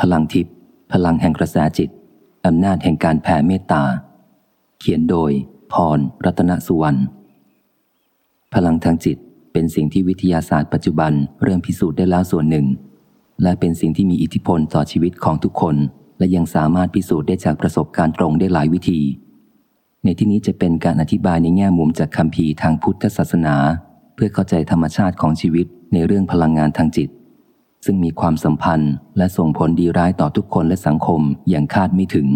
พลังทิพย์พลังแห่งกระแสจิต อำนาจแห่งการแผ่เมตตา เขียนโดย พร รัตนสุวรรณ พลังทางจิตเป็นสิ่งที่วิทยาศาสตร์ปัจจุบันเริ่มพิสูจน์ได้แล้วส่วนหนึ่ง และเป็นสิ่งที่มีอิทธิพลต่อชีวิตของทุกคน และยังสามารถพิสูจน์ได้จากประสบการณ์ตรงได้หลายวิธี ในที่นี้จะเป็นการอธิบายในแง่มุมจากคำพีทางพุทธศาสนา เพื่อเข้าใจธรรมชาติของชีวิตในเรื่องพลังงานทางจิต ซึ่งมีความสัมพันธ์และส่งผลดีร้ายต่อทุกคนและสังคมอย่างคาดไม่ถึง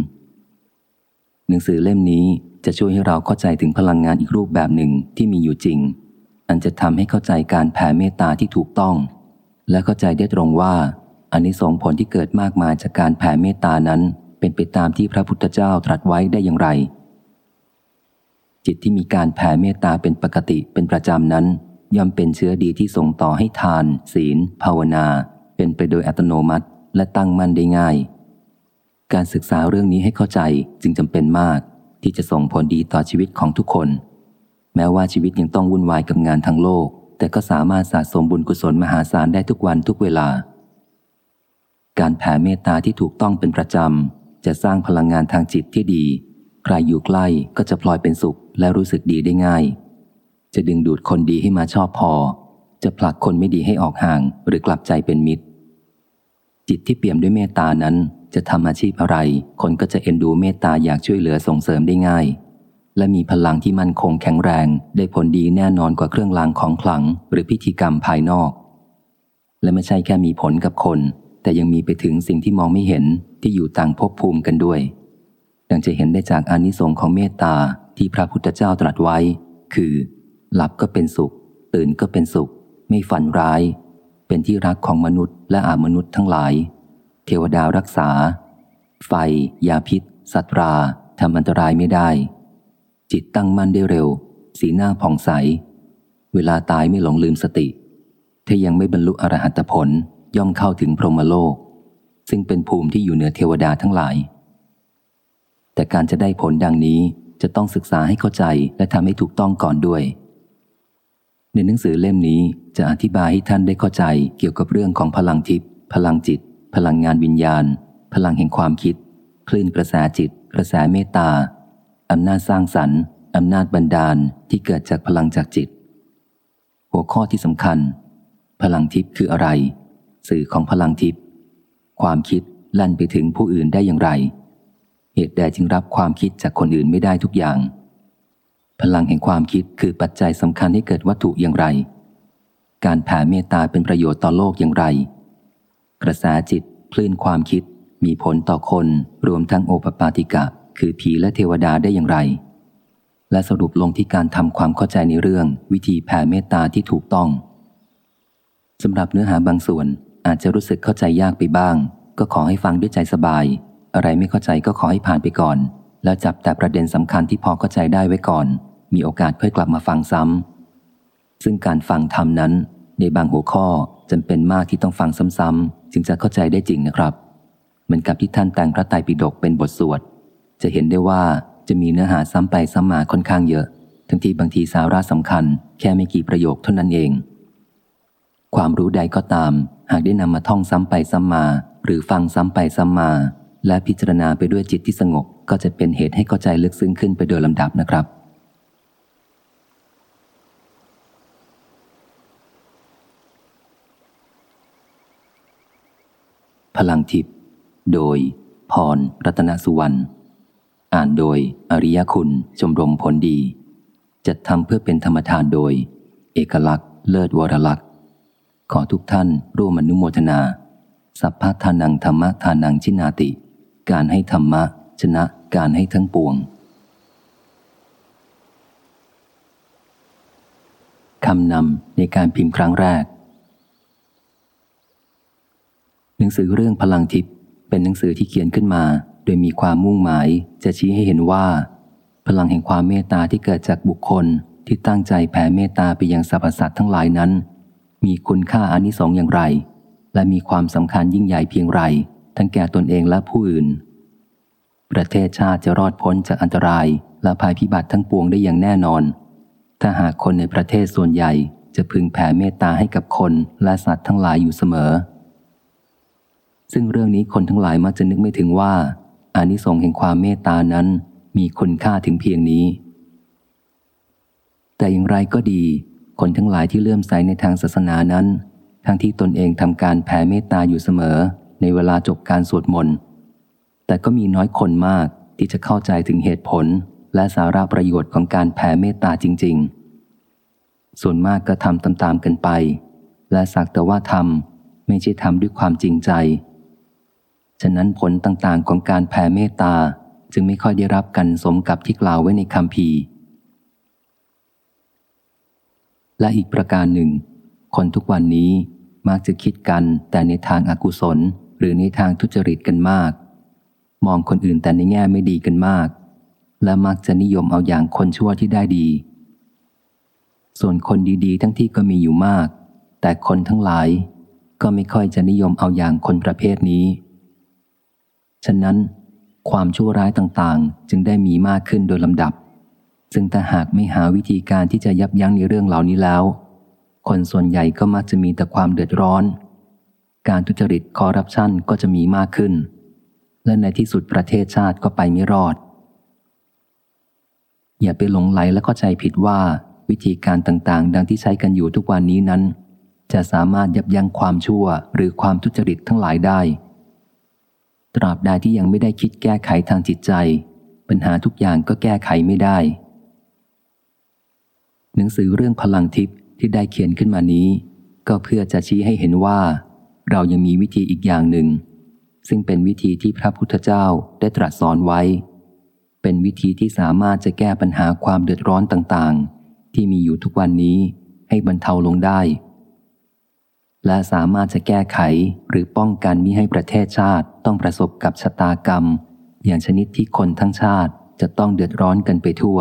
หนังสือเล่มนี้จะช่วยให้เราเข้าใจถึงพลังงานอีกรูปแบบหนึ่งที่มีอยู่จริง อันจะทำให้เข้าใจการแผ่เมตตาที่ถูกต้อง และเข้าใจได้ตรงว่าอันนี้ส่งผลที่เกิดมากมายจากการแผ่เมตตานั้น เป็นไปตามที่พระพุทธเจ้าตรัสไว้ได้อย่างไร จิตที่มีการแผ่เมตตาเป็นปกติเป็นประจำนั้นย่อมเป็นเชื้อดีที่ส่งต่อให้ทาน ศีล ภาวนา เป็นไปโดยอัตโนมัติและตั้งมั่นได้ง่าย การศึกษาเรื่องนี้ให้เข้าใจจึงจำเป็นมาก ที่จะส่งผลดีต่อชีวิตของทุกคน แม้ว่าชีวิตยังต้องวุ่นวายกับงานทั้งโลก แต่ก็สามารถสะสมบุญกุศลมหาศาลได้ทุกวันทุกเวลา การแผ่เมตตาที่ถูกต้องเป็นประจำ จะสร้างพลังงานทางจิตที่ดี ใครอยู่ใกล้ก็จะพลอยเป็นสุขและรู้สึกดีได้ง่าย จะดึงดูดคนดีให้มาชอบพอ จะผลักคนไม่ดีให้ออกห่างหรือกลับใจเป็นมิตร จิตที่เปี่ยมด้วยเมตตานั้น จะทำอาชีพอะไร คนก็จะเอ็นดูเมตตาอยากช่วยเหลือส่งเสริมได้ง่าย และมีพลังที่มั่นคงแข็งแรง ได้ผลดีแน่นอนกว่าเครื่องรางของขลัง หรือพิธีกรรมภายนอก และไม่ใช่แค่มีผลกับคน แต่ยังมีไปถึงสิ่งที่มองไม่เห็นที่อยู่ต่างภพภูมิกันด้วยดังจะเห็นได้จากอานิสงส์ของเมตตาที่พระพุทธเจ้าตรัสไว้ คือ หลับก็เป็นสุข ตื่นก็เป็นสุข ไม่ฝันร้าย เป็นที่รักของมนุษย์และอามนุษย์ทั้งหลาย เทวดารักษา ไฟ ยาพิษ สัตราทำอันตรายไม่ได้ จิตตั้งมั่นได้เร็ว สีหน้าผ่องใส เวลาตายไม่หลงลืมสติ ถ้ายังไม่บรรลุอรหัตผลย่อมเข้าถึงพรหมโลก ซึ่งเป็นภูมิที่อยู่เหนือเทวดาทั้งหลาย แต่การจะได้ผลดังนี้จะต้องศึกษาให้เข้าใจและทำให้ถูกต้องก่อนด้วย ในหนังสือเล่มนี้จะอธิบายให้ท่านได้เข้าใจเกี่ยวกับเรื่องของพลังทิพย์พลังจิต พลังงานวิญญาณ พลังแห่งความคิด คลื่นกระแสจิต กระแสเมตตาอำนาจสร้างสรรค์อำนาจบันดาลที่เกิดจากพลังจากจิต หัวข้อที่สำคัญ พลังทิพย์คืออะไร สื่อของพลังทิพย์ความคิดลั่นไปถึงผู้อื่นได้อย่างไร เหตุใดจึงรับความคิดจากคนอื่นไม่ได้ทุกอย่าง พลังแห่งความคิดคือปัจจัยสำคัญให้เกิดวัตถุอย่างไร การแผ่เมตตาเป็นประโยชน์ต่อโลกอย่างไร กระแสจิตคลื่นความคิดมีผลต่อคนรวมทั้งโอปปาติกะ คือผีและเทวดาได้อย่างไร และสรุปลงที่การทำความเข้าใจในเรื่อง วิธีแผ่เมตตาที่ถูกต้องสำหรับเนื้อหาบางส่วนอาจจะรู้สึกเข้าใจยากไปบ้าง ก็ขอให้ฟังด้วยใจสบาย อะไรไม่เข้าใจก็ขอให้ผ่านไปก่อน แล้วจับแต่ประเด็นสำคัญที่พอเข้าใจได้ไว้ก่อน มีโอกาสค่อยกลับมาฟังซ้ำซึ่งการฟังธรรมนั้น ในบางหัวข้อจำเป็นมากที่ต้องฟังซ้ำๆจึงจะเข้าใจได้จริงนะครับ เหมือนกับที่ท่านแต่งพระไตรปิฎกเป็นบทสวด จะเห็นได้ว่าจะมีเนื้อหาซ้ำไปซ้ำมาค่อนข้างเยอะ ทั้งที่บางทีสาระสำคัญ แค่ไม่กี่ประโยคเท่านั้นเอง ความรู้ใดก็ตาม หากได้นำมาท่องซ้ำไปซ้ำมา หรือฟังซ้ำไปซ้ำมา และพิจารณาไปด้วยจิตที่สงบก็จะเป็นเหตุให้เข้าใจลึกซึ้งขึ้นไปโดยลำดับนะครับ พลังทิพย์โดย พร รัตนสุวรรณ อ่านโดย อริยคุณ ชมรมผลดี จัดทำเพื่อเป็นธรรมทานโดย เอกลักษณ์ เลิศวรลักษณ์ ขอทุกท่านร่วมอนุโมทนา สัพพะทานังธรรมะทานังชินาติ การให้ธรรมะ ชนะการให้ทั้งปวงคำนำในการพิมพ์ครั้งแรก หนังสือเรื่องพลังทิพย์เป็นหนังสือที่เขียนขึ้นมา โดยมีความมุ่งหมาย จะชี้ให้เห็นว่า พลังแห่งความเมตตาที่เกิดจากบุคคลที่ตั้งใจแผ่เมตตาไปยังสรรพสัตว์ทั้งหลายนั้น มีคุณค่าอานิสงส์อย่างไร และมีความสำคัญยิ่งใหญ่เพียงไร ทั้งแก่ตนเองและผู้อื่น ประเทศชาติจะรอดพ้นจากอันตรายและภัยพิบัติทั้งปวงได้อย่างแน่นอน ถ้าหากคนในประเทศส่วนใหญ่จะพึงแผ่เมตตาให้กับคนและสัตว์ทั้งหลายอยู่เสมอ ซึ่งเรื่องนี้คนทั้งหลายมักจะนึกไม่ถึงว่าอานิสงส์แห่งความเมตตานั้นมีคุณค่าถึงเพียงนี้ แต่อย่างไรก็ดี คนทั้งหลายที่เลื่อมใสในทางศาสนานั้น ทั้งที่ตนเองทำการแผ่เมตตาอยู่เสมอ ในเวลาจบการสวดมนต์ แต่ก็มีน้อยคนมากที่จะเข้าใจถึงเหตุผลและสาระประโยชน์ของการแผ่เมตตาจริง ๆ ส่วนมากก็ทำตามๆกันไป และสักแต่ว่าทำไม่ใช่ทำด้วยความจริงใจ ฉะนั้นผลต่างๆ ของการแผ่เมตตาจึงไม่ค่อยได้รับกันสมกับที่กล่าวไว้ในคำพีและอีกประการหนึ่ง คนทุกวันนี้มักจะคิดกันแต่ในทางอากุศล หรือในทางทุจริตกันมาก มองคนอื่นแต่ในแง่ไม่ดีกันมาก และมักจะนิยมเอาอย่างคนชั่วที่ได้ดี ส่วนคนดีๆ ทั้งที่ก็มีอยู่มาก แต่คนทั้งหลายก็ไม่ค่อยจะนิยมเอาอย่างคนประเภทนี้ ฉะนั้น ความชั่วร้ายต่างๆ จึงได้มีมากขึ้นโดยลำดับ ซึ่งถ้าหากไม่หาวิธีการที่จะยับยั้งในเรื่องเหล่านี้แล้ว คนส่วนใหญ่ก็มักจะมีแต่ความเดือดร้อน การทุจริตคอร์รัปชันก็จะมีมากขึ้น และในที่สุดประเทศชาติก็ไปไม่รอด อย่าไปหลงไหลและเข้าใจผิดว่าวิธีการต่างๆ ดังที่ใช้กันอยู่ทุกวันนี้นั้น จะสามารถยับยั้งความชั่วหรือความทุจริตทั้งหลายได้ ตราบใดที่ยังไม่ได้คิดแก้ไขทางจิตใจ ปัญหาทุกอย่างก็แก้ไขไม่ได้ หนังสือเรื่องพลังทิพย์ที่ได้เขียนขึ้นมานี้ ก็เพื่อจะชี้ให้เห็นว่า เรายังมีวิธีอีกอย่างหนึ่ง ซึ่งเป็นวิธีที่พระพุทธเจ้าได้ตรัสสอนไว้ เป็นวิธีที่สามารถจะแก้ปัญหาความเดือดร้อนต่างๆ ที่มีอยู่ทุกวันนี้ให้บรรเทาลงได้ และสามารถจะแก้ไขหรือป้องกันมิให้ประเทศชาติต้องประสบกับชะตากรรม อย่างชนิดที่คนทั้งชาติจะต้องเดือดร้อนกันไปทั่ว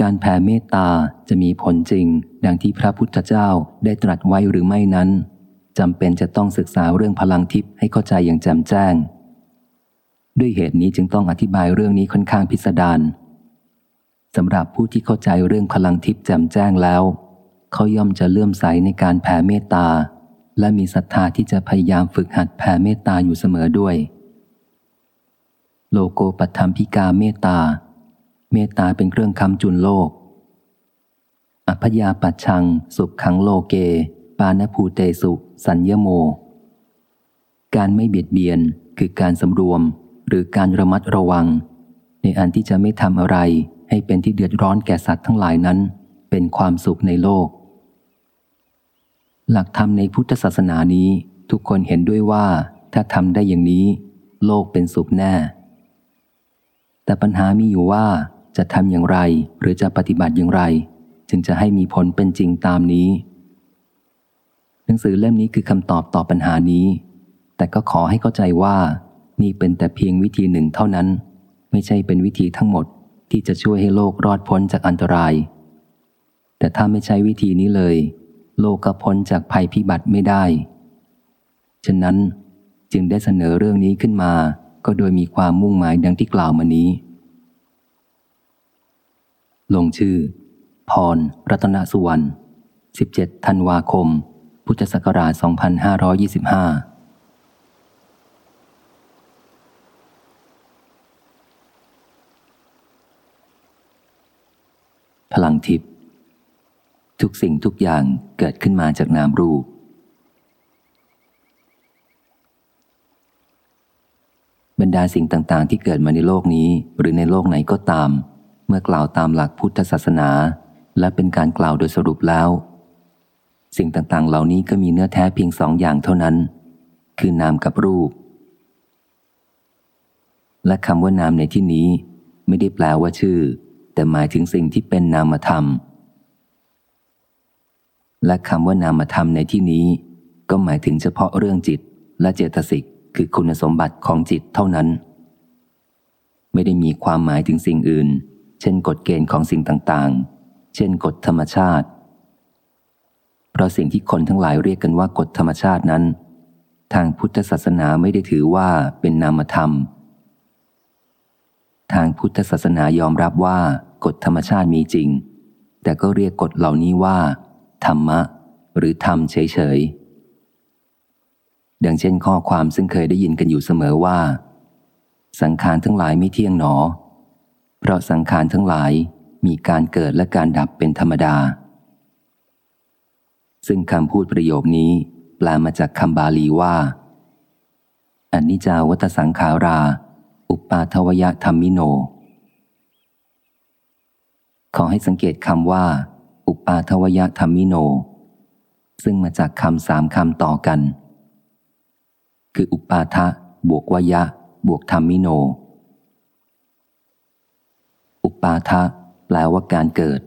การแผ่เมตตาจะมีผลจริง ดังที่พระพุทธเจ้าได้ตรัสไว้หรือไม่นั้นจำเป็นจะต้องศึกษาเรื่องพลังทิพย์ให้เข้าใจอย่างแจ่มแจ้ง ด้วยเหตุนี้จึงต้องอธิบายเรื่องนี้ค่อนข้างพิสดารสำหรับผู้ที่เข้าใจเรื่องพลังทิพย์แจ่มแจ้งแล้ว เขาย่อมจะเลื่อมใสในการแผ่เมตตา และมีศรัทธาที่จะพยายามฝึกหัดแผ่เมตตาอยู่เสมอด้วย โลโกปัธรรมพิกาเมตตา เมตตาเป็นเครื่องคำจุนโลกอพยาปัชัง สุขขังโลเก ปานภูเตสุ สัญญโม การไม่เบียดเบียนคือการสำรวมหรือการระมัดระวัง ในอันที่จะไม่ทำอะไรให้เป็นที่เดือดร้อนแก่สัตว์ทั้งหลายนั้น เป็นความสุขในโลก หลักธรรมในพุทธศาสนานี้ทุกคนเห็นด้วยว่าถ้าทำได้อย่างนี้ โลกเป็นสุขแน่ แต่ปัญหามีอยู่ว่าจะทำอย่างไรหรือจะปฏิบัติอย่างไร จึงจะให้มีผลเป็นจริงตามนี้ หนังสือเล่มนี้คือคำตอบต่อปัญหานี้ แต่ก็ขอให้เข้าใจว่านี่เป็นแต่เพียงวิธีหนึ่งเท่านั้น ไม่ใช่เป็นวิธีทั้งหมดที่จะช่วยให้โลกรอดพ้นจากอันตราย แต่ถ้าไม่ใช้วิธีนี้เลย โลกก็พ้นจากภัยพิบัติไม่ได้ ฉะนั้นจึงได้เสนอเรื่องนี้ขึ้นมา ก็โดยมีความมุ่งหมายดังที่กล่าวมานี้ ลงชื่อ พร รัตนสุวรรณ 17 ธันวาคม พุทธศักราช 2525พลังทิพย์ ทุกสิ่งทุกอย่างเกิดขึ้นมาจากนามรูป บรรดาสิ่งต่างๆ ที่เกิดมาในโลกนี้ หรือในโลกไหนก็ตาม เมื่อกล่าวตามหลักพุทธศาสนา และเป็นการกล่าวโดยสรุปแล้ว สิ่งต่างๆ เหล่านี้ก็มีเนื้อแท้เพียงสองอย่างเท่านั้น คือนามกับรูป และคำว่านามในที่นี้ ไม่ได้แปลว่าชื่อ แต่หมายถึงสิ่งที่เป็นนามธรรม และคำว่านามธรรมในที่นี้ ก็หมายถึงเฉพาะเรื่องจิตและเจตสิกคือคุณสมบัติของจิตเท่านั้น ไม่ได้มีความหมายถึงสิ่งอื่น เช่นกฎเกณฑ์ของสิ่งต่างๆ เช่นกฎธรรมชาติ เพราะสิ่งที่คนทั้งหลายเรียกกันว่ากฎธรรมชาตินั้น ทางพุทธศาสนาไม่ได้ถือว่าเป็นนามธรรม ทางพุทธศาสนายอมรับว่ากฎธรรมชาติมีจริง แต่ก็เรียกกฎเหล่านี้ว่า ธรรมะ หรือธรรมเฉยๆ ดังเช่นข้อความซึ่งเคยได้ยินกันอยู่เสมอว่า สังขารทั้งหลายไม่เที่ยงหนอ เพราะสังขารทั้งหลายมีการเกิดและการดับเป็นธรรมดา ซึ่งคำพูดประโยคนี้แปลมาจากคำบาลีว่าอนิจจาวัตสังขารา อุปปาทวยธรรมิโน ขอให้สังเกตคำว่า อุปาทวยธรรมิโน ซึ่งมาจากคำสามคำต่อกัน คืออุปาทะบวกวยะ บวกธรรมิโน อุปาทะแปลว่าการเกิด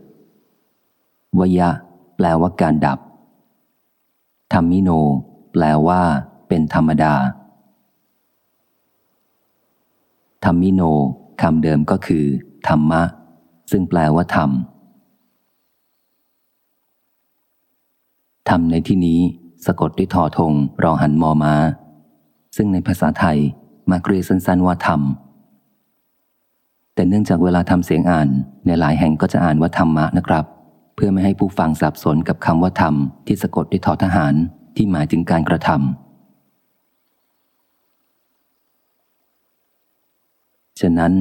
วยะ แปลว่าการดับ ธรรมิโน แปลว่า เป็นธรรมดา ธรรมิโนคำเดิมก็คือ ธรรมะ ซึ่งแปลว่าธรรม ธรรมในที่นี้สะกดด้วยทอทงรอหันมอมา ซึ่งในภาษาไทยมาเรียกสั้นๆว่าธรรมแต่เนื่องจากเวลาทำเสียงอ่านในหลายแห่งก็จะอ่านว่าธรรมะนะครับ เพื่อไม่ให้ผู้ฟังสับสนกับคำว่าธรรมที่สะกดด้วยทอทหารที่หมายถึงการกระทำฉะนั้น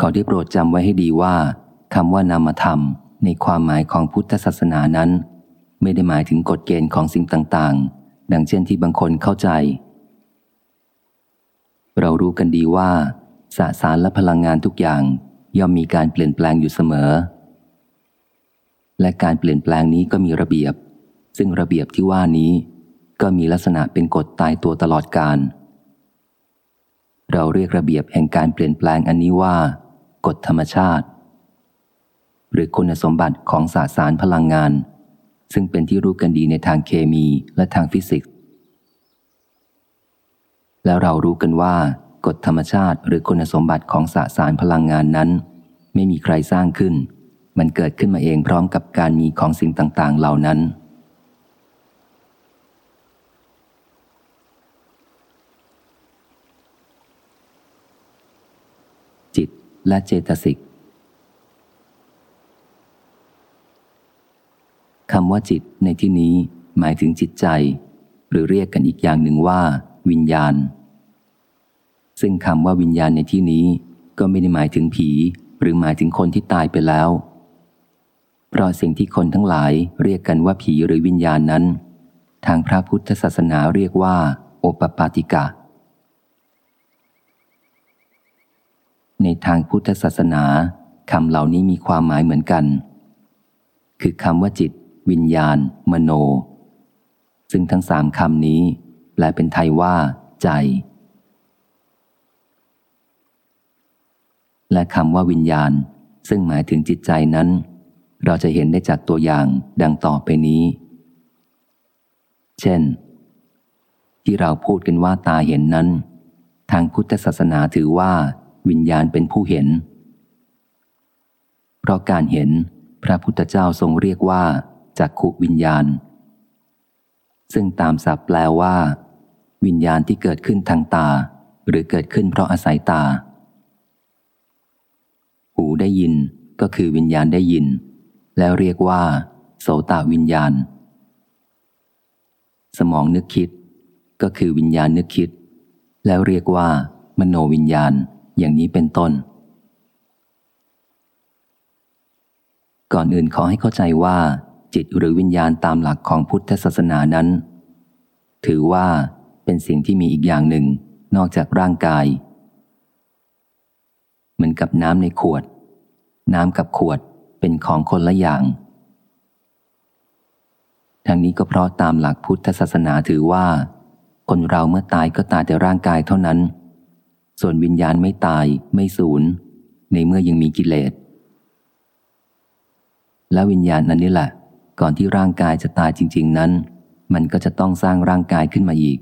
ขอได้โปรดจำไว้ให้ดีว่าคำว่านามธรรมในความหมายของพุทธศาสนานั้น ไม่ได้หมายถึงกฎเกณฑ์ของสิ่งต่าง ๆ ดังเช่นที่บางคนเข้าใจ เรารู้กันดีว่าสสารและพลังงานทุกอย่างย่อมมีการเปลี่ยนแปลงอยู่เสมอ และการเปลี่ยนแปลงนี้ก็มีระเบียบ ซึ่งระเบียบที่ว่านี้ ก็มีลักษณะเป็นกฎตายตัวตลอดกาลเราเรียกระเบียบแห่งการเปลี่ยนแปลงอันนี้ว่า กฎธรรมชาติ หรือคุณสมบัติของสสารพลังงาน ซึ่งเป็นที่รู้กันดีในทางเคมีและทางฟิสิกส์ แล้วเรารู้กันว่ากฎธรรมชาติหรือคุณสมบัติของสสารพลังงานนั้น ไม่มีใครสร้างขึ้น มันเกิดขึ้นมาเองพร้อมกับการมีของสิ่งต่าง ๆ เหล่านั้น จิตและเจตสิก คำว่าจิตในที่นี้หมายถึงจิตใจ หรือเรียกกันอีกอย่างหนึ่งว่า วิญญาณ ซึ่งคำว่าวิญญาณในที่นี้ ก็ไม่ได้หมายถึงผี หรือหมายถึงคนที่ตายไปแล้ว เพราะสิ่งที่คนทั้งหลายเรียกกันว่าผีหรือวิญญาณนั้น ทางพระพุทธศาสนาเรียกว่า โอปปาติกะ ในทางพุทธศาสนาคำเหล่านี้มีความหมายเหมือนกัน คือคำว่าจิต วิญญาณ มโน ซึ่งทั้งสามคำนี้ แปลเป็นไทยว่า ใจ และคำว่าวิญญาณ ซึ่งหมายถึงจิตใจนั้น เราจะเห็นได้จากตัวอย่างดังต่อไปนี้ เช่น ที่เราพูดกันว่าตาเห็นนั้น ทางพุทธศาสนาถือว่า วิญญาณเป็นผู้เห็น เพราะการเห็นพระพุทธเจ้าทรงเรียกว่า จักขุวิญญาณ ซึ่งตามศัพท์แปลว่า วิญญาณที่เกิดขึ้นทางตา หรือเกิดขึ้นเพราะอาศัยตา หูได้ยินก็คือวิญญาณได้ยิน แล้วเรียกว่า โสตวิญญาณ สมองนึกคิด ก็คือวิญญาณนึกคิด แล้วเรียกว่า มโนวิญญาณอย่างนี้เป็นต้น ก่อนอื่นขอให้เข้าใจว่า จิตหรือวิญญาณตามหลักของพุทธศาสนานั้น ถือว่าเป็นสิ่งที่มีอีกอย่างหนึ่งนอกจากร่างกาย เหมือนกับน้ำในขวด น้ำกับขวดเป็นของคนละอย่าง ทั้งนี้ก็เพราะตามหลักพุทธศาสนาถือว่า คนเราเมื่อตายก็ตายแต่ร่างกายเท่านั้น ส่วนวิญญาณไม่ตายไม่สูญในเมื่อยังมีกิเลสและวิญญาณนั้นนี่แหละ ก่อนที่ร่างกายจะตายจริง ๆนั้น มันก็จะต้องสร้างร่างกายขึ้นมาอีก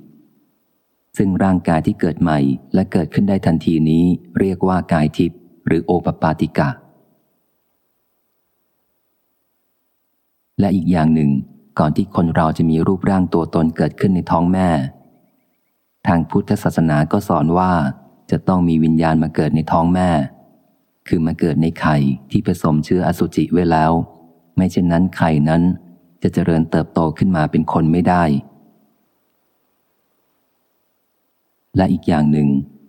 ซึ่งร่างกายที่เกิดใหม่และเกิดขึ้นได้ทันทีนี้เรียกว่ากายทิพย์หรือโอปปาติกะ และอีกอย่างหนึ่ง ก่อนที่คนเราจะมีรูปร่างตัวตนเกิดขึ้นในท้องแม่ ทางพุทธศาสนาก็สอนว่าจะต้องมีวิญญาณมาเกิดในท้องแม่ คือมาเกิดในไข่ที่ผสมเชื้ออสุจิไว้แล้ว ไม่เช่นนั้นไข่นั้นจะเจริญเติบโตขึ้นมาเป็นคนไม่ได้ และอีกอย่างหนึ่ง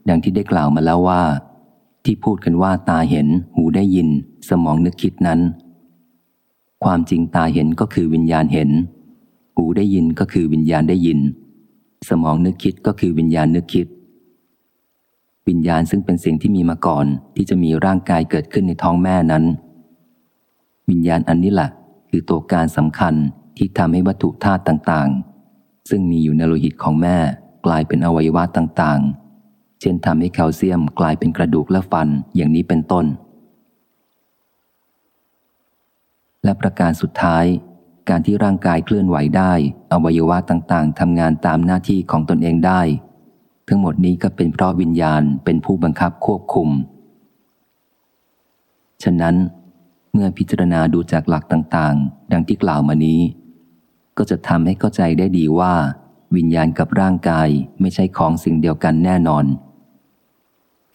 ดังที่ได้กล่าวมาแล้วว่า ที่พูดกันว่าตาเห็น หูได้ยิน สมองนึกคิดนั้น ความจริงตาเห็นก็คือวิญญาณเห็น หูได้ยินก็คือวิญญาณได้ยิน สมองนึกคิดก็คือวิญญาณนึกคิด วิญญาณซึ่งเป็นสิ่งที่มีมาก่อนที่จะมีร่างกายเกิดขึ้นในท้องแม่นั้น วิญญาณอันนี้แหละคือตัวการสำคัญที่ทำให้วัตถุธาตุต่างๆ ซึ่งมีอยู่ในโลหิตของแม่กลายเป็นอวัยวะต่างๆ เช่นทำให้แคลเซียมกลายเป็นกระดูกและฟันอย่างนี้เป็นต้น และประการสุดท้าย การที่ร่างกายเคลื่อนไหวได้ อวัยวะต่างๆทำงานตามหน้าที่ของตนเองได้ ทั้งหมดนี้ก็เป็นเพราะวิญญาณเป็นผู้บังคับควบคุม ฉะนั้น เมื่อพิจารณาดูจากหลักต่างๆ ดังที่กล่าวมานี้ ก็จะทำให้เข้าใจได้ดีว่า วิญญาณกับร่างกายไม่ใช่ของสิ่งเดียวกันแน่นอน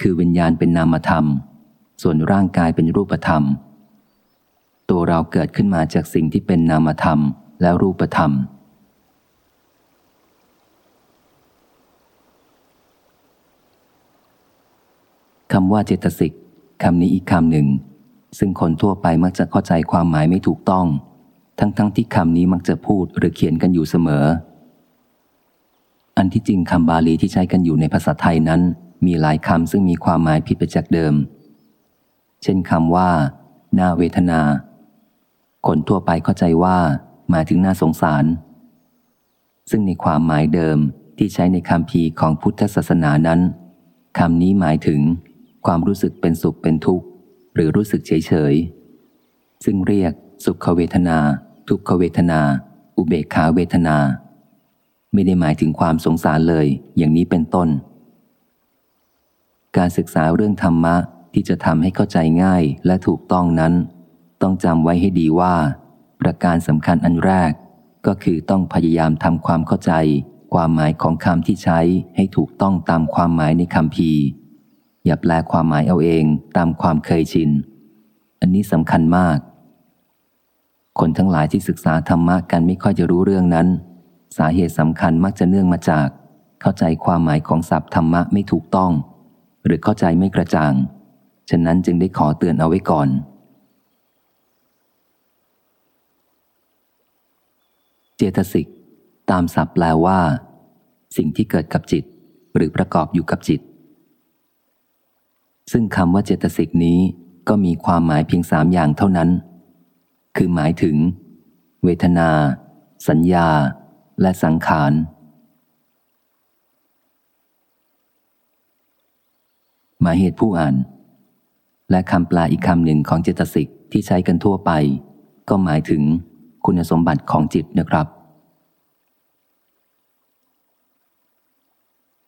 คือวิญญาณเป็นนามธรรม ส่วนร่างกายเป็นรูปธรรม ตัวเราเกิดขึ้นมาจากสิ่งที่เป็นนามธรรมและรูปธรรมคำว่าเจตสิกคำนี้อีกคำหนึ่ง ซึ่งคนทั่วไปมักจะเข้าใจความหมายไม่ถูกต้อง ทั้งๆทที่คำนี้มักจะพูดหรือเขียนกันอยู่เสมอ อันที่จริงคำบาลีที่ใช้กันอยู่ในภาษาไทยนั้น มีหลายคำซึ่งมีความหมายผิดไปจากเดิม เช่นคำว่าหน่าเวทนา คนทั่วไปเข้าใจว่าหมายถึงน่าสงสาร ซึ่งในความหมายเดิมที่ใช้ในคำพีของพุทธศาสนานั้นคำนี้หมายถึง ความรู้สึกเป็นสุขเป็นทุกข์ หรือรู้สึกเฉยเฉยซึ่งเรียกสุขเวทนา ทุกขเวทนา อุเบกขาเวทนา ไม่ได้หมายถึงความสงสารเลย อย่างนี้เป็นต้น การศึกษาเรื่องธรรมะที่จะทำให้เข้าใจง่ายและถูกต้องนั้น ต้องจำไว้ให้ดีว่า ประการสำคัญอันแรก ก็คือต้องพยายามทำความเข้าใจ ความหมายของคำที่ใช้ให้ถูกต้องตามความหมายในคำพี อย่าแปลความหมายเอาเองตามความเคยชิน อันนี้สำคัญมาก คนทั้งหลายที่ศึกษาธรรมะกันไม่ค่อยจะรู้เรื่องนั้น สาเหตุสำคัญมักจะเนื่องมาจาก เข้าใจความหมายของศัพท์ธรรมะไม่ถูกต้อง หรือเข้าใจไม่กระจ่าง ฉะนั้นจึงได้ขอเตือนเอาไว้ก่อนเจตสิก ตามศัพท์แปลว่า สิ่งที่เกิดกับจิต หรือประกอบอยู่กับจิต ซึ่งคำว่าเจตสิกนี้ก็มีความหมายเพียงสามอย่างเท่านั้น คือหมายถึง เวทนา สัญญา และสังขาร หมายเหตุผู้อ่าน และคำปลาอีกคำหนึ่งของเจตสิกที่ใช้กันทั่วไป ก็หมายถึงคุณสมบัติของจิตนะครับ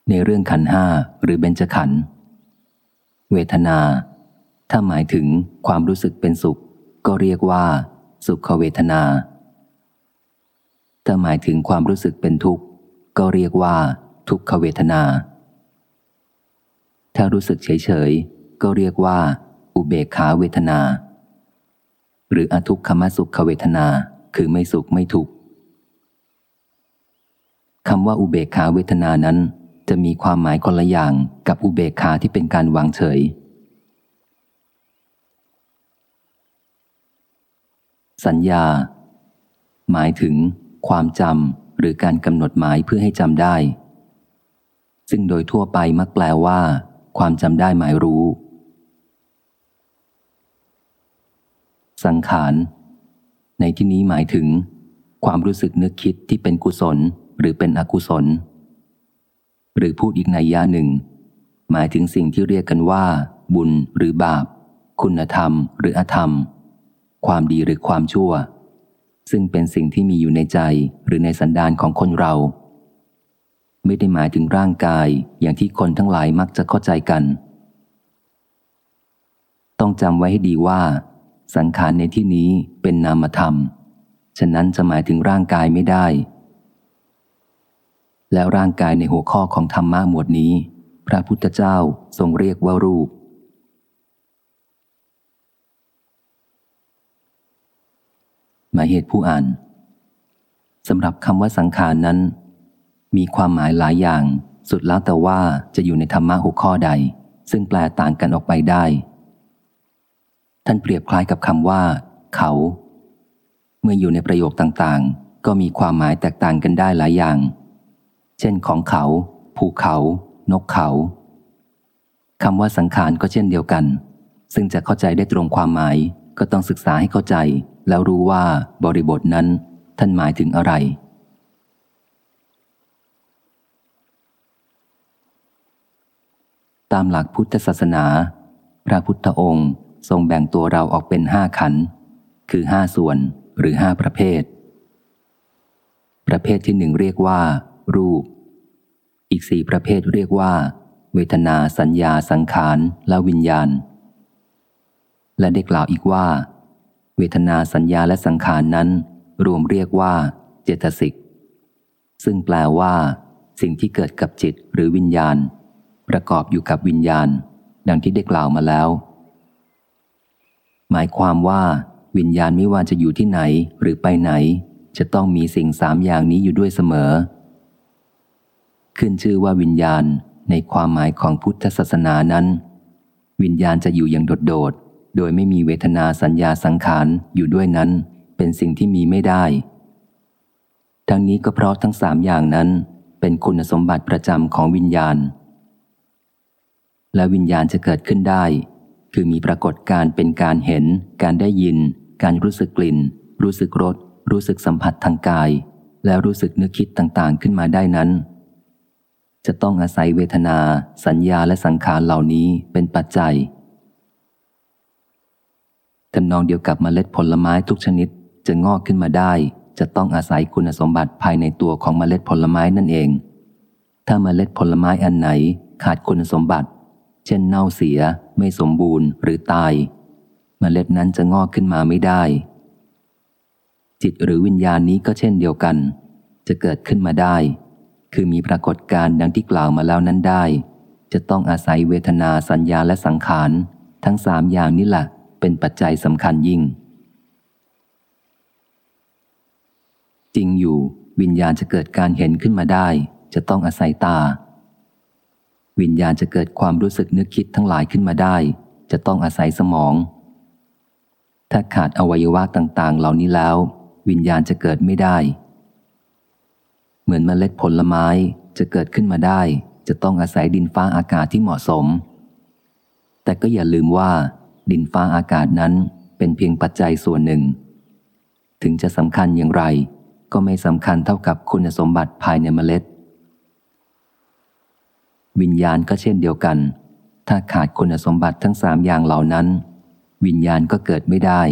ในเรื่องขันห้าหรือเบญจขันธ์ เวทนา ถ้าหมายถึงความรู้สึกเป็นสุข ก็เรียกว่า สุขเวทนา ถ้าหมายถึงความรู้สึกเป็นทุกข์ ก็เรียกว่า ทุกขเวทนา ถ้ารู้สึกเฉยๆ ก็เรียกว่า อุเบกขาเวทนา หรืออทุกขมสุขเวทนา คือไม่สุขไม่ทุกข์คำว่าอุเบกขาเวทนานั้น จะมีความหมายคนละอย่างกับอุเบกขาที่เป็นการวางเฉย สัญญา หมายถึง ความจำหรือการกำหนดหมายเพื่อให้จำได้ ซึ่งโดยทั่วไปมักแปลว่า ความจำได้หมายรู้ สังขาร ในที่นี้หมายถึง ความรู้สึกนึกคิดที่เป็นกุศลหรือเป็นอกุศล หรือพูดอีกในยะหนึ่ง หมายถึงสิ่งที่เรียกกันว่า บุญหรือบาป คุณธรรม หรืออธรรม ความดีหรือความชั่ว ซึ่งเป็นสิ่งที่มีอยู่ในใจหรือในสันดานของคนเรา ไม่ได้หมายถึงร่างกายอย่างที่คนทั้งหลายมักจะเข้าใจกัน ต้องจำไว้ให้ดีว่า สังขารในที่นี้เป็นนามธรรม ฉะนั้นจะหมายถึงร่างกายไม่ได้ แล้วร่างกายในหัวข้อของธรรมะหมวดนี้ พระพุทธเจ้าทรงเรียกว่ารูป หมายเหตุผู้อ่านสำหรับคำว่าสังขารนั้น มีความหมายหลายอย่างสุดแล้วแต่ว่าจะอยู่ในธรรมะหัวข้อใด ซึ่งแปลต่างกันออกไปได้ ท่านเปรียบคล้ายกับคำว่า เขา เมื่ออยู่ในประโยคต่างๆ ก็มีความหมายแตกต่างกันได้หลายอย่าง เช่นของเขา ภูเขา นกเขาคำว่าสังขารก็เช่นเดียวกัน ซึ่งจะเข้าใจได้ตรงความหมายก็ต้องศึกษาให้เข้าใจ แล้วรู้ว่าบริบทนั้นท่านหมายถึงอะไร ตามหลักพุทธศาสนา พระพุทธองค์ทรงแบ่งตัวเราออกเป็นห้าขัน คือห้าส่วนหรือห้าประเภท ประเภทที่หนึ่งเรียกว่า รูป อีกสี่ประเภทเรียกว่า เวทนาสัญญาสังขารและวิญญาณ และได้กล่าวอีกว่า เวทนาสัญญาและสังขารนั้น รวมเรียกว่า เจตสิก ซึ่งแปลว่า สิ่งที่เกิดกับจิตหรือวิญญาณ ประกอบอยู่กับวิญญาณ ดังที่ได้กล่าวมาแล้ว หมายความว่าวิญญาณไม่ว่าจะอยู่ที่ไหนหรือไปไหน จะต้องมีสิ่งสามอย่างนี้อยู่ด้วยเสมอ ขึ้นชื่อว่าวิญญาณในความหมายของพุทธศาสนานั้น วิญญาณจะอยู่อย่างโดดๆ โดยไม่มีเวทนาสัญญาสังขารอยู่ด้วยนั้น เป็นสิ่งที่มีไม่ได้ ทั้งนี้ก็เพราะทั้งสามอย่างนั้น เป็นคุณสมบัติประจำของวิญญาณ และวิญญาณจะเกิดขึ้นได้ คือมีปรากฏการเป็นการเห็น การได้ยิน การรู้สึกกลิ่น รู้สึกรสรู้สึกสัมผัสทางกาย แล้วรู้สึกนึกคิดต่างๆ ขึ้นมาได้นั้น จะต้องอาศัยเวทนา สัญญาและสังขารเหล่านี้เป็นปัจจัยทำนองเดียวกับเมล็ดผลไม้ทุกชนิดจะงอกขึ้นมาได้ จะต้องอาศัยคุณสมบัติภายในตัวของเมล็ดผลไม้นั่นเอง ถ้าเมล็ดผลไม้อันไหนขาดคุณสมบัติ เช่นเน่าเสีย ไม่สมบูรณ์หรือตายเมล็ดนั้นจะงอกขึ้นมาไม่ได้ จิตหรือวิญญาณนี้ก็เช่นเดียวกัน จะเกิดขึ้นมาได้ คือมีปรากฏการณ์ดังที่กล่าวมาแล้วนั้นได้ จะต้องอาศัยเวทนาสัญญาและสังขาร ทั้งสามอย่างนี้แหละเป็นปัจจัยสำคัญยิ่ง จริงอยู่วิญญาณจะเกิดการเห็นขึ้นมาได้ จะต้องอาศัยตา วิญญาณจะเกิดความรู้สึกนึกคิดทั้งหลายขึ้นมาได้ จะต้องอาศัยสมอง ถ้าขาดอวัยวะต่าง ๆ เหล่านี้แล้ว วิญญาณจะเกิดไม่ได้ เหมือนเมล็ดผลไม้จะเกิดขึ้นมาได้ จะต้องอาศัยดินฟ้าอากาศที่เหมาะสม แต่ก็อย่าลืมว่า ดินฟ้าอากาศนั้นเป็นเพียงปัจจัยส่วนหนึ่ง ถึงจะสำคัญอย่างไร ก็ไม่สำคัญเท่ากับคุณสมบัติภายในเมล็ด วิญญาณก็เช่นเดียวกัน ถ้าขาดคุณสมบัติทั้งสามอย่างเหล่านั้น วิญญาณก็เกิดไม่ได้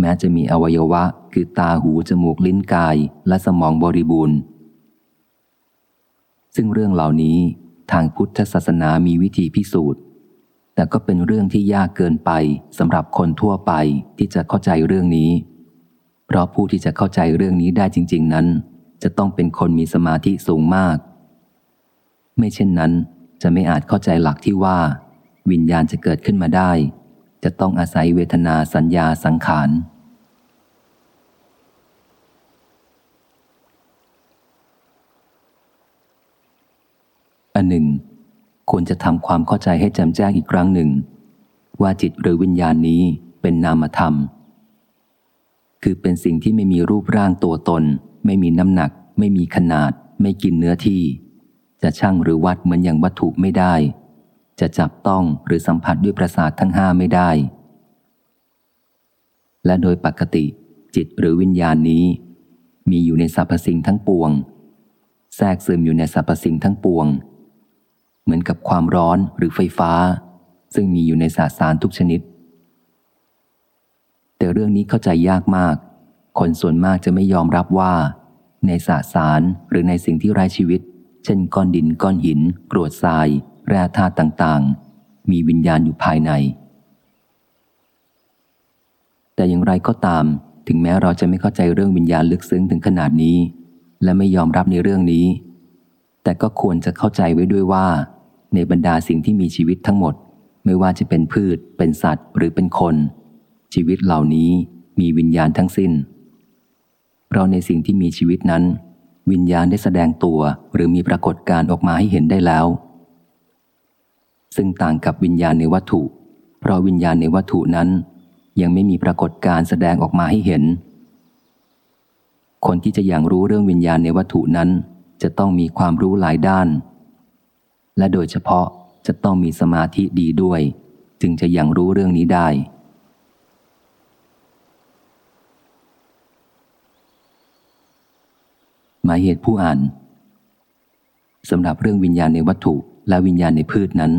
แม้จะมีอวัยวะคือตาหูจมูกลิ้นกายและสมองบริบูรณ์ ซึ่งเรื่องเหล่านี้ทางพุทธศาสนามีวิธีพิสูจน์ แต่ก็เป็นเรื่องที่ยากเกินไปสำหรับคนทั่วไปที่จะเข้าใจเรื่องนี้ เพราะผู้ที่จะเข้าใจเรื่องนี้ได้จริง ๆ นั้น จะต้องเป็นคนมีสมาธิสูงมาก ไม่เช่นนั้นจะไม่อาจเข้าใจหลักที่ว่า วิญญาณจะเกิดขึ้นมาได้ จะต้องอาศัยเวทนาสัญญาสังขาร อันหนึ่ง ควรจะทำความเข้าใจให้แจ่มแจ้งอีกครั้งหนึ่ง ว่าจิตหรือวิญญาณนี้เป็นนามธรรม คือเป็นสิ่งที่ไม่มีรูปร่างตัวตน ไม่มีน้ำหนัก ไม่มีขนาด ไม่กินเนื้อที่ จะช่างหรือวัดเหมือนอย่างวัตถุไม่ได้ จะจับต้องหรือสัมผัสด้วยประสาททั้งห้าไม่ได้ และโดยปกติจิตหรือวิญญาณนี้ มีอยู่ในสรรพสิ่งทั้งปวง แทรกซึมอยู่ในสรรพสิ่งทั้งปวง มือนกับความร้อนหรือไฟฟ้า ซึ่งมีอยู่ในสสารทุกชนิด แต่เรื่องนี้เข้าใจยากมาก คนส่วนมากจะไม่ยอมรับว่า ในสสารหรือในสิ่งที่ไร้ชีวิต เช่นก้อนดินก้อนหินกรวดทราย แร่ธาตุต่างๆ มีวิญญาณอยู่ภายใน แต่อย่างไรก็ตาม ถึงแม้เราจะไม่เข้าใจเรื่องวิญญาณลึกซึ้งถึงขนาดนี้ และไม่ยอมรับในเรื่องนี้แต่ก็ควรจะเข้าใจไว้ด้วยว่า ในบรรดาสิ่งที่มีชีวิตทั้งหมด ไม่ว่าจะเป็นพืช เป็นสัตว์ หรือเป็นคน ชีวิตเหล่านี้มีวิญญาณทั้งสิ้น เราในสิ่งที่มีชีวิตนั้น วิญญาณได้แสดงตัวหรือมีปรากฏการออกมาให้เห็นได้แล้ว ซึ่งต่างกับวิญญาณในวัตถุ เพราะวิญญาณในวัตถุนั้น ยังไม่มีปรากฏการแสดงออกมาให้เห็น คนที่จะอย่างรู้เรื่องวิญญาณในวัตถุนั้น จะต้องมีความรู้หลายด้าน และโดยเฉพาะจะต้องมีสมาธิดีด้วย จึงจะยังรู้เรื่องนี้ได้ หมายเหตุผู้อ่านสำหรับเรื่องวิญญาณในวัตถุและวิญญาณในพืชนั้น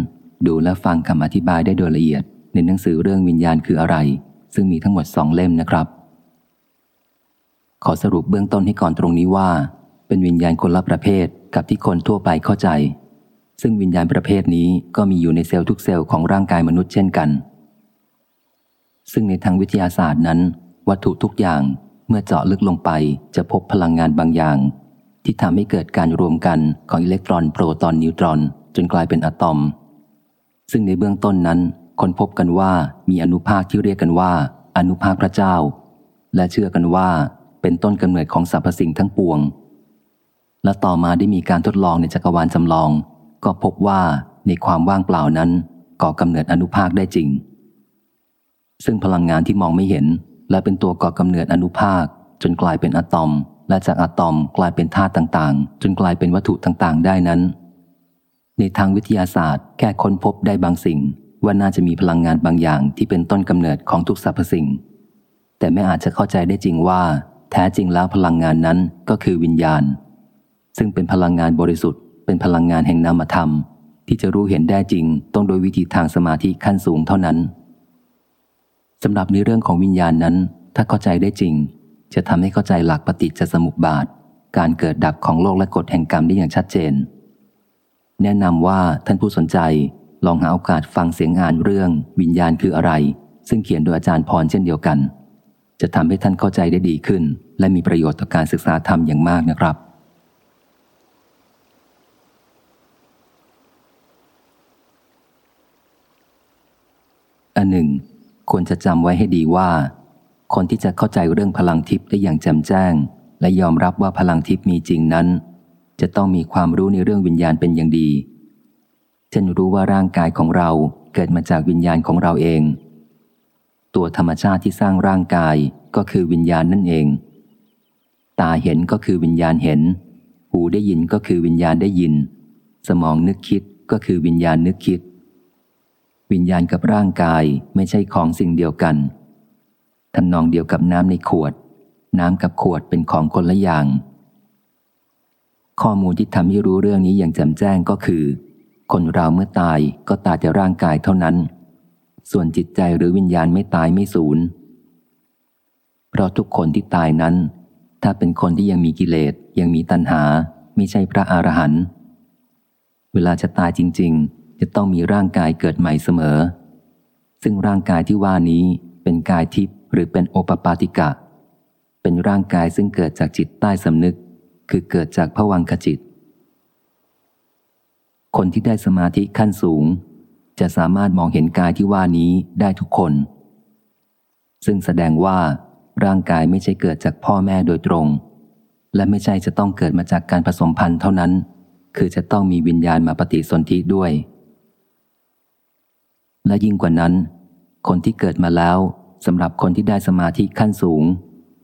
ดูและฟังคำอธิบายได้โดยละเอียด ในหนังสือเรื่องวิญญาณคืออะไร ซึ่งมีทั้งหมดสองเล่มนะครับ ขอสรุปเบื้องต้นให้ก่อนตรงนี้ว่า เป็นวิญญาณคนละประเภทกับที่คนทั่วไปเข้าใจ ซึ่งวิญญาณประเภทนี้ก็มีอยู่ในเซลล์ทุกเซลล์ของร่างกายมนุษย์เช่นกัน ซึ่งในทางวิทยาศาสตร์นั้น วัตถุทุกอย่างเมื่อเจาะลึกลงไปจะพบพลังงานบางอย่าง ที่ทำให้เกิดการรวมกันของอิเล็กตรอนโปรตอนนิวตรอน จนกลายเป็นอะตอม ซึ่งในเบื้องต้นนั้นคนพบกันว่ามีอนุภาคที่เรียกกันว่า อนุภาคพระเจ้า และเชื่อกันว่าเป็นต้นกำเนิดของสรรพสิ่งทั้งปวง และต่อมาได้มีการทดลองในจักรวาลจำลอง ก็พบว่าในความว่างเปล่านั้นก่อกำเนิดอนุภาคได้จริง ซึ่งพลังงานที่มองไม่เห็น และเป็นตัวก่อกำเนิดอนุภาค จนกลายเป็นอะตอม และจากอะตอมกลายเป็นธาตุต่างๆ จนกลายเป็นวัตถุต่างๆ ได้นั้น ในทางวิทยาศาสตร์ แค่ค้นพบได้บางสิ่ง ว่าน่าจะมีพลังงานบางอย่างที่เป็นต้นกำเนิดของทุกสรรพสิ่ง แต่ไม่อาจจะเข้าใจได้จริงว่า แท้จริงแล้วพลังงานนั้นก็คือวิญญาณ ซึ่งเป็นพลังงานบริสุทธิ์ เป็นพลังงานแห่งนามธรรม ที่จะรู้เห็นได้จริง ต้องโดยวิธีทางสมาธิขั้นสูงเท่านั้นสำหรับในเรื่องของวิญญาณนั้น ถ้าเข้าใจได้จริง จะทำให้เข้าใจหลักปฏิจจสมุปบาท การเกิดดับของโลกและกฎแห่งกรรมได้อย่างชัดเจน แนะนำว่าท่านผู้สนใจลองหาโอกาสฟังเสียงอ่านเรื่อง วิญญาณคืออะไร ซึ่งเขียนโดยอาจารย์พรเช่นเดียวกัน จะทำให้ท่านเข้าใจได้ดีขึ้น และมีประโยชน์ต่อการศึกษาธรรมอย่างมากนะครับ อันหนึ่ง ควรจะจำไว้ให้ดีว่า คนที่จะเข้าใจเรื่องพลังทิพย์ได้อย่างแจ่มแจ้ง และยอมรับว่าพลังทิพย์มีจริงนั้น จะต้องมีความรู้ในเรื่องวิญญาณเป็นอย่างดี เช่นรู้ว่าร่างกายของเราเกิดมาจากวิญญาณของเราเอง ตัวธรรมชาติที่สร้างร่างกายก็คือวิญญาณนั่นเอง ตาเห็นก็คือวิญญาณเห็น หูได้ยินก็คือวิญญาณได้ยิน สมองนึกคิดก็คือวิญญาณนึกคิด วิญญาณกับร่างกายไม่ใช่ของสิ่งเดียวกันทำนองเดียวกับน้ำในขวด น้ำกับขวดเป็นของคนละอย่าง ข้อมูลที่ทำให้รู้เรื่องนี้อย่างแจ่มแจ้งก็คือ คนเราเมื่อตายก็ตายแต่ร่างกายเท่านั้น ส่วนจิตใจหรือวิญญาณไม่ตายไม่สูญเพราะทุกคนที่ตายนั้น ถ้าเป็นคนที่ยังมีกิเลสยังมีตัณหา ไม่ใช่พระอรหันต์เวลาจะตายจริง ๆ จะต้องมีร่างกายเกิดใหม่เสมอ ซึ่งร่างกายที่ว่านี้เป็นกายทิพย์หรือเป็นโอปปาติกะ เป็นร่างกายซึ่งเกิดจากจิตใต้สำนึก คือเกิดจากผวังขจิต คนที่ได้สมาธิขั้นสูง จะสามารถมองเห็นกายที่ว่านี้ได้ทุกคน ซึ่งแสดงว่า ร่างกายไม่ใช่เกิดจากพ่อแม่โดยตรง และไม่ใช่จะต้องเกิดมาจากการผสมพันธุ์เท่านั้น คือจะต้องมีวิญญาณมาปฏิสนธิด้วย และยิ่งกว่านั้น คนที่เกิดมาแล้วสำหรับคนที่ได้สมาธิขั้นสูง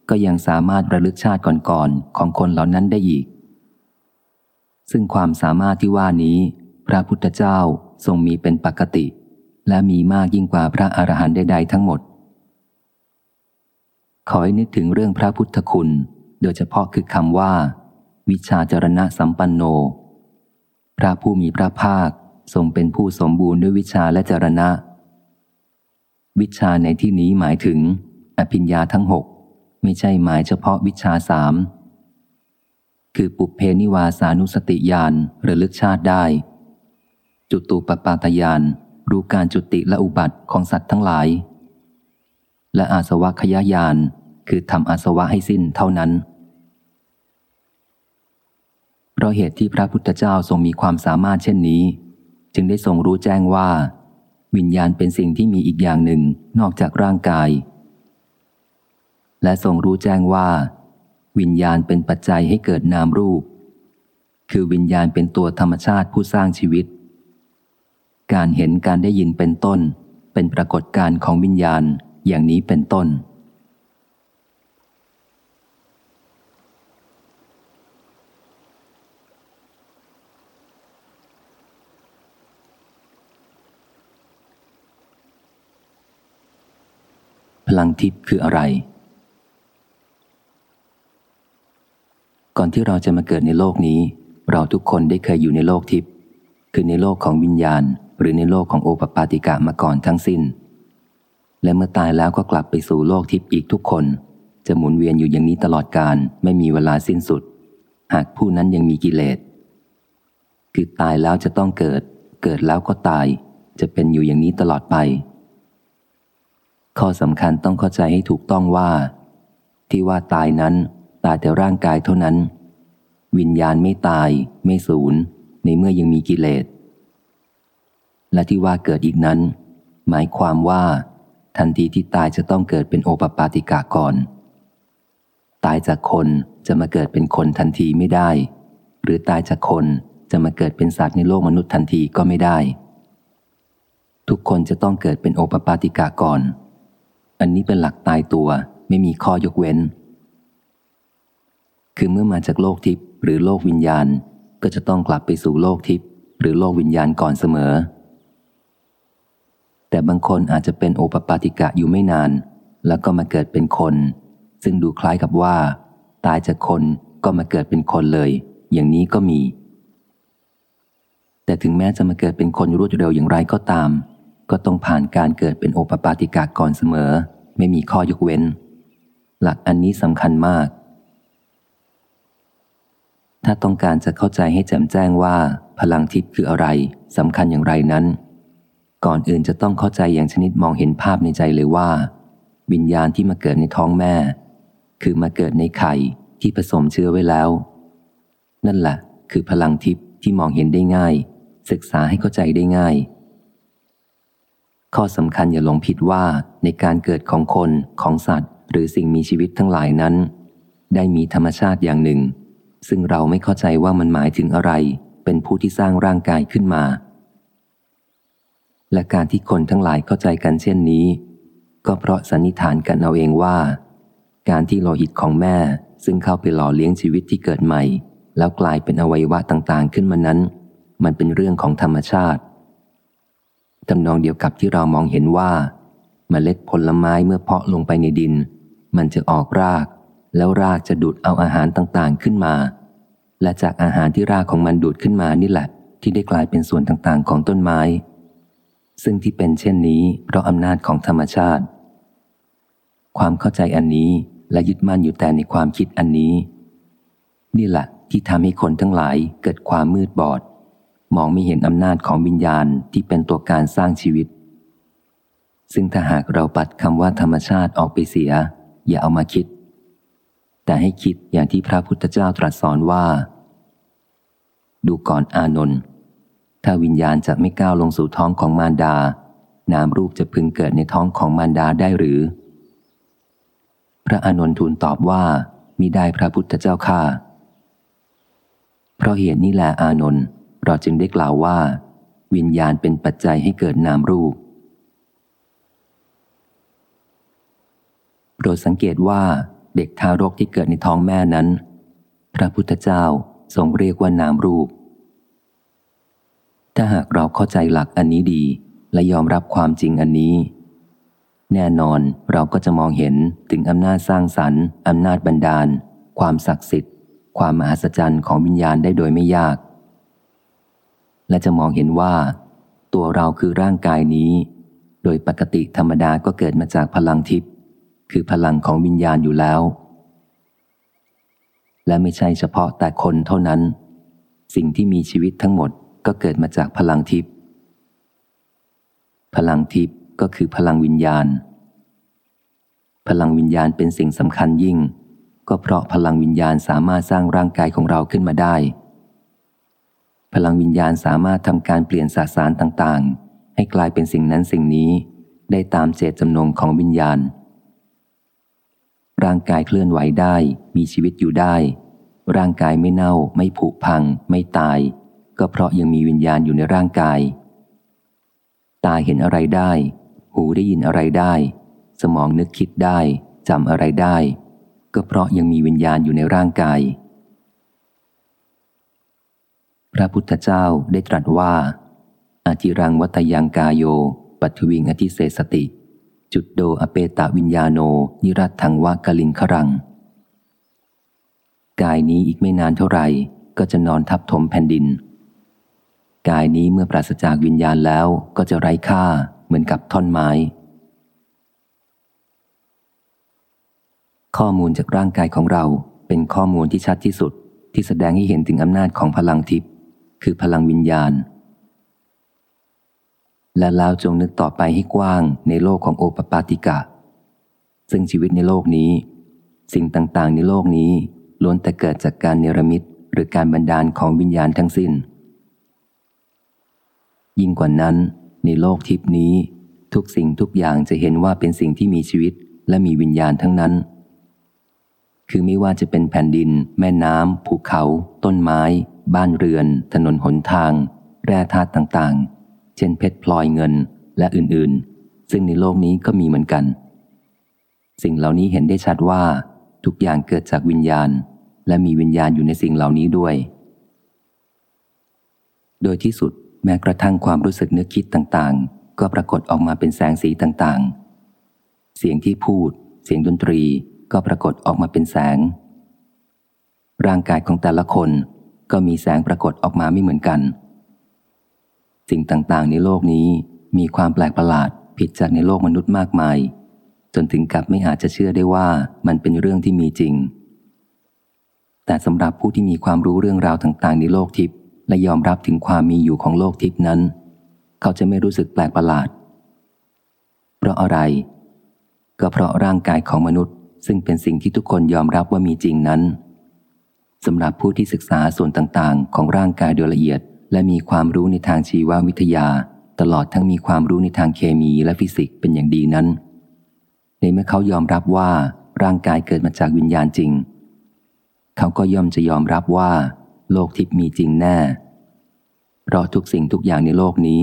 ก็ยังสามารถระลึกชาติก่อนๆของคนเหล่านั้นได้อีก ซึ่งความสามารถที่ว่านี้ พระพุทธเจ้าทรงมีเป็นปกติ และมีมากยิ่งกว่าพระอรหันต์ใดๆทั้งหมด ขอให้นึกถึงเรื่องพระพุทธคุณ โดยเฉพาะคือคำว่า วิชาจรณะสัมปันโน พระผู้มีพระภาค ทรงเป็นผู้สมบูรณ์ด้วยวิชาและจรณะ วิชาในที่นี้หมายถึง อภิญญาทั้งหกไม่ใช่หมายเฉพาะวิชาสามคือปุเพนิวาสานุสติญาณระลึกชาติได้ จุตูปปาตญาณรู้การจุติและอุบัติของสัตว์ทั้งหลาย และอาสวะขยายานคือทำอาสวะให้สิ้นเท่านั้น เพราะเหตุที่พระพุทธเจ้าทรงมีความสามารถเช่นนี้ จึงได้ทรงรู้แจ้งว่า วิญญาณเป็นสิ่งที่มีอีกอย่างหนึ่งนอกจากร่างกาย และทรงรู้แจ้งว่า วิญญาณเป็นปัจจัยให้เกิดนามรูป คือวิญญาณเป็นตัวธรรมชาติผู้สร้างชีวิต การเห็นการได้ยินเป็นต้น เป็นปรากฏการณ์ของวิญญาณอย่างนี้เป็นต้น พลังทิพย์คืออะไร ก่อนที่เราจะมาเกิดในโลกนี้ เราทุกคนได้เคยอยู่ในโลกทิพย์คือในโลกของวิญญาณ หรือในโลกของโอปปาติกะมาก่อนทั้งสิ้น และเมื่อตายแล้วก็กลับไปสู่โลกทิพย์อีกทุกคน จะหมุนเวียนอยู่อย่างนี้ตลอดการไม่มีเวลาสิ้นสุด หากผู้นั้นยังมีกิเลสคือตายแล้วจะต้องเกิด เกิดแล้วก็ตาย จะเป็นอยู่อย่างนี้ตลอดไป ข้อสำคัญต้องเข้าใจให้ถูกต้องว่า ที่ว่าตายนั้น ตายแต่ร่างกายเท่านั้น วิญญาณไม่ตายไม่สูญในเมื่อยังมีกิเลส และที่ว่าเกิดอีกนั้น หมายความว่า ทันทีที่ตายจะต้องเกิดเป็นโอปปาติกาก่อน ตายจากคนจะมาเกิดเป็นคนทันทีไม่ได้ หรือตายจากคนจะมาเกิดเป็นสัตว์ในโลกมนุษย์ทันทีก็ไม่ได้ ทุกคนจะต้องเกิดเป็นโอปปาติกาก่อน อันนี้เป็นหลักตายตัวไม่มีข้อยกเว้น คือเมื่อมาจากโลกทิพย์หรือโลกวิญญาณก็จะต้องกลับไปสู่โลกทิพย์หรือโลกวิญญาณก่อนเสมอ แต่บางคนอาจจะเป็นโอปปาติกะอยู่ไม่นาน แล้วก็มาเกิดเป็นคน ซึ่งดูคล้ายกับว่า ตายจากคนก็มาเกิดเป็นคนเลย อย่างนี้ก็มี แต่ถึงแม้จะมาเกิดเป็นคนรวดเร็วอย่างไรก็ตาม ก็ต้องผ่านการเกิดเป็นโอปปาติกะก่อนเสมอ ไม่มีข้อยกเว้น หลักอันนี้สำคัญมาก ถ้าต้องการจะเข้าใจให้แจ่มแจ้งว่า พลังทิพย์คืออะไรสำคัญอย่างไรนั้น ก่อนอื่นจะต้องเข้าใจอย่างชนิดมองเห็นภาพในใจเลยว่า วิญญาณที่มาเกิดในท้องแม่ คือมาเกิดในไข่ที่ผสมเชื้อไว้แล้ว นั่นแหละ คือพลังทิพย์ที่มองเห็นได้ง่าย ศึกษาให้เข้าใจได้ง่าย ข้อสำคัญอย่าหลงผิดว่าในการเกิดของคนของสัตว์ หรือสิ่งมีชีวิตทั้งหลายนั้น ได้มีธรรมชาติอย่างหนึ่ง ซึ่งเราไม่เข้าใจว่ามันหมายถึงอะไร เป็นผู้ที่สร้างร่างกายขึ้นมา และการที่คนทั้งหลายเข้าใจกันเช่นนี้ ก็เพราะสันนิษฐานกันเอาเองว่า การที่โลหิตของแม่ซึ่งเข้าไปหล่อเลี้ยงชีวิตที่เกิดใหม่ แล้วกลายเป็นอวัยวะต่างๆขึ้นมานั้น มันเป็นเรื่องของธรรมชาติ ทำนองเดียวกับที่เรามองเห็นว่าเมล็ดผลไม้เมื่อเพาะลงไปในดิน มันจะออกราก แล้วรากจะดูดเอาอาหารต่างๆขึ้นมา และจากอาหารที่รากของมันดูดขึ้นมานี่แหละ ที่ได้กลายเป็นส่วนต่างๆ ของต้นไม้ ซึ่งที่เป็นเช่นนี้เพราะอำนาจของธรรมชาติ ความเข้าใจอันนี้และยึดมั่นอยู่แต่ในความคิดอันนี้ นี่แหละที่ทำให้คนทั้งหลายเกิดความมืดบอด มองไม่เห็นอำนาจของวิญญาณที่เป็นตัวการสร้างชีวิต ซึ่งถ้าหากเราปัดคำว่าธรรมชาติออกไปเสีย อย่าเอามาคิด แต่ให้คิดอย่างที่พระพุทธเจ้าตรัสสอนว่า ดูก่อนอานนท์ถ้าวิญญาณจะไม่ก้าวลงสู่ท้องของมารดา นามรูปจะพึงเกิดในท้องของมารดาได้หรือ พระอานนท์ทูลตอบว่ามิได้พระพุทธเจ้าข้าเพราะเหตุนี้แหละอานนท์ เราจึงได้กล่าวว่า วิญญาณเป็นปัจจัยให้เกิดนามรูป โปรดสังเกตว่าเด็กทารกที่เกิดในท้องแม่นั้น พระพุทธเจ้าทรงเรียกว่านามรูป ถ้าหากเราเข้าใจหลักอันนี้ดีและยอมรับความจริงอันนี้ แน่นอนเราก็จะมองเห็นถึงอำนาจสร้างสรรค์อำนาจบันดาล ความศักดิ์สิทธิ์ ความมหัศจรรย์ของวิญญาณได้โดยไม่ยาก และจะมองเห็นว่า ตัวเราคือร่างกายนี้ โดยปกติธรรมดาก็เกิดมาจากพลังทิพย์คือพลังของวิญญาณอยู่แล้ว และไม่ใช่เฉพาะแต่คนเท่านั้น สิ่งที่มีชีวิตทั้งหมดก็เกิดมาจากพลังทิพย์พลังทิพย์ก็คือพลังวิญญาณ พลังวิญญาณเป็นสิ่งสำคัญยิ่ง ก็เพราะพลังวิญญาณสามารถสร้างร่างกายของเราขึ้นมาได้ ลังวิญญาณสามารถทำการเปลี่ยนสสารต่างๆ ให้กลายเป็นสิ่งนั้นสิ่งนี้ ได้ตามเจตจำนงของวิญญาณ ร่างกายเคลื่อนไหวได้ มีชีวิตอยู่ได้ ร่างกายไม่เน่า ไม่ผุพัง ไม่ตาย ก็เพราะยังมีวิญญาณอยู่ในร่างกาย ตาเห็นอะไรได้ หูได้ยินอะไรได้ สมองนึกคิดได้จำอะไรได้ ก็เพราะยังมีวิญญาณอยู่ในร่างกาย ระพุทธเจ้าได้ตรัสว่า อาจิรังวัตยังกาโย ปัทวิงอธิเสสติ จุดโดอเปตาวิญญาโน นิรัตถังวากลิงขรัง กายนี้อีกไม่นานเท่าไหร่ ก็จะนอนทับถมแผ่นดิน กายนี้เมื่อปราศจากวิญญาณแล้วก็จะไร้ค่าเหมือนกับท่อนไม้ ข้อมูลจากร่างกายของเราเป็นข้อมูลที่ชัดที่สุดที่แสดงให้เห็นถึงอำนาจของพลังทิพย์ คือพลังวิญญาณ และแล้วจงนึกต่อไปให้กว้างในโลกของโอปปาติกะ ซึ่งชีวิตในโลกนี้ สิ่งต่างๆ ในโลกนี้ล้วนแต่เกิดจากการเนรมิตหรือการบันดาลของวิญญาณทั้งสิน้น ยิ่งกว่านั้น ในโลกทิพนี้ ทุกสิ่งทุกอย่างจะเห็นว่าเป็นสิ่งที่มีชีวิตและมีวิญญาณทั้งนั้น คือไม่ว่าจะเป็นแผ่นดิน แม่น้ำภูเขา ต้นไม้ บ้านเรือน ถนนหนทาง แร่ธาตุต่างๆ เช่นเพชรพลอยเงินและอื่นๆ ซึ่งในโลกนี้ก็มีเหมือนกัน สิ่งเหล่านี้เห็นได้ชัดว่า ทุกอย่างเกิดจากวิญญาณ และมีวิญญาณอยู่ในสิ่งเหล่านี้ด้วย โดยที่สุดแม้กระทั่งความรู้สึกนึกคิดต่างๆ ก็ปรากฏออกมาเป็นแสงสีต่างๆ เสียงที่พูด เสียงดนตรีก็ปรากฏออกมาเป็นแสง ร่างกายของแต่ละคน ก็มีแสงปรากฏออกมาไม่เหมือนกัน สิ่งต่างๆ ในโลกนี้มีความแปลกประหลาดผิดจากในโลกมนุษย์มากมาย จนถึงกับไม่อาจจะเชื่อได้ว่ามันเป็นเรื่องที่มีจริง แต่สำหรับผู้ที่มีความรู้เรื่องราวต่างๆ ในโลกทิพย์และยอมรับถึงความมีอยู่ของโลกทิพย์นั้น เขาจะไม่รู้สึกแปลกประหลาด เพราะอะไร ก็เพราะร่างกายของมนุษย์ ซึ่งเป็นสิ่งที่ทุกคนยอมรับว่ามีจริงนั้น สำหรับผู้ที่ศึกษาส่วนต่างๆ ของร่างกายโดยละเอียด และมีความรู้ในทางชีววิทยา ตลอดทั้งมีความรู้ในทางเคมีและฟิสิกส์เป็นอย่างดีนั้น ในเมื่อเขายอมรับว่าร่างกายเกิดมาจากวิญญาณจริง เขาก็ย่อมจะยอมรับว่า โลกทิพย์มีจริงแน่ เพราะทุกสิ่งทุกอย่างในโลกนี้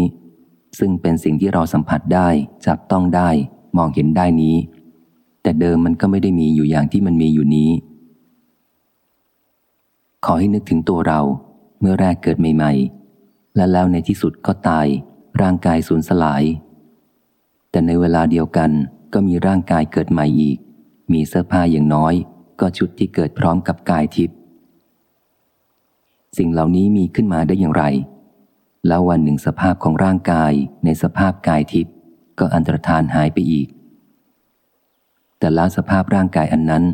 ซึ่งเป็นสิ่งที่เราสัมผัสได้จับต้องได้ มองเห็นได้นี้ แต่เดิมมันก็ไม่ได้มีอยู่อย่างที่มันมีอยู่นี้ ขอให้นึกถึงตัวเรา เมื่อแรกเกิดใหม่ ๆ และแล้วในที่สุดก็ตาย ร่างกายสูญสลาย แต่ในเวลาเดียวกันก็มีร่างกายเกิดใหม่อีก มีเสื้อผ้าอย่างน้อย ก็ชุดที่เกิดพร้อมกับกายทิพย์สิ่งเหล่านี้มีขึ้นมาได้อย่างไร แล้ววันหนึ่งสภาพของร่างกายในสภาพกายทิพย์ก็อันตรธานหายไปอีก แต่แล้วสภาพร่างกายอันนั้น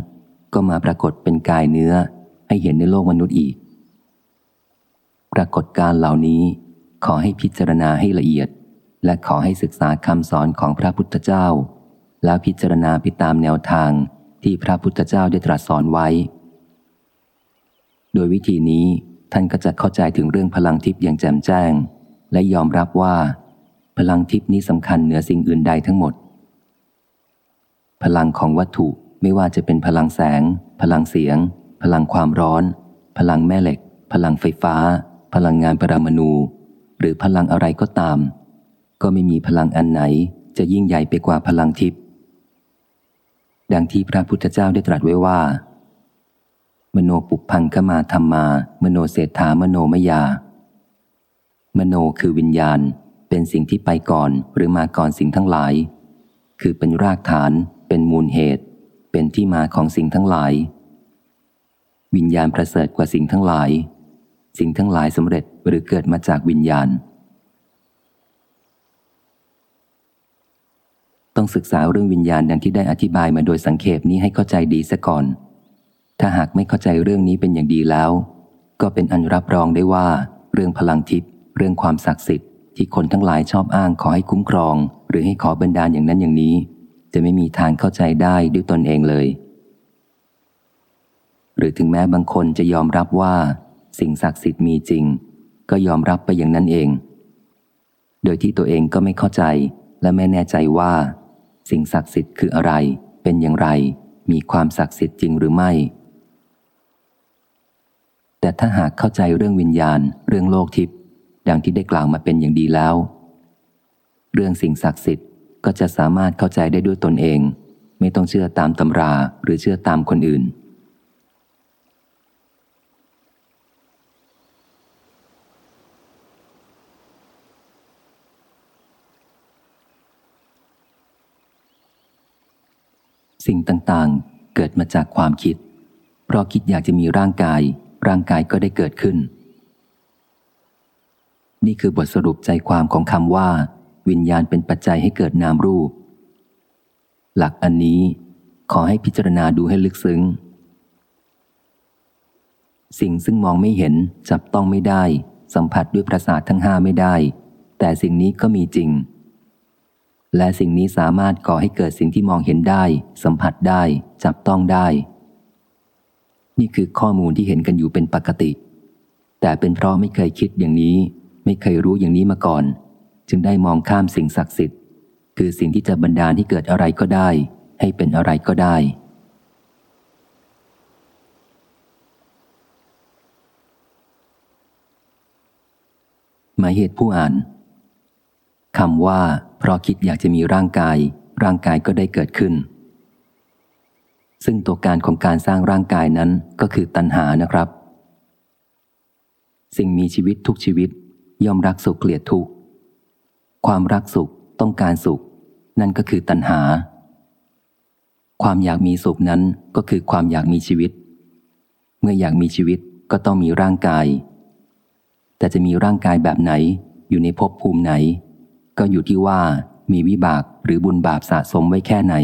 ก็มาปรากฏเป็นกายเนื้อ ให้เห็นในโลกมนุษย์อีก ปรากฏการเหล่านี้ขอให้พิจารณาให้ละเอียด และขอให้ศึกษาคำสอนของพระพุทธเจ้า แล้วพิจารณาไปตามแนวทางที่พระพุทธเจ้าได้ตรัสสอนไว้ โดยวิธีนี้ท่านก็จะเข้าใจถึงเรื่องพลังทิพย์อย่างแจ่มแจ้ง และยอมรับว่า พลังทิพย์นี้สำคัญเหนือสิ่งอื่นใดทั้งหมด พลังของวัตถุไม่ว่าจะเป็นพลังแสง พลังเสียง พลังความร้อน พลังแม่เหล็ก พลังไฟฟ้า พลังงานปรมาณูหรือพลังอะไรก็ตาม ก็ไม่มีพลังอันไหนจะยิ่งใหญ่ไปกว่าพลังทิพย์ดังที่พระพุทธเจ้าได้ตรัสไว้ว่า มโนปุพังขมาธรรมา มโนเศรษฐามโนมยา มโนคือวิญญาณเป็นสิ่งที่ไปก่อนหรือมาก่อนสิ่งทั้งหลาย คือเป็นรากฐาน เป็นมูลเหตุ เป็นที่มาของสิ่งทั้งหลาย วิญญาณประเสริฐกว่าสิ่งทั้งหลาย สิ่งทั้งหลายสำเร็จหรือเกิดมาจากวิญญาณ ต้องศึกษาเรื่องวิญญาณดังที่ได้อธิบายมาโดยสังเขปนี้ให้เข้าใจดีซะก่อน ถ้าหากไม่เข้าใจเรื่องนี้เป็นอย่างดีแล้ว ก็เป็นอันรับรองได้ว่า เรื่องพลังทิพย์เรื่องความศักดิ์สิทธิ์ที่คนทั้งหลายชอบอ้างขอให้คุ้มครอง หรือให้ขอบันดาลอย่างนั้นอย่างนี้ จะไม่มีทางเข้าใจได้ด้วยตนเองเลย หรือถึงแม้บางคนจะยอมรับว่า สิ่งศักดิ์สิทธิ์มีจริง ก็ยอมรับไปอย่างนั้นเอง โดยที่ตัวเองก็ไม่เข้าใจและไม่แน่ใจว่า สิ่งศักดิ์สิทธิ์คืออะไร เป็นอย่างไร มีความศักดิ์สิทธิ์จริงหรือไม่ แต่ถ้าหากเข้าใจเรื่องวิญญาณ เรื่องโลกทิพย์ดังที่ได้กล่าวมาเป็นอย่างดีแล้ว เรื่องสิ่งศักดิ์สิทธิ์ก็จะสามารถเข้าใจได้ด้วยตนเอง ไม่ต้องเชื่อตามตำราหรือเชื่อตามคนอื่น สิ่งต่างๆ เกิดมาจากความคิด เพราะคิดอยากจะมีร่างกาย ร่างกายก็ได้เกิดขึ้น นี่คือบทสรุปใจความของคำว่า วิญญาณเป็นปัจจัยให้เกิดนามรูป หลักอันนี้ขอให้พิจารณาดูให้ลึกซึ้ง สิ่งซึ่งมองไม่เห็นจับต้องไม่ได้ สัมผัสด้วยประสาททั้งห้าไม่ได้ แต่สิ่งนี้ก็มีจริง และสิ่งนี้สามารถก่อให้เกิดสิ่งที่มองเห็นได้ สัมผัสได้ จับต้องได้ นี่คือข้อมูลที่เห็นกันอยู่เป็นปกติ แต่เป็นเพราะไม่เคยคิดอย่างนี้ ไม่เคยรู้อย่างนี้มาก่อน จึงได้มองข้ามสิ่งศักดิ์สิทธิ์ คือสิ่งที่จะบันดาลให้เกิดอะไรก็ได้ ให้เป็นอะไรก็ได้ หมายเหตุผู้อ่าน คำว่า เพราะคิดอยากจะมีร่างกาย ร่างกายก็ได้เกิดขึ้น ซึ่งตัวการของการสร้างร่างกายนั้นก็คือตัณหานะครับ สิ่งมีชีวิตทุกชีวิต ย่อมรักสุขเกลียดทุกข์ ความรักสุขต้องการสุข นั่นก็คือตัณหา ความอยากมีสุขนั้นก็คือความอยากมีชีวิต เมื่ออยากมีชีวิตก็ต้องมีร่างกาย แต่จะมีร่างกายแบบไหนอยู่ในภพภูมิไหน ก็อยู่ที่ว่ามีวิบากหรือบุญบาปสะสมไว้แค่ไหน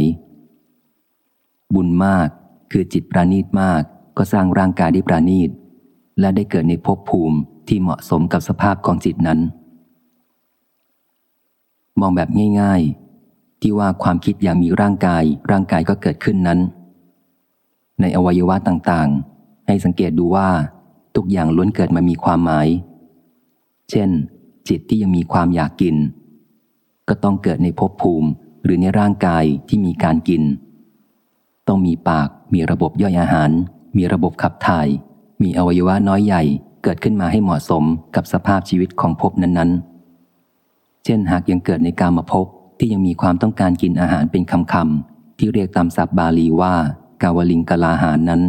บุญมากคือจิตประณีตมากก็สร้างร่างกายได้ประณีต และได้เกิดในภพภูมิที่เหมาะสมกับสภาพของจิตนั้น มองแบบง่าย ๆ ที่ว่าความคิดอย่างมีร่างกาย ร่างกายก็เกิดขึ้นนั้น ในอวัยวะต่างๆ ให้สังเกตดูว่า ทุกอย่างล้วนเกิดมามีความหมาย เช่น จิตที่ยังมีความอยากกิน ก็ต้องเกิดในภพภูมิหรือในร่างกายที่มีการกิน ต้องมีปาก มีระบบย่อยอาหาร มีระบบขับถ่าย มีอวัยวะน้อยใหญ่เกิดขึ้นมาให้เหมาะสมกับสภาพชีวิตของภพนั้นๆ เช่นหากยังเกิดในกามภพที่ยังมีความต้องการกินอาหารเป็นคำๆที่เรียกตามศัพท์บาลีว่า กาวลิงกลาหารนั้น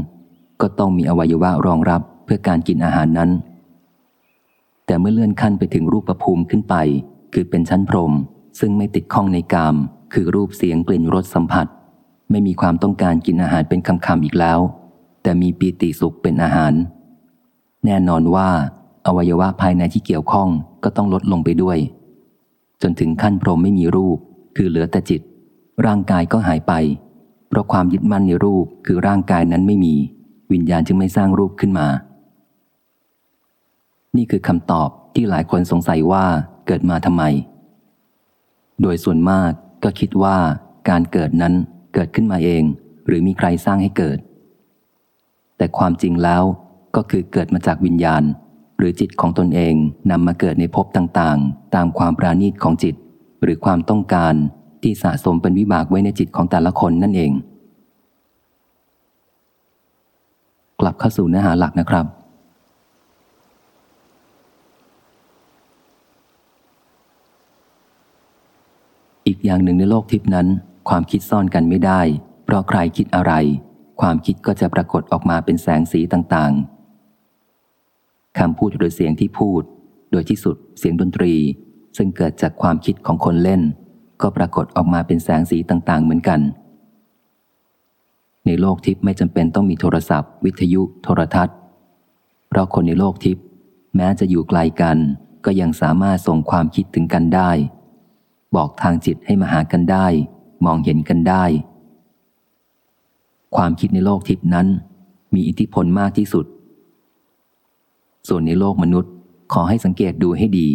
ก็ต้องมีอวัยวะรองรับเพื่อการกินอาหารนั้น แต่เมื่อเลื่อนขั้นไปถึงรูปภูมิขึ้นไป คือเป็นชั้นพรหม ซึ่งไม่ติดข้องในกาม คือรูปเสียงกลิ่นรสสัมผัส ไม่มีความต้องการกินอาหารเป็นคำๆอีกแล้ว แต่มีปีติสุขเป็นอาหาร แน่นอนว่า อวัยวะภายในที่เกี่ยวข้องก็ต้องลดลงไปด้วย จนถึงขั้นพรหมไม่มีรูป คือเหลือแต่จิต ร่างกายก็หายไป เพราะความยึดมั่นในรูปคือร่างกายนั้นไม่มี วิญญาณจึงไม่สร้างรูปขึ้นมา นี่คือคำตอบที่หลายคนสงสัยว่าเกิดมาทำไม โดยส่วนมากก็คิดว่าการเกิดนั้นเกิดขึ้นมาเอง หรือมีใครสร้างให้เกิด แต่ความจริงแล้วก็คือเกิดมาจากวิญญาณ หรือจิตของตนเองนำมาเกิดในภพต่างๆ ตามความปราณีตของจิต หรือความต้องการที่สะสมเป็นวิบากไว้ในจิตของแต่ละคนนั่นเอง กลับเข้าสู่เนื้อหาหลักนะครับ อีกอย่างหนึ่งในโลกทิพนั้น ความคิดซ่อนกันไม่ได้ เพราะใครคิดอะไร ความคิดก็จะปรากฏออกมาเป็นแสงสีต่างๆคำพูดหรือเสียงที่พูด โดยที่สุดเสียงดนตรี ซึ่งเกิดจากความคิดของคนเล่น ก็ปรากฏออกมาเป็นแสงสีต่างๆ เหมือนกัน ในโลกทิพย์ไม่จำเป็นต้องมีโทรศัพท์ วิทยุ โทรทัศน์ เพราะคนในโลกทิพย์แม้จะอยู่ไกลกัน ก็ยังสามารถส่งความคิดถึงกันได้ บอกทางจิตให้มาหากันได้ มองเห็นกันได้ ความคิดในโลกทิพนั้น มีอิทธิพลมากที่สุด ส่วนในโลกมนุษย์ขอให้สังเกตดูให้ดี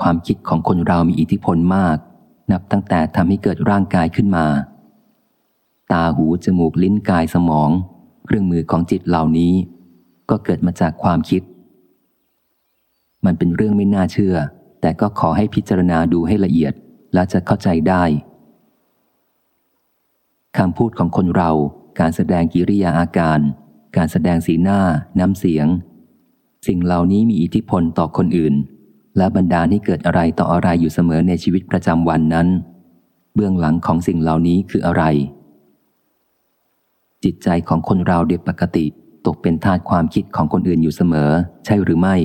ความคิดของคนเรามีอิทธิพลมาก นับตั้งแต่ทำให้เกิดร่างกายขึ้นมา ตาหูจมูกลิ้นกายสมอง เครื่องมือของจิตเหล่านี้ ก็เกิดมาจากความคิด มันเป็นเรื่องไม่น่าเชื่อ แต่ก็ขอให้พิจารณาดูให้ละเอียด และจะเข้าใจได้คำพูดของคนเรา การแสดงกิริยาอาการ การแสดงสีหน้า น้ำเสียง สิ่งเหล่านี้มีอิทธิพลต่อคนอื่น และบรรดาให้เกิดอะไรต่ออะไรอยู่เสมอในชีวิตประจำวันนั้น เบื้องหลังของสิ่งเหล่านี้คืออะไร จิตใจของคนเราโดยปกติตกเป็นทาสความคิดของคนอื่นอยู่เสมอ ใช่หรือไม่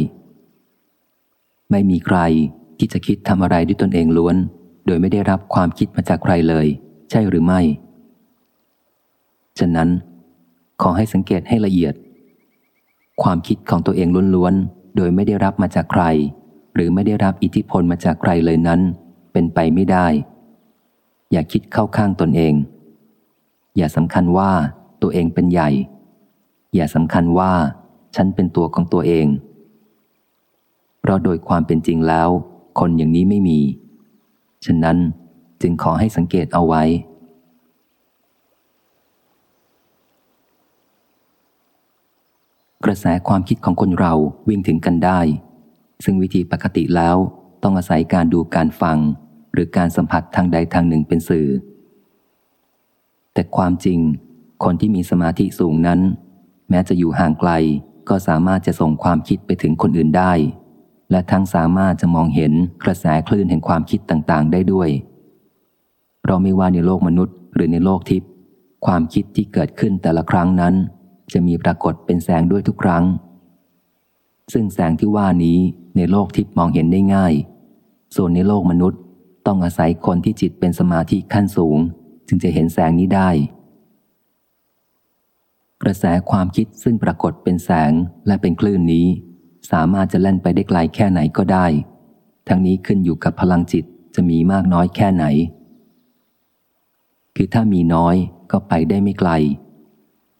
ไม่มีใครที่จะคิดทำอะไรด้วยตนเองล้วน โดยไม่ได้รับความคิดมาจากใครเลย ใช่หรือไม่ ฉะนั้น ขอให้สังเกตให้ละเอียด ความคิดของตัวเองล้วนๆ โดยไม่ได้รับมาจากใคร หรือไม่ได้รับอิทธิพลมาจากใครเลยนั้น เป็นไปไม่ได้ อย่าคิดเข้าข้างตนเอง อย่าสำคัญว่าตัวเองเป็นใหญ่ อย่าสำคัญว่าฉันเป็นตัวของตัวเอง เพราะโดยความเป็นจริงแล้ว คนอย่างนี้ไม่มี ฉะนั้นจึงขอให้สังเกตเอาไว้ กระแสความคิดของคนเราวิ่งถึงกันได้ ซึ่งวิธีปกติแล้วต้องอาศัยการดูการฟัง หรือการสัมผัสทางใดทางหนึ่งเป็นสื่อ แต่ความจริง คนที่มีสมาธิสูงนั้น แม้จะอยู่ห่างไกลก็สามารถจะส่งความคิดไปถึงคนอื่นได้ และทั้งสามารถจะมองเห็นกระแสคลื่นแห่งความคิดต่างๆ ได้ด้วย เราไม่ว่าในโลกมนุษย์หรือในโลกทิพย์ความคิดที่เกิดขึ้นแต่ละครั้งนั้น จะมีปรากฏเป็นแสงด้วยทุกครั้ง ซึ่งแสงที่ว่านี้ในโลกทิพย์มองเห็นได้ง่าย ส่วนในโลกมนุษย์ต้องอาศัยคนที่จิตเป็นสมาธิขั้นสูง จึงจะเห็นแสงนี้ได้ กระแสความคิดซึ่งปรากฏเป็นแสงและเป็นคลื่นนี้ สามารถจะเล่นไปได้ไกลแค่ไหนก็ได้ ทั้งนี้ขึ้นอยู่กับพลังจิตจะมีมากน้อยแค่ไหน คือถ้ามีน้อยก็ไปได้ไม่ไกล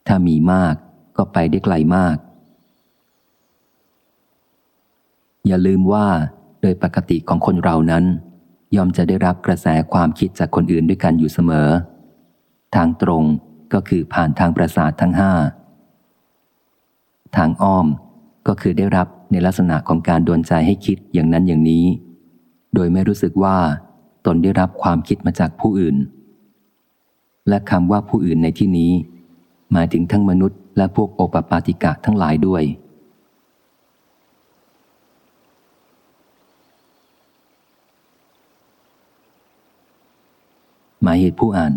ถ้ามีมากก็ไปได้ไกลมาก อย่าลืมว่าโดยปกติของคนเรานั้น ยอมจะได้รับกระแสความคิดจากคนอื่นด้วยกันอยู่เสมอ ทางตรงก็คือผ่านทางประสาททั้งห้า ทางอ้อม ก็คือได้รับในลักษณะของการดวนใจให้คิดอย่างนั้นอย่างนี้ โดยไม่รู้สึกว่า ตนได้รับความคิดมาจากผู้อื่น และคำว่าผู้อื่นในที่นี้ หมายถึงทั้งมนุษย์และพวกโอปปาติกะทั้งหลายด้วย หมายเหตุผู้อ่าน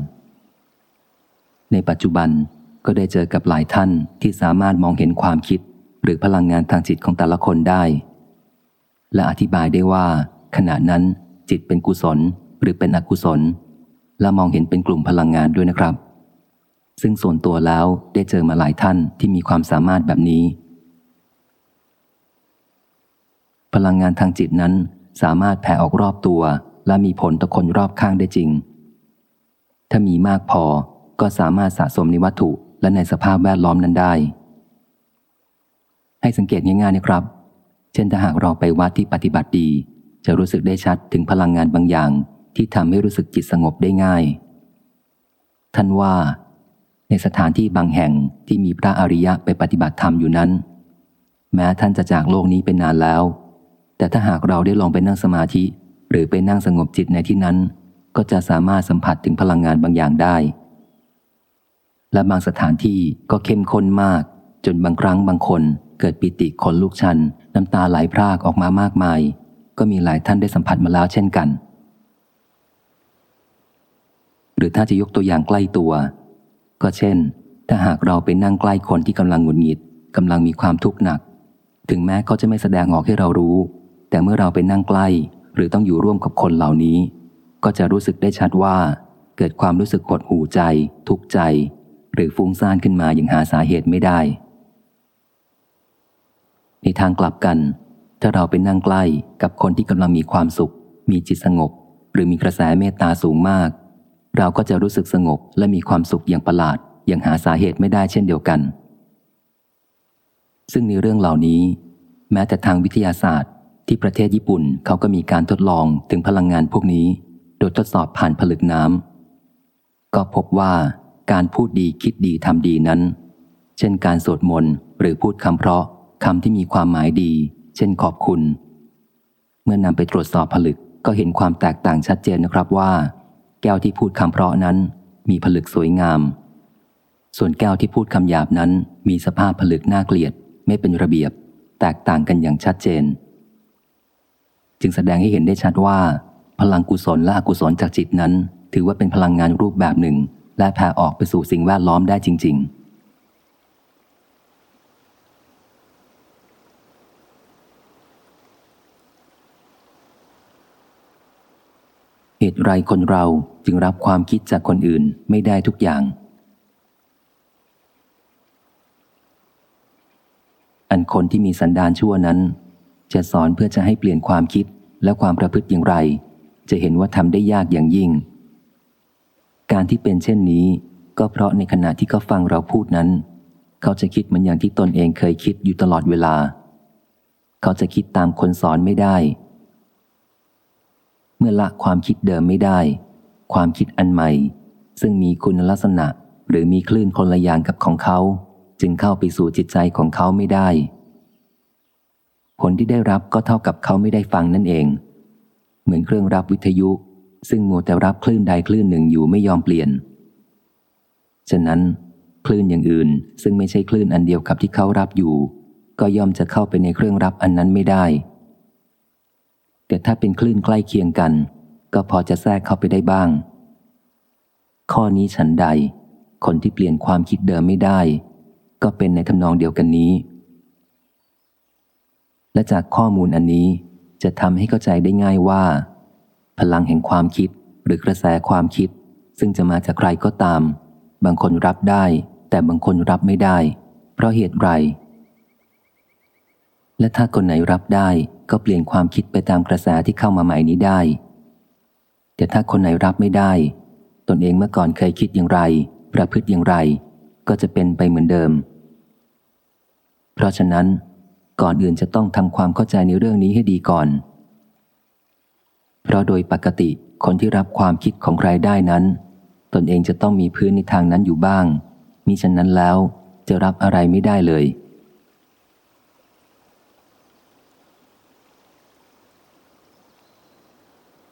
ในปัจจุบันก็ได้เจอกับหลายท่านที่สามารถมองเห็นความคิด หรือพลังงานทางจิตของแต่ละคนได้ และอธิบายได้ว่า ขณะนั้นจิตเป็นกุศลหรือเป็นอกุศล และมองเห็นเป็นกลุ่มพลังงานด้วยนะครับ ซึ่งส่วนตัวแล้วได้เจอมาหลายท่านที่มีความสามารถแบบนี้ พลังงานทางจิตนั้นสามารถแผ่ออกรอบตัว และมีผลต่อคนรอบข้างได้จริง ถ้ามีมากพอก็สามารถสะสมในวัตถุและในสภาพแวดล้อมนั้นได้ ให้สังเกตง่ายๆนะครับ เช่นถ้าหากเราไปวัดที่ปฏิบัติดี จะรู้สึกได้ชัดถึงพลังงานบางอย่าง ที่ทำให้รู้สึกจิตสงบได้ง่าย ท่านว่า ในสถานที่บางแห่งที่มีพระอริยะไปปฏิบัติธรรมอยู่นั้น แม้ท่านจะจากโลกนี้เป็นนานแล้ว แต่ถ้าหากเราได้ลองไปนั่งสมาธิ หรือไปนั่งสงบจิตในที่นั้น ก็จะสามารถสัมผัสถึงพลังงานบางอย่างได้ และบางสถานที่ก็เข้มข้นมาก จนบางครั้งบางคน เกิดปิติขนลุกชัน น้ำตาไหลพรากออกมามากมาย ก็มีหลายท่านได้สัมผัสมาแล้วเช่นกัน หรือถ้าจะยกตัวอย่างใกล้ตัว ก็เช่น ถ้าหากเราไปนั่งใกล้คนที่กำลังหงุดหงิดกำลังมีความทุกข์หนัก ถึงแม้เขาจะไม่แสดงออกให้เรารู้ แต่เมื่อเราไปนั่งใกล้ หรือต้องอยู่ร่วมกับคนเหล่านี้ ก็จะรู้สึกได้ชัดว่า เกิดความรู้สึกหดหูใจ ทุกข์ใจ หรือฟุ้งซ่านขึ้นมาอย่างหาสาเหตุไม่ได้ ในทางกลับกัน ถ้าเราไปนั่งใกล้กับคนที่กำลังมีความสุข มีจิตสงบ หรือมีกระแสเมตตาสูงมาก เราก็จะรู้สึกสงบและมีความสุขอย่างประหลาดอย่างหาสาเหตุไม่ได้เช่นเดียวกัน ซึ่งในเรื่องเหล่านี้ แม้แต่ทางวิทยาศาสตร์ ที่ประเทศญี่ปุ่นเขาก็มีการทดลองถึงพลังงานพวกนี้ โดยทดสอบผ่านผลึกน้ำก็พบว่าการพูดดีคิดดีทำดีนั้น เช่นการสวดมนต์หรือพูดคำเพราะ คำที่มีความหมายดี เช่นขอบคุณ เมื่อนำไปตรวจสอบผลึกก็เห็นความแตกต่างชัดเจนนะครับว่า แก้วที่พูดคำเพราะนั้น มีผลึกสวยงาม ส่วนแก้วที่พูดคำหยาบนั้น มีสภาพผลึกน่าเกลียด ไม่เป็นระเบียบ แตกต่างกันอย่างชัดเจน จึงแสดงให้เห็นได้ชัดว่า พลังกุศลและอกุศลจากจิตนั้น ถือว่าเป็นพลังงานรูปแบบหนึ่ง และแผ่ออกไปสู่สิ่งแวดล้อมได้จริง ๆ เหตุไรคนเราจึงรับความคิดจากคนอื่นไม่ได้ทุกอย่าง อันคนที่มีสันดานชั่วนั้น จะสอนเพื่อจะให้เปลี่ยนความคิดและความประพฤติอย่างไร จะเห็นว่าทำได้ยากอย่างยิ่ง การที่เป็นเช่นนี้ ก็เพราะในขณะที่เขาฟังเราพูดนั้น เขาจะคิดเหมือนอย่างที่ตนเองเคยคิดอยู่ตลอดเวลา เขาจะคิดตามคนสอนไม่ได้ เมื่อละความคิดเดิมไม่ได้ ความคิดอันใหม่ ซึ่งมีคุณลักษณะหรือมีคลื่นคนละอย่างกับของเขา จึงเข้าไปสู่จิตใจของเขาไม่ได้ ผลที่ได้รับก็เท่ากับเขาไม่ได้ฟังนั่นเอง เหมือนเครื่องรับวิทยุ ซึ่งมัวแต่รับคลื่นใดคลื่นหนึ่งอยู่ไม่ยอมเปลี่ยน ฉะนั้น คลื่นอย่างอื่นซึ่งไม่ใช่คลื่นอันเดียวกับที่เขารับอยู่ ก็ย่อมจะเข้าไปในเครื่องรับอันนั้นไม่ได้ แต่ถ้าเป็นคลื่นใกล้เคียงกัน ก็พอจะแทรกเข้าไปได้บ้าง ข้อนี้ฉันใด คนที่เปลี่ยนความคิดเดิมไม่ได้ ก็เป็นในทำนองเดียวกันนี้ และจากข้อมูลอันนี้จะทำให้เข้าใจได้ง่ายว่า พลังแห่งความคิดหรือกระแสความคิด ซึ่งจะมาจากใครก็ตาม บางคนรับได้ แต่บางคนรับไม่ได้ เพราะเหตุไร และถ้าคนไหนรับได้ ก็เปลี่ยนความคิดไปตามกระแสที่เข้ามาใหม่นี้ได้ แต่ถ้าคนไหนรับไม่ได้ ตนเองเมื่อก่อนเคยคิดอย่างไร ประพฤติอย่างไร ก็จะเป็นไปเหมือนเดิม เพราะฉะนั้น ก่อนอื่นจะต้องทำความเข้าใจในเรื่องนี้ให้ดีก่อน เพราะโดยปกติคนที่รับความคิดของใครได้นั้น ตนเองจะต้องมีพื้นในทางนั้นอยู่บ้างมิฉะนั้นแล้วจะรับอะไรไม่ได้เลย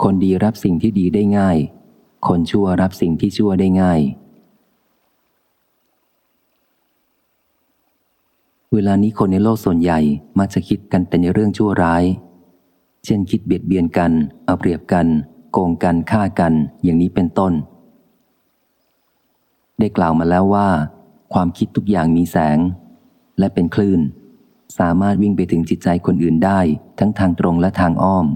คนดีรับสิ่งที่ดีได้ง่าย คนชั่วรับสิ่งที่ชั่วได้ง่าย เวลานี้คนในโลกส่วนใหญ่มักจะคิดกันแต่ในเรื่องชั่วร้าย เช่นคิดเบียดเบียนกัน เอาเปรียบกัน โกงกันฆ่ากัน อย่างนี้เป็นต้น ได้กล่าวมาแล้วว่า ความคิดทุกอย่างมีแสง และเป็นคลื่น สามารถวิ่งไปถึงจิตใจคนอื่นได้ ทั้งทางตรงและทางอ้อม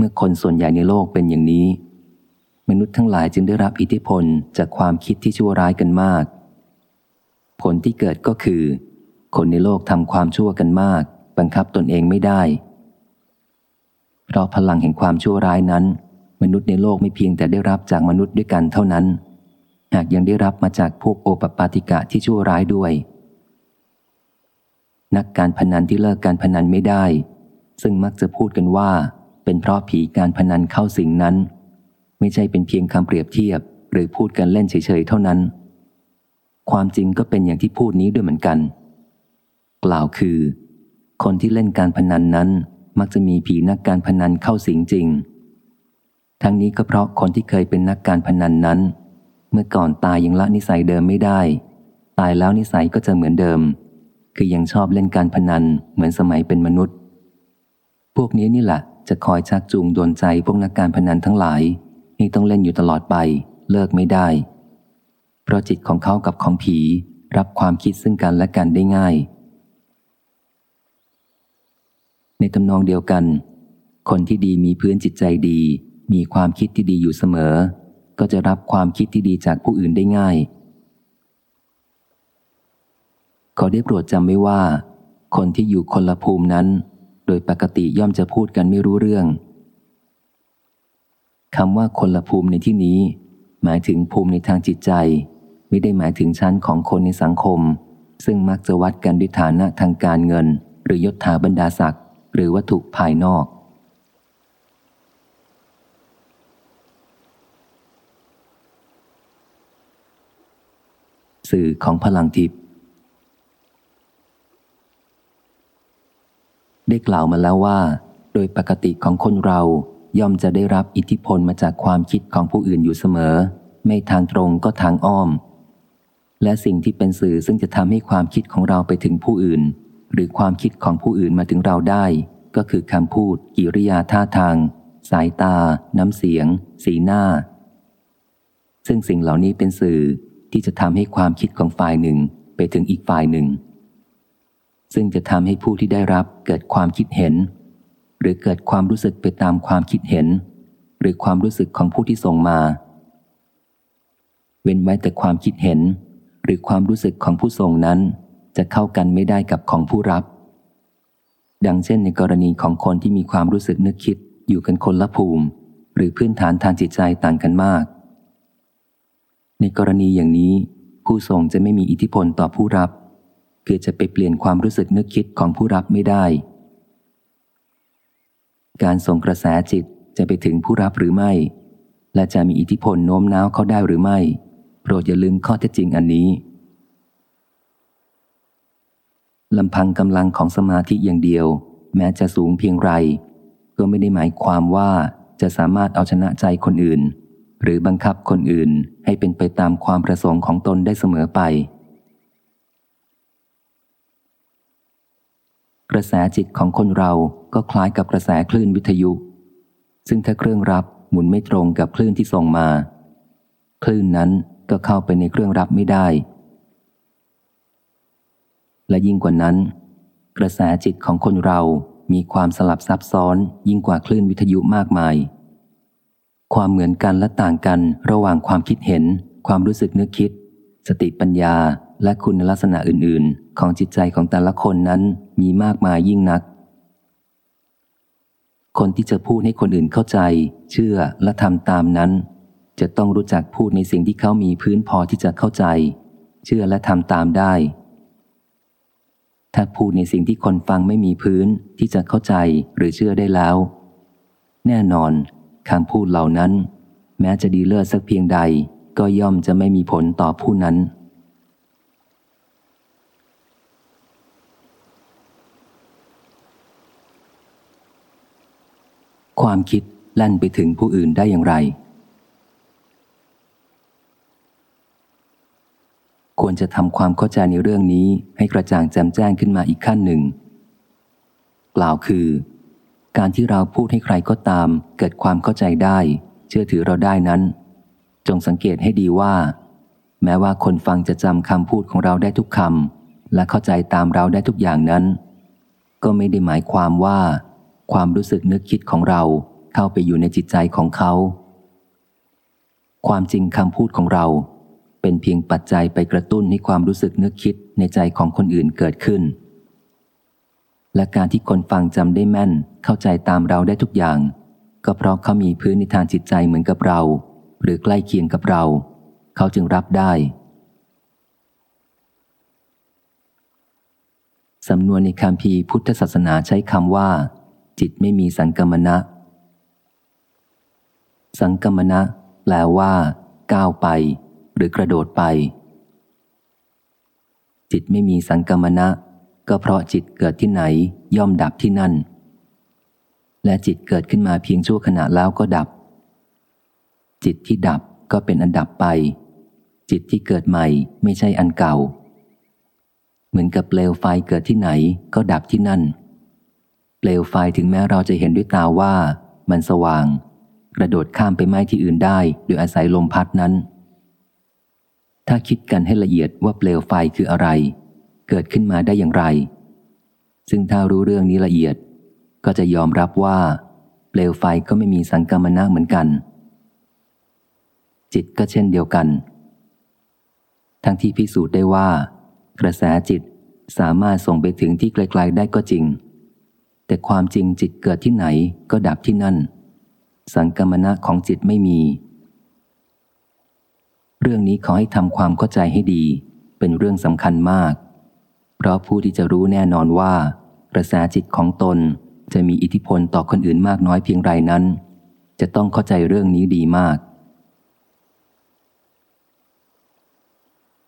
มื่อคนส่วนใหญ่ในโลกเป็นอย่างนี้ มนุษย์ทั้งหลายจึงได้รับอิทธิพลจากความคิดที่ชั่วร้ายกันมาก ผลที่เกิดก็คือ คนในโลกทำความชั่วกันมาก บังคับตนเองไม่ได้ เพราะพลังแห่งความชั่วร้ายนั้น มนุษย์ในโลกไม่เพียงแต่ได้รับจากมนุษย์ด้วยกันเท่านั้น หากยังได้รับมาจากพวกโอปปาติกะที่ชั่วร้ายด้วยนักการพนันที่เลิกการพนันไม่ได้ ซึ่งมักจะพูดกันว่า เป็นเพราะผีการพนันเข้าสิงนั้น ไม่ใช่เป็นเพียงคำเปรียบเทียบ หรือพูดกันเล่นเฉยๆเท่านั้น ความจริงก็เป็นอย่างที่พูดนี้ด้วยเหมือนกัน กล่าวคือ คนที่เล่นการพนันนั้น มักจะมีผีนักการพนันเข้าสิงจริง ทั้งนี้ก็เพราะคนที่เคยเป็นนักการพนันนั้น เมื่อก่อนตายยังละนิสัยเดิมไม่ได้ ตายแล้วนิสัยก็จะเหมือนเดิม คือยังชอบเล่นการพนันเหมือนสมัยเป็นมนุษย์ พวกนี้นี่แหละ จะคอยชักจูงดนใจพวกนักการพนันทั้งหลายให้ต้องเล่นอยู่ตลอดไป เลิกไม่ได้ เพราะจิตของเขากับของผีรับความคิดซึ่งกันและกันได้ง่าย ในตำนองเดียวกัน คนที่ดีมีพื้นจิตใจดี มีความคิดที่ดีอยู่เสมอ ก็จะรับความคิดที่ดีจากผู้อื่นได้ง่ายขอได้โปรดจำไว้ว่า คนที่อยู่คนละภูมินั้น ดยปกติย่อมจะพูดกันไม่รู้เรื่องคำว่าคนละภูมิในที่นี้ หมายถึงภูมิในทางจิตใจ ไม่ได้หมายถึงชั้นของคนในสังคม ซึ่งมักจะวัดกันด้วยฐานะทางการเงิน หรือยศถาบรรดาศักดิ์หรือวัตถุภายนอกสื่อของพลังทิพย์ ได้กล่าวมาแล้วว่า โดยปกติของคนเราย่อมจะได้รับอิทธิพลมาจากความคิดของผู้อื่นอยู่เสมอ ไม่ทางตรงก็ทางอ้อม และสิ่งที่เป็นสื่อซึ่งจะทำให้ความคิดของเราไปถึงผู้อื่น หรือความคิดของผู้อื่นมาถึงเราได้ ก็คือคำพูด กิริยาท่าทาง สายตา น้ำเสียง สีหน้า ซึ่งสิ่งเหล่านี้เป็นสื่อที่จะทำให้ความคิดของฝ่ายหนึ่งไปถึงอีกฝ่ายหนึ่ง ซึ่งจะทำให้ผู้ที่ได้รับเกิดความคิดเห็น หรือเกิดความรู้สึกไปตามความคิดเห็น หรือความรู้สึกของผู้ที่ส่งมา เว้นไว้แต่ความคิดเห็น หรือความรู้สึกของผู้ส่งนั้น จะเข้ากันไม่ได้กับของผู้รับ ดังเช่นในกรณีของคนที่มีความรู้สึกนึกคิดอยู่กันคนละภูมิ หรือพื้นฐานทางจิตใจต่างกันมาก ในกรณีอย่างนี้ ผู้ส่งจะไม่มีอิทธิพลต่อผู้รับ คือจะไปเปลี่ยนความรู้สึกนึกคิดของผู้รับไม่ได้ การส่งกระแสจิตจะไปถึงผู้รับหรือไม่ และจะมีอิทธิพลโน้มน้าวเขาได้หรือไม่ โปรดอย่าลืมข้อเท็จจริงอันนี้ลำพังกำลังของสมาธิอย่างเดียว แม้จะสูงเพียงไร ก็ไม่ได้หมายความว่าจะสามารถเอาชนะใจคนอื่น หรือบังคับคนอื่นให้เป็นไปตามความประสงค์ของตนได้เสมอไป กระแสจิตของคนเราก็คล้ายกับกระแสคลื่นวิทยุ ซึ่งถ้าเครื่องรับหมุนไม่ตรงกับคลื่นที่ส่งมา คลื่นนั้นก็เข้าไปในเครื่องรับไม่ได้ และยิ่งกว่านั้น กระแสจิตของคนเรามีความสลับซับซ้อนยิ่งกว่าคลื่นวิทยุมากมาย ความเหมือนกันและต่างกันระหว่างความคิดเห็น ความรู้สึกนึกคิด สติปัญญา และคุณลักษณะอื่น ๆ ของจิตใจของแต่ละคนนั้นมีมากมายยิ่งนัก คนที่จะพูดให้คนอื่นเข้าใจ เชื่อและทำตามนั้น จะต้องรู้จักพูดในสิ่งที่เขามีพื้นพอที่จะเข้าใจ เชื่อและทำตามได้ ถ้าพูดในสิ่งที่คนฟังไม่มีพื้นที่จะเข้าใจหรือเชื่อได้แล้ว แน่นอนคำพูดเหล่านั้น แม้จะดีเลิศสักเพียงใดก็ย่อมจะไม่มีผลต่อผู้นั้น ความคิดแล่นไปถึงผู้อื่นได้อย่างไร ควรจะทำความเข้าใจในเรื่องนี้ให้กระจ่างแจ่มแจ้งขึ้นมาอีกขั้นหนึ่ง กล่าวคือ การที่เราพูดให้ใครก็ตาม เกิดความเข้าใจได้ เชื่อถือเราได้นั้น จงสังเกตให้ดีว่า แม้ว่าคนฟังจะจำคำพูดของเราได้ทุกคำและเข้าใจตามเราได้ทุกอย่างนั้น ก็ไม่ได้หมายความว่า ความรู้สึกนึกคิดของเราเข้าไปอยู่ในจิตใจของเขา ความจริงคำพูดของเรา เป็นเพียงปัจจัยไปกระตุ้นให้ความรู้สึกนึกคิดในใจของคนอื่นเกิดขึ้น และการที่คนฟังจำได้แม่นเข้าใจตามเราได้ทุกอย่าง ก็เพราะเขามีพื้นในทางจิตใจเหมือนกับเรา หรือใกล้เคียงกับเรา เขาจึงรับได้สำนวนในคำพีพุทธศาสนาใช้คำว่า จิตไม่มีสังกมณะ สังกมณะแปลว่า ก้าวไป หรือกระโดดไป จิตไม่มีสังกมณะ ก็เพราะจิตเกิดที่ไหน ย่อมดับที่นั่น และจิตเกิดขึ้นมาเพียงชั่วขณะแล้วก็ดับ จิตที่ดับก็เป็นอันดับไป จิตที่เกิดใหม่ไม่ใช่อันเก่า เหมือนกับเปลวไฟเกิดที่ไหนก็ดับที่นั่น เปลวไฟถึงแม้เราจะเห็นด้วยตาว่ามันสว่าง กระโดดข้ามไปไหม้ที่อื่นได้ โดยอาศัยลมพัดนั้น ถ้าคิดกันให้ละเอียดว่าเปลวไฟคืออะไร เกิดขึ้นมาได้อย่างไร ซึ่งถ้ารู้เรื่องนี้ละเอียด ก็จะยอมรับว่า เปลวไฟก็ไม่มีสังกามนะเหมือนกัน จิตก็เช่นเดียวกัน ทั้งที่พิสูจน์ได้ว่า กระแสจิตสามารถส่งไปถึงที่ไกล ๆ ได้ก็จริง แต่ความจริงจิตเกิดที่ไหนก็ดับที่นั่น สังกามนะของจิตไม่มี เรื่องนี้ขอให้ทำความเข้าใจให้ดี เป็นเรื่องสำคัญมาก เพราะผู้ที่จะรู้แน่นอนว่ากระแสจิตของตนจะมีอิทธิพลต่อคนอื่นมากน้อยเพียงไรนั้น จะต้องเข้าใจเรื่องนี้ดีมาก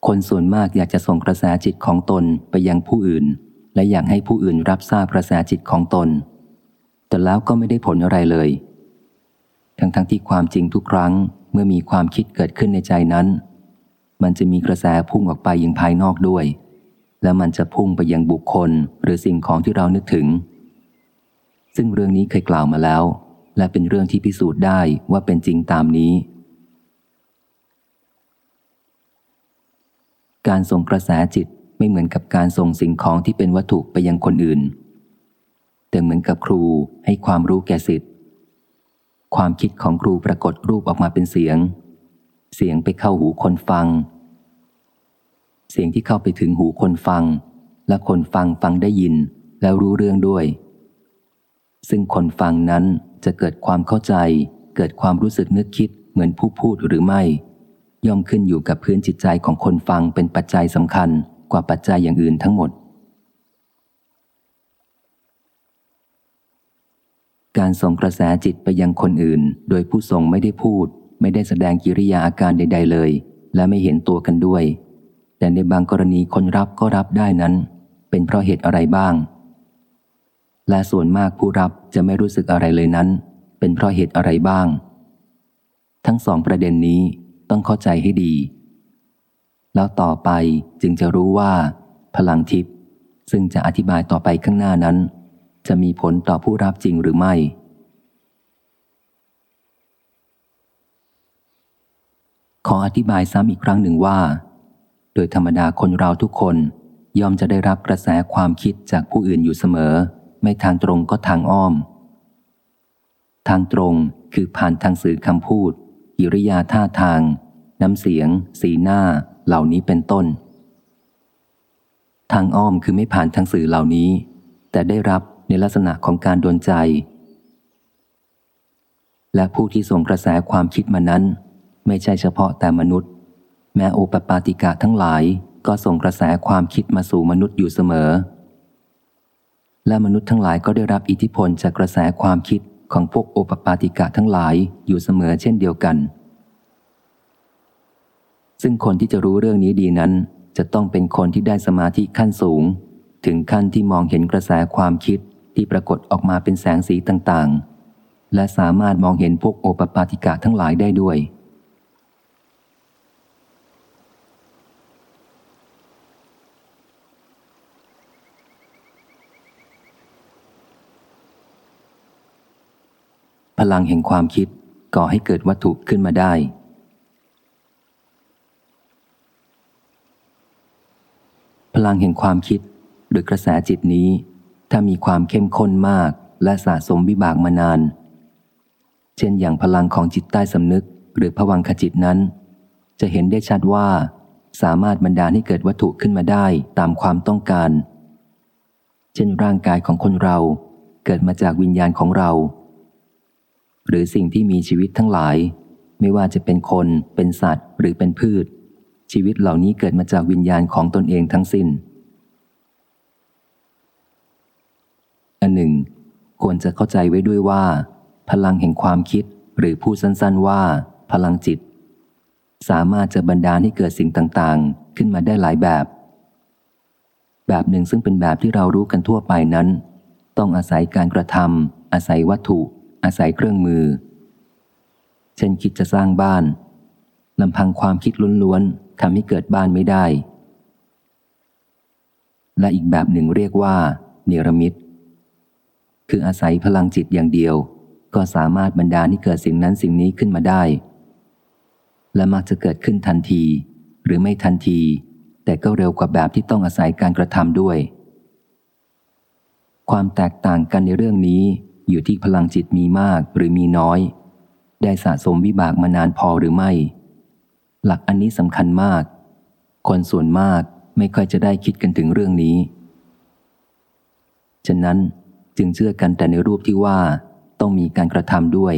คนส่วนมากอยากจะส่งกระแสจิตของตนไปยังผู้อื่น และอยากให้ผู้อื่นรับทราบกระแสจิตของตน แต่แล้วก็ไม่ได้ผลอะไรเลย ทั้งๆทที่ความจริงทุกครั้งเมื่อมีความคิดเกิดขึ้นในใจนั้น มันจะมีกระแสพุ่งออกไปยังภายนอกด้วย และมันจะพุ่งไปยังบุคคลหรือสิ่งของที่เรานึกถึง ซึ่งเรื่องนี้เคยกล่าวมาแล้ว และเป็นเรื่องที่พิสูจน์ได้ว่าเป็นจริงตามนี้การส่งกระแสจิต ไม่เหมือนกับการส่งสิ่งของที่เป็นวัตถุไปยังคนอื่น แต่เหมือนกับครูให้ความรู้แก่สิทธิ์ ความคิดของครูปรากฏรูปออกมาเป็นเสียง เสียงไปเข้าหูคนฟัง เสียงที่เข้าไปถึงหูคนฟัง และคนฟังฟังได้ยินแล้วรู้เรื่องด้วย ซึ่งคนฟังนั้นจะเกิดความเข้าใจ เกิดความรู้สึกนึกคิดเหมือนผู้พูดหรือไม่ ย่อมขึ้นอยู่กับพื้นจิตใจของคนฟังเป็นปัจจัยสำคัญ กว่าปัจจัยอย่างอื่นทั้งหมด การส่งกระแสจิตไปยังคนอื่น โดยผู้ส่งไม่ได้พูด ไม่ได้แสดงกิริยาอาการใด ๆ เลย และไม่เห็นตัวกันด้วย แต่ในบางกรณีคนรับก็รับได้นั้น เป็นเพราะเหตุอะไรบ้าง และส่วนมากผู้รับจะไม่รู้สึกอะไรเลยนั้น เป็นเพราะเหตุอะไรบ้าง ทั้งสองประเด็นนี้ต้องเข้าใจให้ดี แล้วต่อไปจึงจะรู้ว่า พลังทิพย์ซึ่งจะอธิบายต่อไปข้างหน้านั้น จะมีผลต่อผู้รับจริงหรือไม่ ขออธิบายซ้ำอีกครั้งหนึ่งว่า โดยธรรมดาคนเราทุกคนย่อมจะได้รับกระแสความคิดจากผู้อื่นอยู่เสมอ ไม่ทางตรงก็ทางอ้อม ทางตรงคือผ่านทางสื่อคำพูดกิริยาท่าทาง น้ำเสียง สีหน้า เหล่านี้เป็นต้น ทางอ้อมคือไม่ผ่านทางสื่อเหล่านี้ แต่ได้รับในลักษณะของการโดนใจ และผู้ที่ส่งกระแสความคิดมานั้น ไม่ใช่เฉพาะแต่มนุษย์ แม้โอปปาติกะทั้งหลายก็ส่งกระแสความคิดมาสู่มนุษย์อยู่เสมอ และมนุษย์ทั้งหลายก็ได้รับอิทธิพลจากกระแสความคิดของพวกโอปปาติกะทั้งหลายอยู่เสมอเช่นเดียวกัน ซึ่งคนที่จะรู้เรื่องนี้ดีนั้น จะต้องเป็นคนที่ได้สมาธิขั้นสูง ถึงขั้นที่มองเห็นกระแสความคิดที่ปรากฏออกมาเป็นแสงสีต่างๆ และสามารถมองเห็นพวกโอปปาติกะทั้งหลายได้ด้วย พลังแห่งความคิดก่อให้เกิดวัตถุขึ้นมาได้ ลังแห่งความคิดหรือกระแสจิตนี้ ถ้ามีความเข้มข้นมากและสะสมวิบากมานาน เช่นอย่างพลังของจิตใต้สำนึก หรือผวังขจิตนั้น จะเห็นได้ชัดว่า สามารถบรรดาให้เกิดวัตถุขึ้นมาได้ตามความต้องการ เช่นร่างกายของคนเราเกิดมาจากวิญญาณของเรา หรือสิ่งที่มีชีวิตทั้งหลาย ไม่ว่าจะเป็นคน เป็นสัตว์ หรือเป็นพืช ชีวิตเหล่านี้เกิดมาจากวิญญาณของตนเองทั้งสิน้น อันหนึ่ง ควรจะเข้าใจไว้ด้วยว่า พลังแห่งความคิดหรือพูดสั้นๆว่า พลังจิต สามารถจะบรรดาให้เกิดสิ่งต่างๆ ขึ้นมาได้หลายแบบ แบบหนึ่งซึ่งเป็นแบบที่เรารู้กันทั่วไปนั้น ต้องอาศัยการกระทำอาศัยวัตถุ อาศัยเครื่องมือ เช่นคิดจะสร้างบ้านลำพังความคิดล้วน ทำให้เกิดบ้านไม่ได้ และอีกแบบหนึ่งเรียกว่า เนรมิต คืออาศัยพลังจิตอย่างเดียว ก็สามารถบรรดาให้เกิดสิ่งนั้นสิ่งนี้ขึ้นมาได้ และมักจะเกิดขึ้นทันที หรือไม่ทันที แต่ก็เร็วกว่าแบบที่ต้องอาศัยการกระทำด้วย ความแตกต่างกันในเรื่องนี้อยู่ที่พลังจิตมีมากหรือมีน้อย ได้สะสมวิบากมานานพอหรือไม่ หลักอันนี้สำคัญมาก คนส่วนมากไม่ค่อยจะได้คิดกันถึงเรื่องนี้ ฉะนั้นจึงเชื่อกันแต่ในรูปที่ว่าต้องมีการกระทำด้วย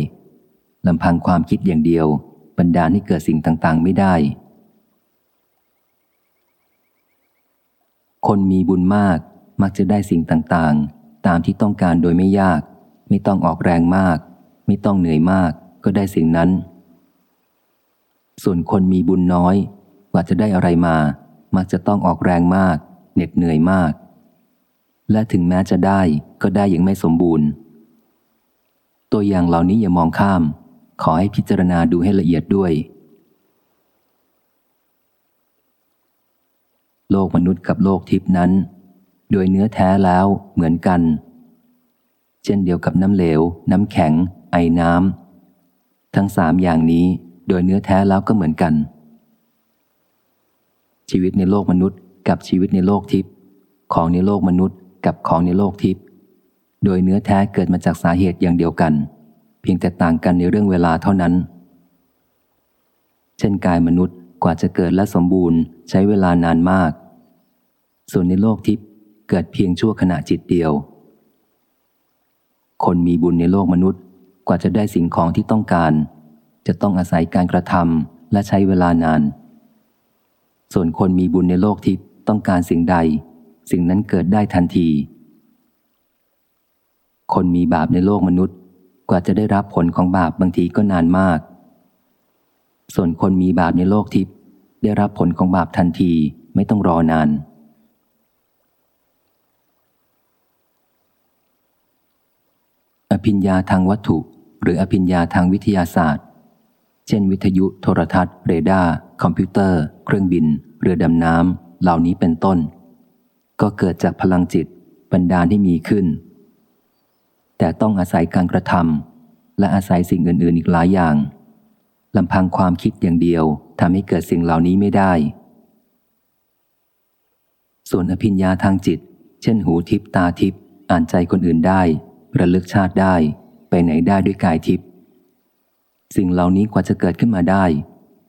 ลำพังความคิดอย่างเดียวบรรดาให้เกิดสิ่งต่างๆ ไม่ได้ คนมีบุญมากมักจะได้สิ่งต่างๆ ตามที่ต้องการโดยไม่ยาก ไม่ต้องออกแรงมาก ไม่ต้องเหนื่อยมาก ก็ได้สิ่งนั้น ส่วนคนมีบุญน้อยกว่าจะได้อะไรมา มักจะต้องออกแรงมาก เหน็ดเหนื่อยมาก และถึงแม้จะได้ก็ได้อย่างไม่สมบูรณ์ ตัวอย่างเหล่านี้อย่ามองข้าม ขอให้พิจารณาดูให้ละเอียดด้วย โลกมนุษย์กับโลกทิพนั้น โดยเนื้อแท้แล้วเหมือนกัน เช่นเดียวกับน้ำเหลว น้ำแข็ง ไอน้ำทั้งสามอย่างนี้ โดยเนื้อแท้แล้วก็เหมือนกัน ชีวิตในโลกมนุษย์ กับชีวิตในโลกทิพย์ของในโลกมนุษย์ กับของในโลกทิพย์โดยเนื้อแท้เกิดมาจากสาเหตุอย่างเดียวกัน เพียงแต่ต่างกันในเรื่องเวลาเท่านั้น เช่นกายมนุษย์กว่าจะเกิดและสมบูรณ์ใช้เวลานานมาก ส่วนในโลกทิพย์เกิดเพียงชั่วขณะจิตเดียว คนมีบุญในโลกมนุษย์กว่าจะได้สิ่งของที่ต้องการ จะต้องอาศัยการกระทำและใช้เวลานาน ส่วนคนมีบุญในโลกทิพย์ต้องการสิ่งใด สิ่งนั้นเกิดได้ทันที คนมีบาปในโลกมนุษย์ กว่าจะได้รับผลของบาปบางทีก็นานมาก ส่วนคนมีบาปในโลกทิพย์ได้รับผลของบาปทันทีไม่ต้องรอนานอภิญญาทางวัตถุ หรืออภิญญาทางวิทยาศาสตร์ เช่นวิทยุ โทรทัศน์ เรดาร์ คอมพิวเตอร์ เครื่องบิน เรือดำน้ำ เหล่านี้เป็นต้น ก็เกิดจากพลังจิตบรรดาที่มีขึ้น แต่ต้องอาศัยการกระทำและอาศัยสิ่งอื่น ๆ อีกหลายอย่างลำพังความคิดอย่างเดียวทำให้เกิดสิ่งเหล่านี้ไม่ได้ ส่วนอภิญญาทางจิต เช่นหูทิพตาทิพอ่านใจคนอื่นได้ ระลึกชาติได้ ไปไหนได้ด้วยกายทิพ สิ่งเหล่านี้กว่าจะเกิดขึ้นมาได้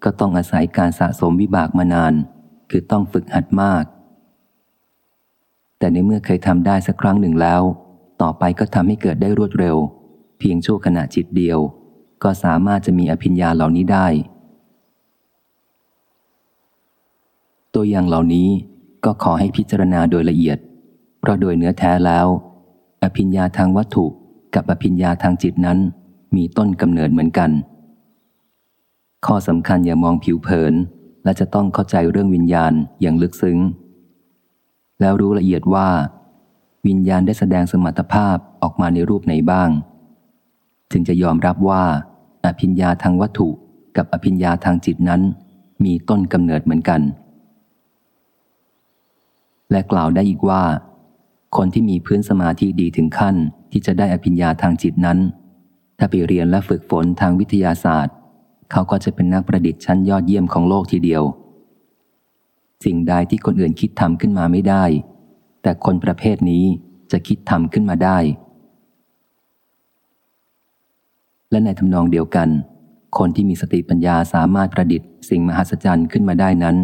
ก็ต้องอาศัยการสะสมวิบากมานาน คือต้องฝึกหัดมาก แต่ในเมื่อเคยทำได้สักครั้งหนึ่งแล้ว ต่อไปก็ทำให้เกิดได้รวดเร็ว เพียงชั่วขณะจิตเดียว ก็สามารถจะมีอภิญญาเหล่านี้ได้ ตัวอย่างเหล่านี้ก็ขอให้พิจารณาโดยละเอียด เพราะโดยเนื้อแท้แล้ว อภิญญาทางวัตถุกับอภิญญาทางจิตนั้น มีต้นกำเนิดเหมือนกัน ข้อสำคัญอย่ามองผิวเผิน และจะต้องเข้าใจเรื่องวิญญาณอย่างลึกซึ้ง แล้วรู้ละเอียดว่า วิญญาณได้แสดงสมรรถภาพออกมาในรูปไหนบ้างจึงจะยอมรับว่า อภิญญาทางวัตถุกับอภิญญาทางจิตนั้น มีต้นกำเนิดเหมือนกัน และกล่าวได้อีกว่า คนที่มีพื้นสมาธิดีถึงขั้นที่จะได้อภิญญาทางจิตนั้น ถ้าไปเรียนและฝึกฝนทางวิทยาศาสตร์ เขาก็จะเป็นนักประดิษฐ์ชั้นยอดเยี่ยมของโลกทีเดียว สิ่งใดที่คนอื่นคิดทำขึ้นมาไม่ได้ แต่คนประเภทนี้จะคิดทำขึ้นมาได้ และในทำนองเดียวกัน คนที่มีสติปัญญาสามารถประดิษฐ์สิ่งมหัศจรรย์ขึ้นมาได้นั้น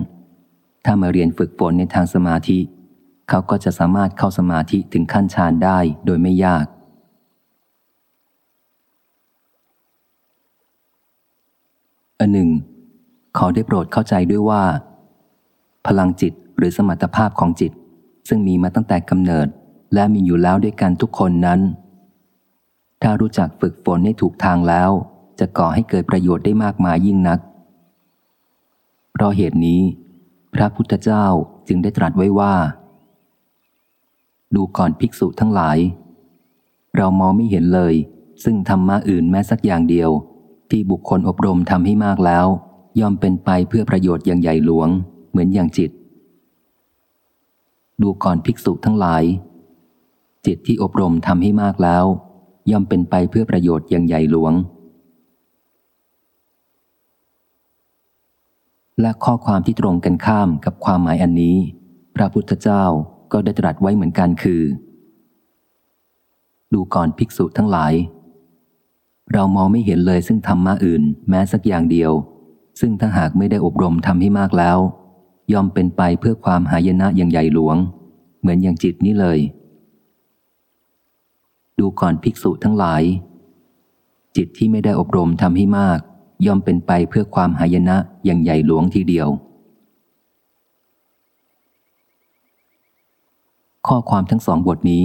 ถ้ามาเรียนฝึกฝนในทางสมาธิ เขาก็จะสามารถเข้าสมาธิถึงขั้นฌานได้โดยไม่ยาก อันหนึ่ง ขอได้โปรดเข้าใจด้วยว่า พลังจิตหรือสมรรถภาพของจิต ซึ่งมีมาตั้งแต่กำเนิด และมีอยู่แล้วด้วยกันทุกคนนั้น ถ้ารู้จักฝึกฝนให้ถูกทางแล้ว จะก่อให้เกิดประโยชน์ได้มากมายยิ่งนัก เพราะเหตุนี้ พระพุทธเจ้าจึงได้ตรัสไว้ว่า ดูก่อนภิกษุทั้งหลาย เรามองไม่เห็นเลย ซึ่งธรรมะอื่นแม้สักอย่างเดียว ที่บุคคลอบรมทำให้มากแล้ว ย่อมเป็นไปเพื่อประโยชน์อย่างใหญ่หลวง เหมือนอย่างจิต ดูก่อนภิกษุทั้งหลาย จิตที่อบรมทำให้มากแล้ว ย่อมเป็นไปเพื่อประโยชน์อย่างใหญ่หลวง และข้อความที่ตรงกันข้ามกับความหมายอันนี้ พระพุทธเจ้าก็ได้ตรัสไว้เหมือนกันคือ ดูก่อนภิกษุทั้งหลาย เรามองไม่เห็นเลยซึ่งธรรมะอื่น แม้สักอย่างเดียว ซึ่งถ้าหากไม่ได้อบรมทำให้มากแล้ว ยอมเป็นไปเพื่อความหายนะอย่างใหญ่หลวง เหมือนอย่างจิตนี้เลย ดูก่อนภิกษุทั้งหลาย จิตที่ไม่ได้อบรมทำให้มาก ยอมเป็นไปเพื่อความหายนะอย่างใหญ่หลวงทีเดียว ข้อความทั้งสองบทนี้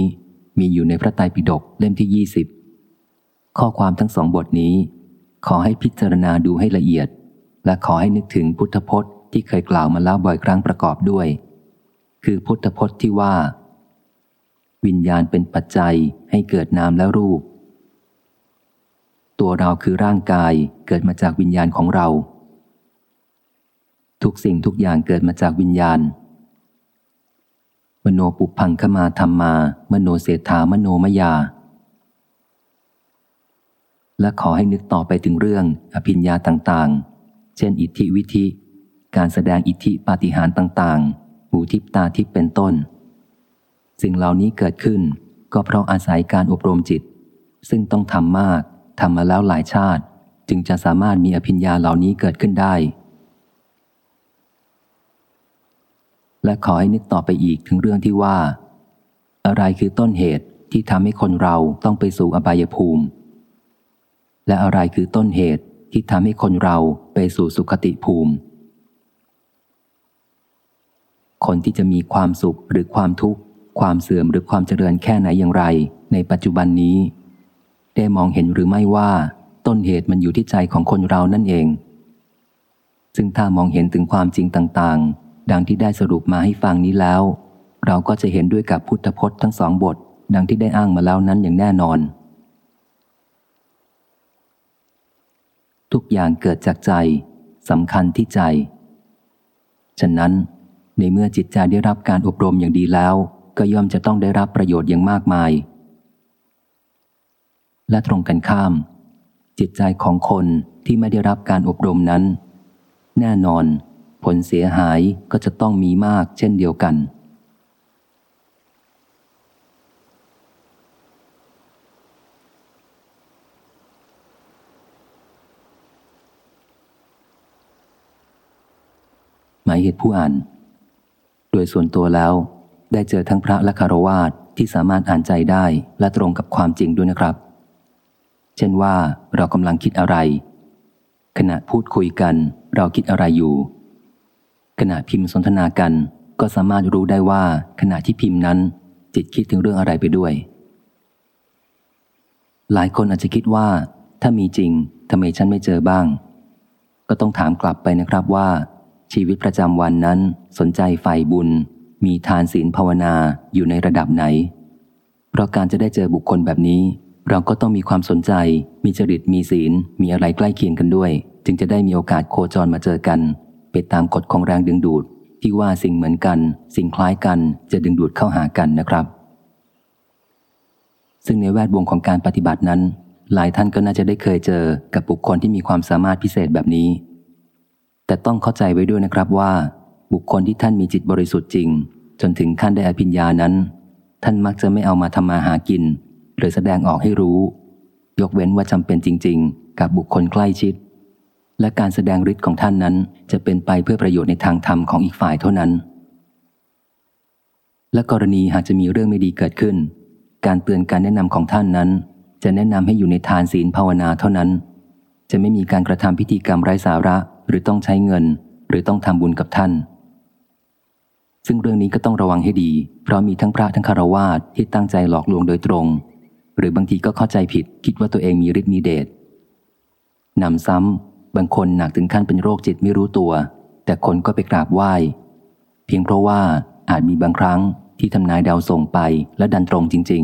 มีอยู่ในพระไตรปิฎกเล่มที่ยี่สิบ ข้อความทั้งสองบทนี้ ขอให้พิจารณาดูให้ละเอียด และขอให้นึกถึงพุทธพจน์ที่เคยกล่าวมาแล้วบ่อยครั้งประกอบด้วย คือพุทธพจน์ที่ว่า วิญญาณเป็นปัจจัยให้เกิดนามและรูป ตัวเราคือร่างกายเกิดมาจากวิญญาณของเรา ทุกสิ่งทุกอย่างเกิดมาจากวิญญาณ มโนปุพังคมาธรรมา มโนเสถามโนมยา และขอให้นึกต่อไปถึงเรื่องอภิญญาต่างๆ เช่น อิทธิวิธิ การแสดงอิทธิปาฏิหาริย์ต่างๆ หูทิพตาทิพเป็นต้น สิ่งเหล่านี้เกิดขึ้นก็เพราะอาศัยการอบรมจิต ซึ่งต้องทำมากทำมาแล้วหลายชาติ จึงจะสามารถมีอภิญญาเหล่านี้เกิดขึ้นได้ และขอให้นึกต่อไปอีกถึงเรื่องที่ว่า อะไรคือต้นเหตุที่ทำให้คนเราต้องไปสู่อบายภูมิ และอะไรคือต้นเหตุที่ทำให้คนเราไปสู่สุคติภูมิ คนที่จะมีความสุขหรือความทุกข์ ความเสื่อมหรือความเจริญแค่ไหนอย่างไร ในปัจจุบันนี้ ได้มองเห็นหรือไม่ว่าต้นเหตุมันอยู่ที่ใจของคนเรานั่นเอง ซึ่งถ้ามองเห็นถึงความจริงต่างๆ ดังที่ได้สรุปมาให้ฟังนี้แล้ว เราก็จะเห็นด้วยกับพุทธพจน์ทั้งสองบท ดังที่ได้อ้างมาแล้วนั้นอย่างแน่นอน ทุกอย่างเกิดจากใจสำคัญที่ใจ ฉะนั้น ในเมื่อจิตใจได้รับการอบรมอย่างดีแล้ว ก็ย่อมจะต้องได้รับประโยชน์อย่างมากมาย และตรงกันข้าม จิตใจของคนที่ไม่ได้รับการอบรมนั้น แน่นอน ผลเสียหายก็จะต้องมีมากเช่นเดียวกัน หมายเหตุผู้อ่าน โดยส่วนตัวแล้ว ได้เจอทั้งพระและคารวาสที่สามารถอ่านใจได้และตรงกับความจริงด้วยนะครับ เช่นว่าเรากำลังคิดอะไร ขณะพูดคุยกัน เราคิดอะไรอยู่ ขณะพิมพ์สนทนากันก็สามารถรู้ได้ว่าขณะที่พิมพ์นั้น จิตคิดถึงเรื่องอะไรไปด้วย หลายคนอาจจะคิดว่า ถ้ามีจริงทำไมฉันไม่เจอบ้าง ก็ต้องถามกลับไปนะครับว่า ชีวิตประจำวันนั้นสนใจฝ่ายบุญ มีทานศีลภาวนาอยู่ในระดับไหน เพราะการจะได้เจอบุคคลแบบนี้ เราก็ต้องมีความสนใจ มีจริตมีศีล มีอะไรใกล้เคียงกันด้วย จึงจะได้มีโอกาสโคจรมาเจอกัน ไปตามกฎของแรงดึงดูด ที่ว่าสิ่งเหมือนกัน สิ่งคล้ายกันจะดึงดูดเข้าหากันนะครับ ซึ่งในแวดวงของการปฏิบัตินั้น หลายท่านก็น่าจะได้เคยเจอกับบุคคลที่มีความสามารถพิเศษแบบนี้ แต่ต้องเข้าใจไว้ด้วยนะครับว่า บุคคลที่ท่านมีจิตบริสุทธิ์จริง จนถึงขั้นได้อภิญญานั้น ท่านมักจะไม่เอามาทำมาหากิน หรือแสดงออกให้รู้ ยกเว้นว่าจำเป็นจริง ๆ กับบุคคลใกล้ชิด และการแสดงฤทธิ์ของท่านนั้น จะเป็นไปเพื่อประโยชน์ในทางธรรมของอีกฝ่ายเท่านั้น และกรณีหากจะมีเรื่องไม่ดีเกิดขึ้น การเตือนการแนะนำของท่านนั้น จะแนะนำให้อยู่ในทานศีลภาวนาเท่านั้น จะไม่มีการกระทำพิธีกรรมไร้สาระ หรือต้องใช้เงิน หรือต้องทำบุญกับท่าน ซึ่งเรื่องนี้ก็ต้องระวังให้ดี เพราะมีทั้งพระทั้งคารวาสที่ตั้งใจหลอกลวงโดยตรง หรือบางทีก็เข้าใจผิด คิดว่าตัวเองมีฤทธิ์มีเดชนำซ้ำบางคนหนักถึงขั้นเป็นโรคจิตไม่รู้ตัว แต่คนก็ไปกราบไหว้ เพียงเพราะว่าอาจมีบางครั้งที่ทำนายดาวส่งไปและดันตรงจริง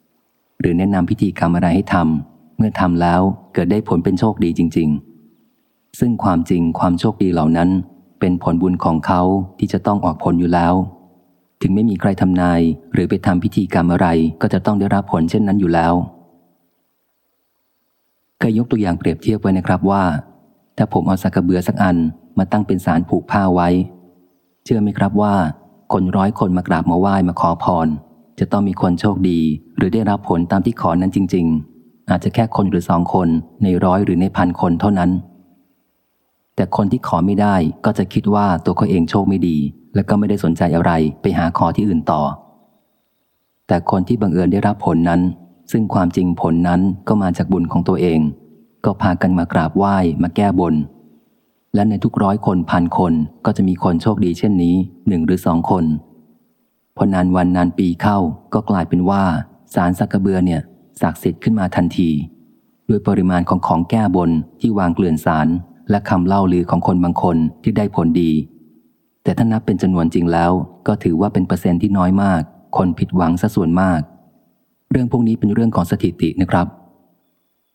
ๆ หรือแนะนำพิธีกรรมอะไรให้ทำเมื่อทำแล้วเกิดได้ผลเป็นโชคดีจริง ๆ ซึ่งความจริงความโชคดีเหล่านั้น เป็นผลบุญของเขาที่จะต้องออกผลอยู่แล้ว ถึงไม่มีใครทำนาย หรือไปทำพิธีกรรมอะไรก็จะต้องได้รับผลเช่นนั้นอยู่แล้วก็ยกตัวอย่างเปรียบเทียบไว้นะครับว่า ถ้าผมเอาสักกระเบือสักอันมาตั้งเป็นสารผูกผ้าไว้ เชื่อไหมครับว่า คนร้อยคนมากราบมาไหว้มาขอพร จะต้องมีคนโชคดี หรือได้รับผลตามที่ขอนั้นจริง ๆ อาจจะแค่คนหรือสองคนในร้อยหรือในพันคนเท่านั้น แต่คนที่ขอไม่ได้ก็จะคิดว่าตัวเขาเองโชคไม่ดี และก็ไม่ได้สนใจอะไรไปหาขอที่อื่นต่อ แต่คนที่บังเอิญได้รับผลนั้น ซึ่งความจริงผลนั้นก็มาจากบุญของตัวเอง ก็พากันมากราบไหว้มาแก้บน และในทุกร้อยคนพันคนก็จะมีคนโชคดีเช่นนี้หนึ่งหรือสองคนพอนานวันนานปีเข้าก็กลายเป็นว่าสารสักกระเบือเนี่ยศักดิ์สิทธิ์ขึ้นมาทันที ด้วยปริมาณของของแก้บนที่วางเกลื่อนสาร และคำเล่าลือของคนบางคนที่ได้ผลดี แต่ถ้านับเป็นจำนวนจริงแล้ว ก็ถือว่าเป็นเปอร์เซ็นต์ที่น้อยมาก คนผิดหวังซะส่วนมาก เรื่องพวกนี้เป็นเรื่องของสถิตินะครับ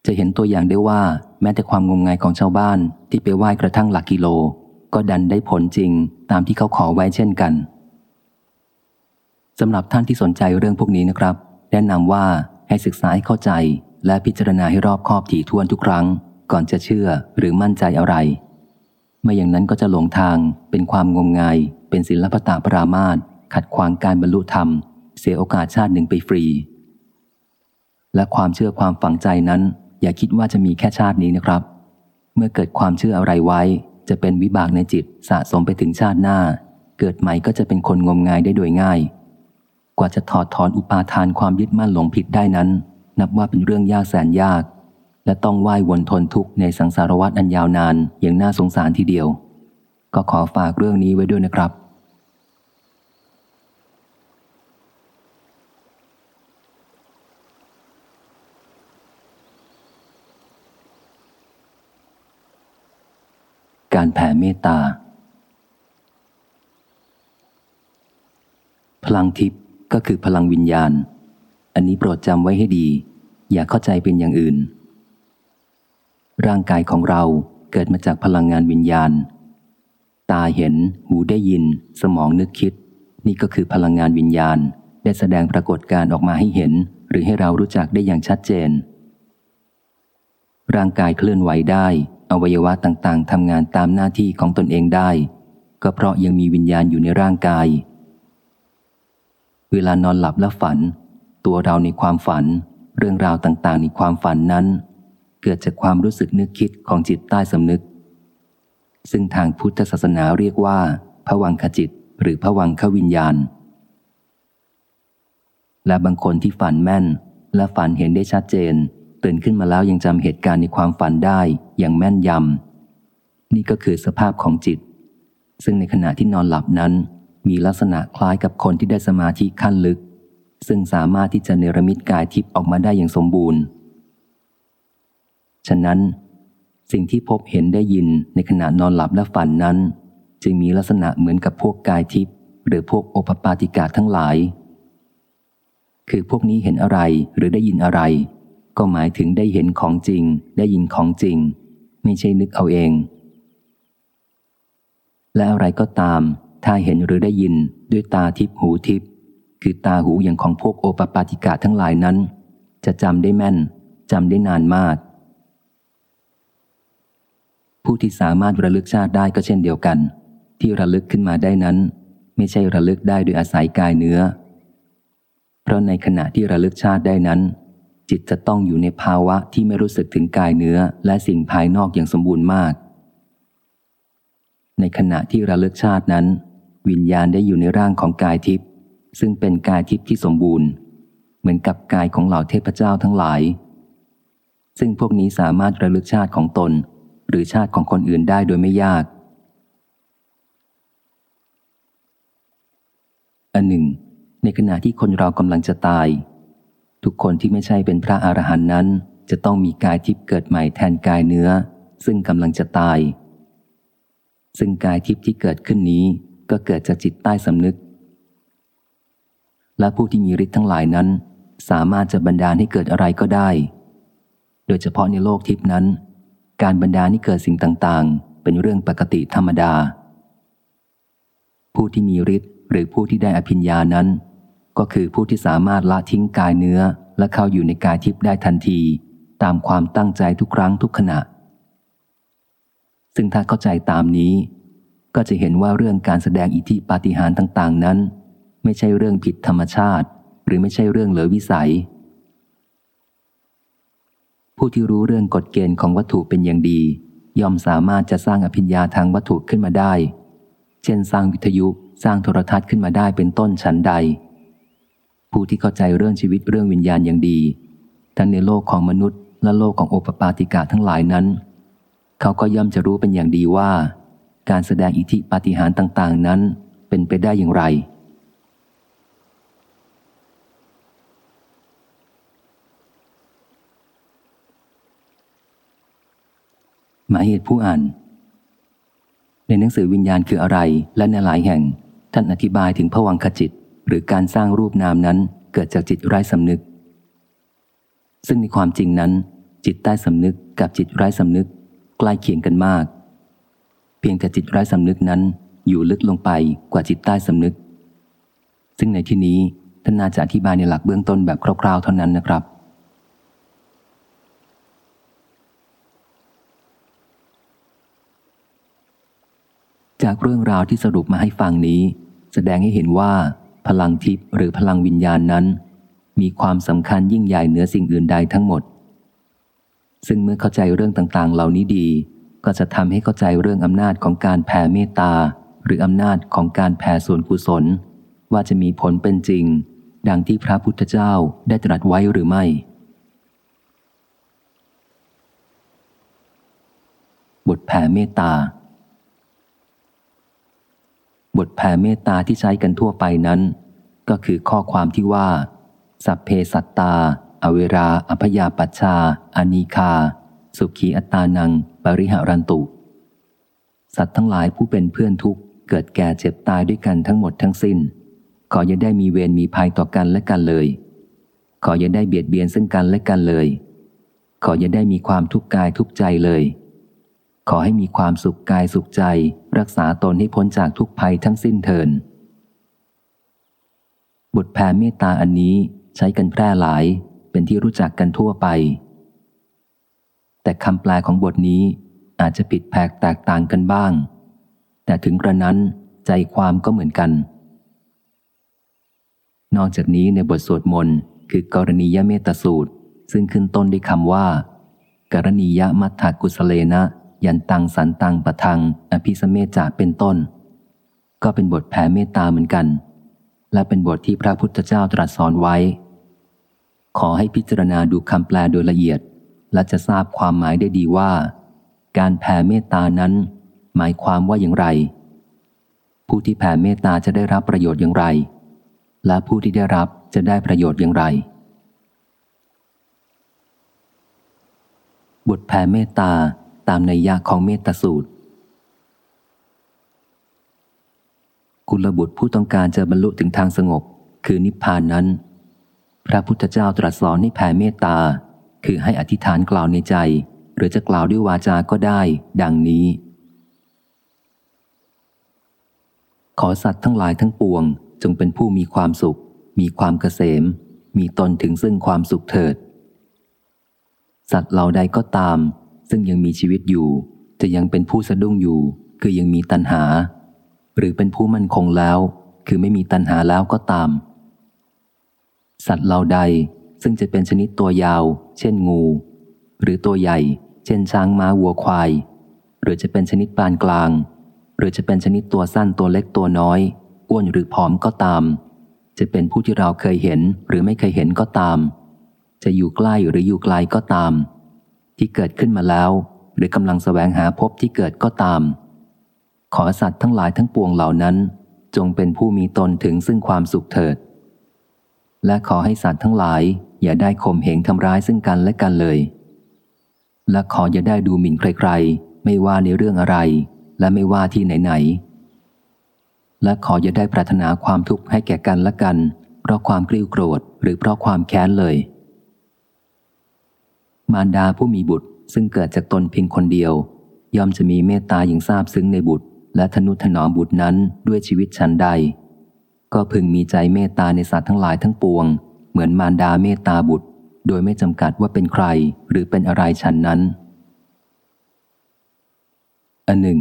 จะเห็นตัวอย่างได้ว่าแม้แต่ความงมงายของชาวบ้านที่ไปไหว้กระทั่งหลักกิโล ก็ดันได้ผลจริงตามที่เขาขอไว้เช่นกันสำหรับท่านที่สนใจเรื่องพวกนี้นะครับ แนะนำว่าให้ศึกษาให้เข้าใจและพิจารณาให้รอบคอบถี่ถ้วนทุกครั้ง ก่อนจะเชื่อหรือมั่นใจอะไร ไม่อย่างนั้นก็จะหลงทางเป็นความงมงาย เป็นศิลปตาปรามาตขัดขวางการบรรลุธรรม เสียโอกาสชาติหนึ่งไปฟรี และความเชื่อความฝังใจนั้น อย่าคิดว่าจะมีแค่ชาตินี้นะครับ เมื่อเกิดความเชื่ออะไรไว้ จะเป็นวิบากในจิตสะสมไปถึงชาติหน้า เกิดใหม่ก็จะเป็นคนงมงายได้โดยง่าย กว่าจะถอดถอนอุปาทานความยึดมั่นหลงผิดได้นั้น นับว่าเป็นเรื่องยากแสนยาก และต้องไหว้วนทนทุกข์ในสังสารวัฏอันยาวนานอย่างน่าสงสารทีเดียว ก็ขอฝากเรื่องนี้ไว้ด้วยนะครับ การแผ่เมตตา พลังทิพย์ก็คือพลังวิญญาณ อันนี้โปรดจำไว้ให้ดี อย่าเข้าใจเป็นอย่างอื่น ร่างกายของเราเกิดมาจากพลังงานวิญญาณ ตาเห็น หูได้ยิน สมองนึกคิด นี่ก็คือพลังงานวิญญาณ ได้แสดงปรากฏการออกมาให้เห็น หรือให้เรารู้จักได้อย่างชัดเจน ร่างกายเคลื่อนไหวได้ อวัยวะต่างๆทำงานตามหน้าที่ของตนเองได้ ก็เพราะยังมีวิญญาณอยู่ในร่างกาย เวลานอนหลับและฝัน ตัวเราในความฝัน เรื่องราวต่างๆในความฝันนั้น เกิดจากความรู้สึกนึกคิดของจิตใต้สำนึก ซึ่งทางพุทธศาสนาเรียกว่าผวังขจิต หรือผวังขวิญญาณ และบางคนที่ฝันแม่น และฝันเห็นได้ชัดเจน ตื่นขึ้นมาแล้วยังจำเหตุการณ์ในความฝันได้อย่างแม่นยำ นี่ก็คือสภาพของจิต ซึ่งในขณะที่นอนหลับนั้น มีลักษณะคล้ายกับคนที่ได้สมาธิขั้นลึก ซึ่งสามารถที่จะเนรมิตกายทิพย์ออกมาได้อย่างสมบูรณ์ ฉะนั้น สิ่งที่พบเห็นได้ยินในขณะนอนหลับและฝันนั้น จึงมีลักษณะเหมือนกับพวกกายทิพย์หรือพวกโอปปาติกาทั้งหลาย คือพวกนี้เห็นอะไรหรือได้ยินอะไร ก็หมายถึงได้เห็นของจริง ได้ยินของจริง ไม่ใช่นึกเอาเอง และอะไรก็ตาม ถ้าเห็นหรือได้ยินด้วยตาทิพหูทิพคือตาหูอย่างของพวกโอปปาติกาทั้งหลายนั้น จะจำได้แม่นจำได้นานมาก ผู้ที่สามารถระลึกชาติได้ก็เช่นเดียวกัน ที่ระลึกขึ้นมาได้นั้น ไม่ใช่ระลึกได้โดยอาศัยกายเนื้อ เพราะในขณะที่ระลึกชาติได้นั้น จิตจะต้องอยู่ในภาวะที่ไม่รู้สึกถึงกายเนื้อและสิ่งภายนอกอย่างสมบูรณ์มาก ในขณะที่ระลึกชาตินั้น วิญญาณได้อยู่ในร่างของกายทิพย์ซึ่งเป็นกายทิพย์ที่สมบูรณ์ เหมือนกับกายของเหล่าเทพเจ้าทั้งหลาย ซึ่งพวกนี้สามารถระลึกชาติของตน หรือชาติของคนอื่นได้โดยไม่ยาก อันหนึ่ง ในขณะที่คนเรากำลังจะตาย ทุกคนที่ไม่ใช่เป็นพระอรหันต์นั้น จะต้องมีกายทิพย์เกิดใหม่แทนกายเนื้อ ซึ่งกำลังจะตาย ซึ่งกายทิพย์ที่เกิดขึ้นนี้ก็เกิดจากจิตใต้สำนึก และผู้ที่มีฤทธิ์ทั้งหลายนั้น สามารถจะบันดาลให้เกิดอะไรก็ได้ โดยเฉพาะในโลกทิพย์นั้น การบันดาลให้เกิดสิ่งต่างๆ เป็นเรื่องปกติธรรมดา ผู้ที่มีฤทธิ์หรือผู้ที่ได้อภิญญานั้น ก็คือผู้ที่สามารถละทิ้งกายเนื้อและเข้าอยู่ในกายทิพย์ได้ทันที ตามความตั้งใจทุกครั้งทุกขณะ ซึ่งถ้าเข้าใจตามนี้ ก็จะเห็นว่าเรื่องการแสดงอิทธิปาฏิหาริย์ต่าง ๆ นั้น ไม่ใช่เรื่องผิดธรรมชาติ หรือไม่ใช่เรื่องเหลือวิสัย ผู้ที่รู้เรื่องกฎเกณฑ์ของวัตถุเป็นอย่างดี ย่อมสามารถจะสร้างอภิญญาทางวัตถุขึ้นมาได้ เช่นสร้างวิทยุสร้างโทรทัศน์ขึ้นมาได้เป็นต้นชั้นใด ผู้ที่เข้าใจเรื่องชีวิตเรื่องวิญญาณอย่างดี ทั้งในโลกของมนุษย์ และโลกของโอปปาติกาทั้งหลายนั้น เขาก็ย่อมจะรู้เป็นอย่างดีว่า การแสดงอิทธิปาฏิหาริย์ต่าง ๆ นั้นเป็นไปได้อย่างไร หมายเหตุผู้อ่าน ในหนังสือวิญญาณคืออะไร และในหลายแห่ง ท่านอธิบายถึงผวังขจิต หรือการสร้างรูปนามนั้นเกิดจากจิตไร้สำนึก ซึ่งในความจริงนั้น จิตใต้สำนึกกับจิตไร้สำนึก ใกล้เคียงกันมาก เพียงแต่จิตไร้สำนึกนั้น อยู่ลึกลงไปกว่าจิตใต้สำนึก ซึ่งในที่นี้ท่านน่าจะอธิบายในหลักเบื้องต้นแบบคร่าวๆเท่านั้นนะครับ จากเรื่องราวที่สรุปมาให้ฟังนี้ แสดงให้เห็นว่า พลังทิพย์หรือพลังวิญญาณนั้น มีความสำคัญยิ่งใหญ่เหนือสิ่งอื่นใดทั้งหมด ซึ่งเมื่อเข้าใจเรื่องต่างๆ เหล่านี้ดี ก็จะทำให้เข้าใจเรื่องอำนาจของการแผ่เมตตา หรืออำนาจของการแผ่ส่วนกุศล ว่าจะมีผลเป็นจริง ดังที่พระพุทธเจ้าได้ตรัสไว้หรือไม่บทแผ่เมตตา บทแผ่เมตตาที่ใช้กันทั่วไปนั้น ก็คือข้อความที่ว่า สัพเพสัตตา อเวราอภยาปัชชา อานีคา สุขีอัตานัง ปริหารันตุ สัตว์ทั้งหลายผู้เป็นเพื่อนทุกข์เกิดแก่เจ็บตายด้วยกันทั้งหมดทั้งสิ้น ขออย่าได้มีเวรมีภัยต่อกันและกันเลย ขออย่าได้เบียดเบียนซึ่งกันและกันเลย ขออย่าได้มีความทุกข์กายทุกข์ใจเลย ขอให้มีความสุขกายสุขใจ รักษาตนให้พ้นจากทุกภัยทั้งสิ้นเทินบทแผ่เมตตาอันนี้ใช้กันแพร่หลาย เป็นที่รู้จักกันทั่วไป แต่คำแปลของบทนี้อาจจะผิดแผกแตกต่างกันบ้าง แต่ถึงกระนั้นใจความก็เหมือนกัน นอกจากนี้ในบทสวดมนต์คือกรณียเมตสูตร ซึ่งขึ้นต้นด้วยคำว่า กรณียมัทธกุสเลนะ ยันตังสันตังปะทัง อภิสเมจาเป็นต้น ก็เป็นบทแผ่เมตตาเหมือนกัน และเป็นบทที่พระพุทธเจ้าตรัสสอนไว้ ขอให้พิจารณาดูคำแปลโดยละเอียด และจะทราบความหมายได้ดีว่า การแผ่เมตตานั้น หมายความว่าอย่างไร ผู้ที่แผ่เมตตาจะได้รับประโยชน์อย่างไร และผู้ที่ได้รับจะได้ประโยชน์อย่างไรบทแผ่เมตตา ตามในยาของเมตตาสูตร กุลบุตรผู้ต้องการจะบรรลุถึงทางสงบ คือนิพพานนั้น พระพุทธเจ้าตรัสสอนให้แผ่เมตตา คือให้อธิษฐานกล่าวในใจ หรือจะกล่าวด้วยวาจาก็ได้ ดังนี้ ขอสัตว์ทั้งหลายทั้งปวง จงเป็นผู้มีความสุข มีความเกษม มีตนถึงซึ่งความสุขเถิดสัตว์เหล่าใดก็ตาม ซึ่งยังมีชีวิตอยู่ จะยังเป็นผู้สะดุ้งอยู่ คือยังมีตัณหา หรือเป็นผู้มั่นคงแล้ว คือไม่มีตัณหาแล้วก็ตาม สัตว์เหล่าใดซึ่งจะเป็นชนิดตัวยาว เช่นงู หรือตัวใหญ่ เช่นช้างม้าวัวควาย หรือจะเป็นชนิดปานกลาง หรือจะเป็นชนิดตัวสั้นตัวเล็กตัวน้อยอ้วนหรือผอมก็ตาม จะเป็นผู้ที่เราเคยเห็นหรือไม่เคยเห็นก็ตาม จะอยู่ใกล้หรืออยู่ไกลก็ตาม ที่เกิดขึ้นมาแล้ว หรือกำลังแสวงหาพบที่เกิดก็ตาม ขอสัตว์ทั้งหลายทั้งปวงเหล่านั้น จงเป็นผู้มีตนถึงซึ่งความสุขเถิด และขอให้สัตว์ทั้งหลาย อย่าได้ข่มเหงทำร้ายซึ่งกันและกันเลย และขออย่าได้ดูหมิ่นใครๆ ไม่ว่าในเรื่องอะไร และไม่ว่าที่ไหนๆและขออย่าได้ปรารถนาความทุกข์ให้แก่กันและกัน เพราะความกริ้วโกรธหรือเพราะความแค้นเลย มารดาผู้มีบุตรซึ่งเกิดจากตนเพียงคนเดียว ย่อมจะมีเมตตาอย่างทราบซึ้งในบุตร และทนุถนอมบุตรนั้นด้วยชีวิตฉันใด ก็พึงมีใจเมตตาในสัตว์ทั้งหลายทั้งปวง เหมือนมารดาเมตตาบุตร โดยไม่จำกัดว่าเป็นใครหรือเป็นอะไรฉันนั้นอันหนึ่ง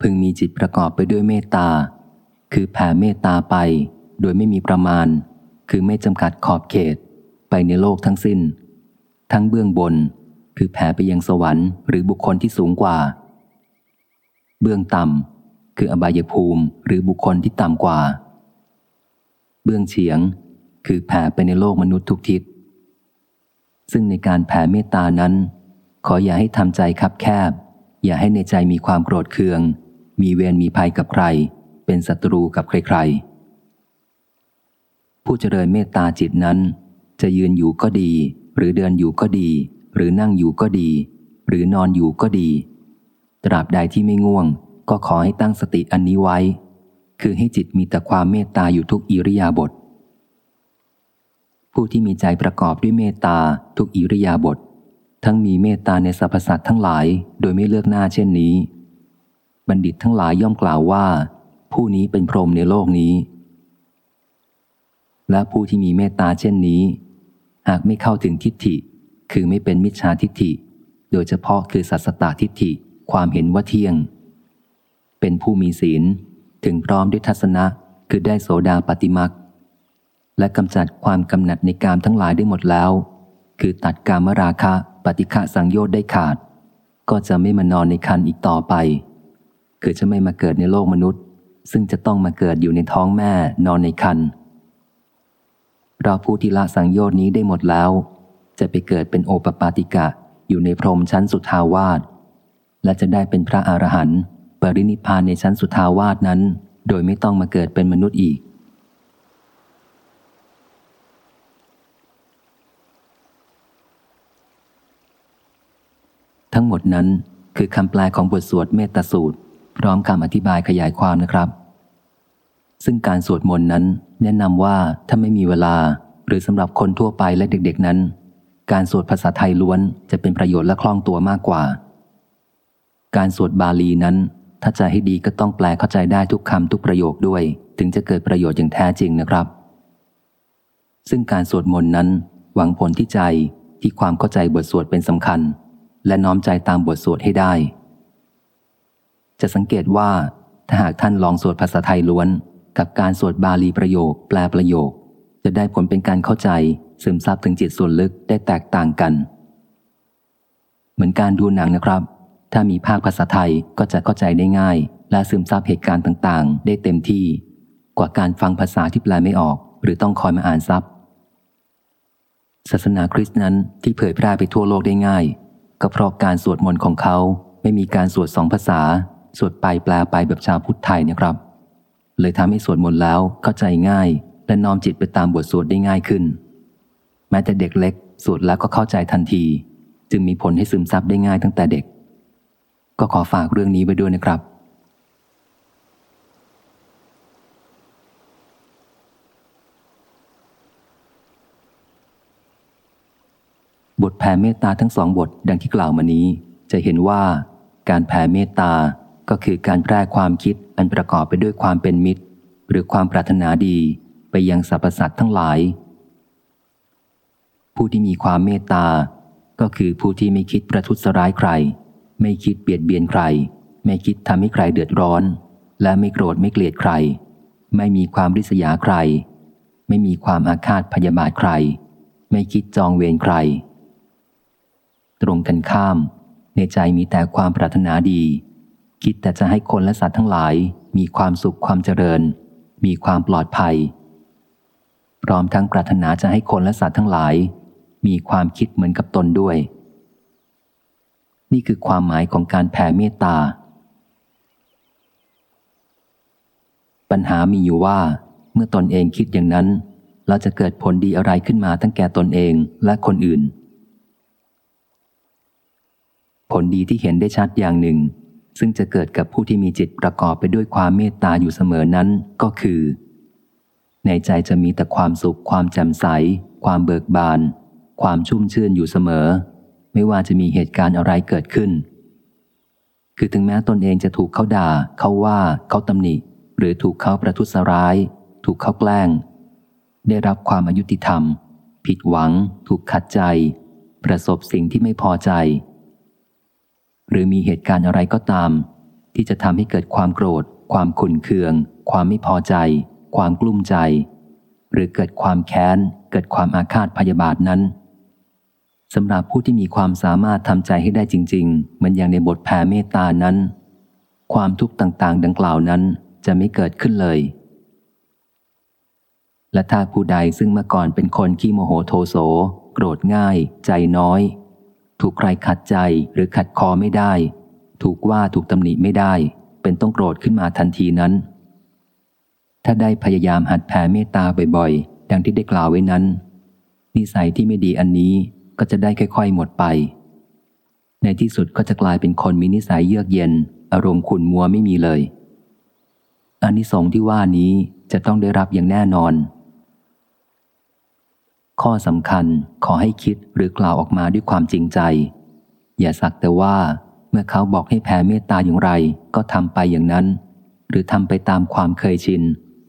พึงมีจิตประกอบไปด้วยเมตตา คือแผ่เมตตาไป โดยไม่มีประมาณ คือไม่จำกัดขอบเขต ไปในโลกทั้งสิ้น ทั้งเบื้องบน คือแผ่ไปยังสวรรค์หรือบุคคลที่สูงกว่า เบื้องต่ำคืออบายภูมิหรือบุคคลที่ต่ำกว่า เบื้องเฉียง คือแผ่ไปในโลกมนุษย์ทุกทิศ ซึ่งในการแผ่เมตตานั้น ขออย่าให้ทำใจคับแคบ อย่าให้ในใจมีความโกรธเคือง มีเวรมีภัยกับใคร เป็นศัตรูกับใครๆผู้เจริญเมตตาจิตนั้น จะยืนอยู่ก็ดี หรือเดินอยู่ก็ดี หรือนั่งอยู่ก็ดี หรือนอนอยู่ก็ดี ตราบใดที่ไม่ง่วง ก็ขอให้ตั้งสติอันนี้ไว้ คือให้จิตมีแต่ความเมตตาอยู่ทุกอิริยาบถผู้ที่มีใจประกอบด้วยเมตตาทุกอิริยาบถทั้งมีเมตตาในสรรพสัตว์ทั้งหลายโดยไม่เลือกหน้าเช่นนี้ บัณฑิตทั้งหลายย่อมกล่าวว่า ผู้นี้เป็นพรหมในโลกนี้ และผู้ที่มีเมตตาเช่นนี้ หากไม่เข้าถึงทิฏฐิ คือไม่เป็นมิจฉาทิฏฐิ โดยเฉพาะคือสัสตตทิฏฐิความเห็นว่าเที่ยง เป็นผู้มีศีลถึงพร้อมด้วยทัศนะคือได้โสดาปฏิมักและกำจัดความกำหนัดในกามทั้งหลายได้หมดแล้ว คือตัดกามราคะปฏิฆะสังโยชน์ได้ขาด ก็จะไม่มานอนในคันอีกต่อไป คือจะไม่มาเกิดในโลกมนุษย์ ซึ่งจะต้องมาเกิดอยู่ในท้องแม่นอนในคัน เราผู้ที่ละสังโยชน์นี้ได้หมดแล้ว จะไปเกิดเป็นโอปปาติกะอยู่ในพรมชั้นสุทาวาสและจะได้เป็นพระอรหันต์ปรินิพานในชั้นสุทาวาสนั้น โดยไม่ต้องมาเกิดเป็นมนุษย์อีก ทั้งหมดนั้นคือคำแปลของบทสวดเมตตาสูตร พร้อมคำอธิบายขยายความนะครับ ซึ่งการสวดมนต์นั้น แนะนำว่าถ้าไม่มีเวลา หรือสำหรับคนทั่วไปและเด็กๆนั้น การสวดภาษาไทยล้วนจะเป็นประโยชน์และคล่องตัวมากกว่า การสวดบาลีนั้น ถ้าจะให้ดีก็ต้องแปลเข้าใจได้ทุกคำทุกประโยคด้วย ถึงจะเกิดประโยชน์อย่างแท้จริงนะครับ ซึ่งการสวดมนต์นั้น หวังผลที่ใจที่ความเข้าใจบทสวดเป็นสำคัญ และน้อมใจตามบทสวดให้ได้ จะสังเกตว่าถ้าหากท่านลองสวดภาษาไทยล้วน กับการสวดบาลีประโยค แปลประโยค จะได้ผลเป็นการเข้าใจซึมซับถึงจิตส่วนลึกได้แตกต่างกัน เหมือนการดูหนังนะครับ ถ้ามีภาคภาษาไทยก็จะเข้าใจได้ง่าย และซึมซับเหตุการณ์ต่างๆ ได้เต็มที่ กว่าการฟังภาษาที่แปลไม่ออก หรือต้องคอยมาอ่านซับศาสนาคริสต์นั้นที่เผยแพร่ไปทั่วโลกได้ง่าย ก็เพราะการสวดมนต์ของเขาไม่มีการสวดสองภาษา สวดไปแปลไปแบบชาวพุทธไทยนะครับ เลยทำให้สวดมนต์แล้วเข้าใจง่าย และน้อมจิตไปตามบทสวดได้ง่ายขึ้น แม้แต่เด็กเล็กสวดแล้วก็เข้าใจทันที จึงมีผลให้ซึมซับได้ง่ายตั้งแต่เด็ก ก็ขอฝากเรื่องนี้ไว้ด้วยนะครับบทแผ่เมตตาทั้งสองบทดังที่กล่าวมานี้ จะเห็นว่าการแผ่เมตตา ก็คือการแพร่ความคิดอันประกอบไปด้วยความเป็นมิตร หรือความปรารถนาดีไปยังสรรพสัตว์ทั้งหลาย ผู้ที่มีความเมตตา ก็คือผู้ที่ไม่คิดประทุษร้ายใคร ไม่คิดเบียดเบียนใคร ไม่คิดทำให้ใครเดือดร้อน และไม่โกรธไม่เกลียดใคร ไม่มีความริษยาใคร ไม่มีความอาฆาตพยาบาทใคร ไม่คิดจองเวรใคร ตรงกันข้าม ในใจมีแต่ความปรารถนาดี คิดแต่จะให้คนและสัตว์ทั้งหลาย มีความสุขความเจริญ มีความปลอดภัย พร้อมทั้งปรารถนาจะให้คนและสัตว์ทั้งหลาย มีความคิดเหมือนกับตนด้วย นี่คือความหมายของการแผ่เมตตา ปัญหามีอยู่ว่า เมื่อตนเองคิดอย่างนั้นเราจะเกิดผลดีอะไรขึ้นมาทั้งแก่ตนเองและคนอื่น ผลดีที่เห็นได้ชัดอย่างหนึ่ง ซึ่งจะเกิดกับผู้ที่มีจิตประกอบไปด้วยความเมตตาอยู่เสมอนั้นก็คือ ในใจจะมีแต่ความสุข ความแจ่มใส ความเบิกบาน ความชุ่มชื่นอยู่เสมอ ไม่ว่าจะมีเหตุการณ์อะไรเกิดขึ้น คือถึงแม้ตนเองจะถูกเขาด่า เขาว่าเขาตำหนิ หรือถูกเขาประทุษร้าย ถูกเขาแกล้ง ได้รับความอายุติธรรม ผิดหวัง ถูกขัดใจ ประสบสิ่งที่ไม่พอใจ หรือมีเหตุการณ์อะไรก็ตาม ที่จะทำให้เกิดความโกรธ ความขุนเคือง ความไม่พอใจ ความกลุ้มใจ หรือเกิดความแค้น เกิดความอาฆาตพยาบาทนั้นสำหรับผู้ที่มีความสามารถทำใจให้ได้จริง ๆ เหมือนอย่างในบทแผ่เมตตานั้น ความทุกข์ต่างๆ ดังกล่าวนั้นจะไม่เกิดขึ้นเลย และถ้าผู้ใดซึ่งเมื่อก่อนเป็นคนขี้โมโหโทโส โกรธง่าย ใจน้อย ถูกใครขัดใจหรือขัดคอไม่ได้ ถูกว่าถูกตำหนิไม่ได้ เป็นต้องโกรธขึ้นมาทันทีนั้น ถ้าได้พยายามหัดแผ่เมตตาบ่อยๆ ดังที่ได้กล่าวไว้นั้น นิสัยที่ไม่ดีอันนี้ก็จะได้ค่อยๆ หมดไป ในที่สุดก็จะกลายเป็นคนมีนิสัยเยือกเย็น อารมณ์ขุ่นมัวไม่มีเลยอันนี้สงที่ว่านี้จะต้องได้รับอย่างแน่นอน ข้อสำคัญขอให้คิดหรือกล่าวออกมาด้วยความจริงใจ อย่าสักแต่ว่าเมื่อเขาบอกให้แผ่เมตตาอย่างไร ก็ทำไปอย่างนั้น หรือทำไปตามความเคยชิน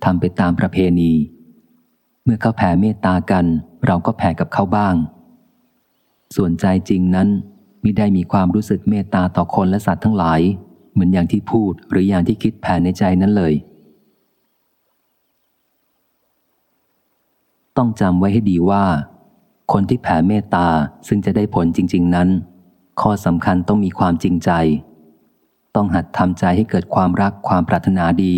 ทำไปตามประเพณี เมื่อเขาแผ่เมตตากัน เราก็แผ่กับเขาบ้าง ส่วนใจจริงนั้นมิได้มีความรู้สึกเมตตาต่อคนและสัตว์ทั้งหลาย เหมือนอย่างที่พูดหรืออย่างที่คิดแผ่ในใจนั้นเลย ต้องจำไว้ให้ดีว่า คนที่แผ่เมตตาซึ่งจะได้ผลจริง ๆ นั้น ข้อสำคัญต้องมีความจริงใจ ต้องหัดทำใจให้เกิดความรักความปรารถนาดี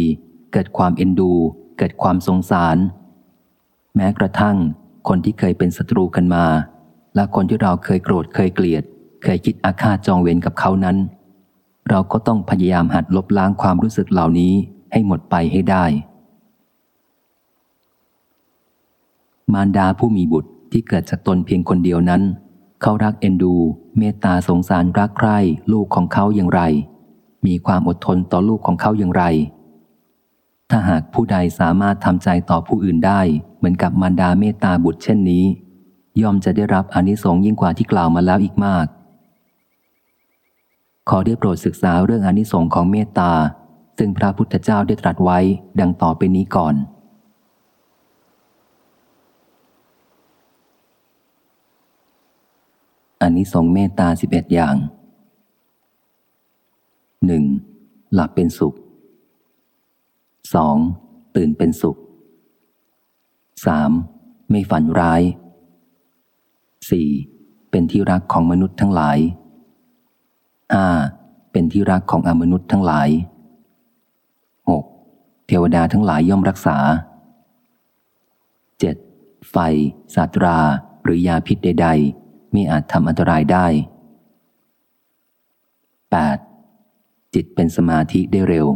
เกิดความเอ็นดู เกิดความสงสาร แม้กระทั่ง คนที่เคยเป็นศัตรูกันมา และคนที่เราเคยโกรธเคยเกลียด เคยคิดอาฆาตจองเวรกับเขานั้น เราก็ต้องพยายามหัดลบล้างความรู้สึกเหล่านี้ให้หมดไปให้ได้ มารดาผู้มีบุตรที่เกิดจากตนเพียงคนเดียวนั้น เขารักเอ็นดู เมตตาสงสารรักใคร่ลูกของเขาอย่างไร มีความอดทนต่อลูกของเขาอย่างไร ถ้าหากผู้ใดสามารถทำใจต่อผู้อื่นได้ เหมือนกับมารดาเมตตาบุตรเช่นนี้ ย่อมจะได้รับอนิสงส์ยิ่งกว่าที่กล่าวมาแล้วอีกมาก ขอได้โปรดศึกษาเรื่องอนิสงส์ของเมตตาซึ่งพระพุทธเจ้าได้ตรัสไว้ดังต่อไปนี้ก่อน อันนี้สงเมตตาสิบเอ็ดอย่างหนึ่งหลับเป็นสุขสองตื่นเป็นสุขสามไม่ฝันร้ายสี่เป็นที่รักของมนุษย์ทั้งหลายห้าเป็นที่รักของอมนุษย์ทั้งหลายหกเทวดาทั้งหลายย่อมรักษาเจ็ดไฟสัตราหรือยาพิษใดๆ ม่อาจทำอันตรายได้ 8. จิตเป็นสมาธิได้เร็ว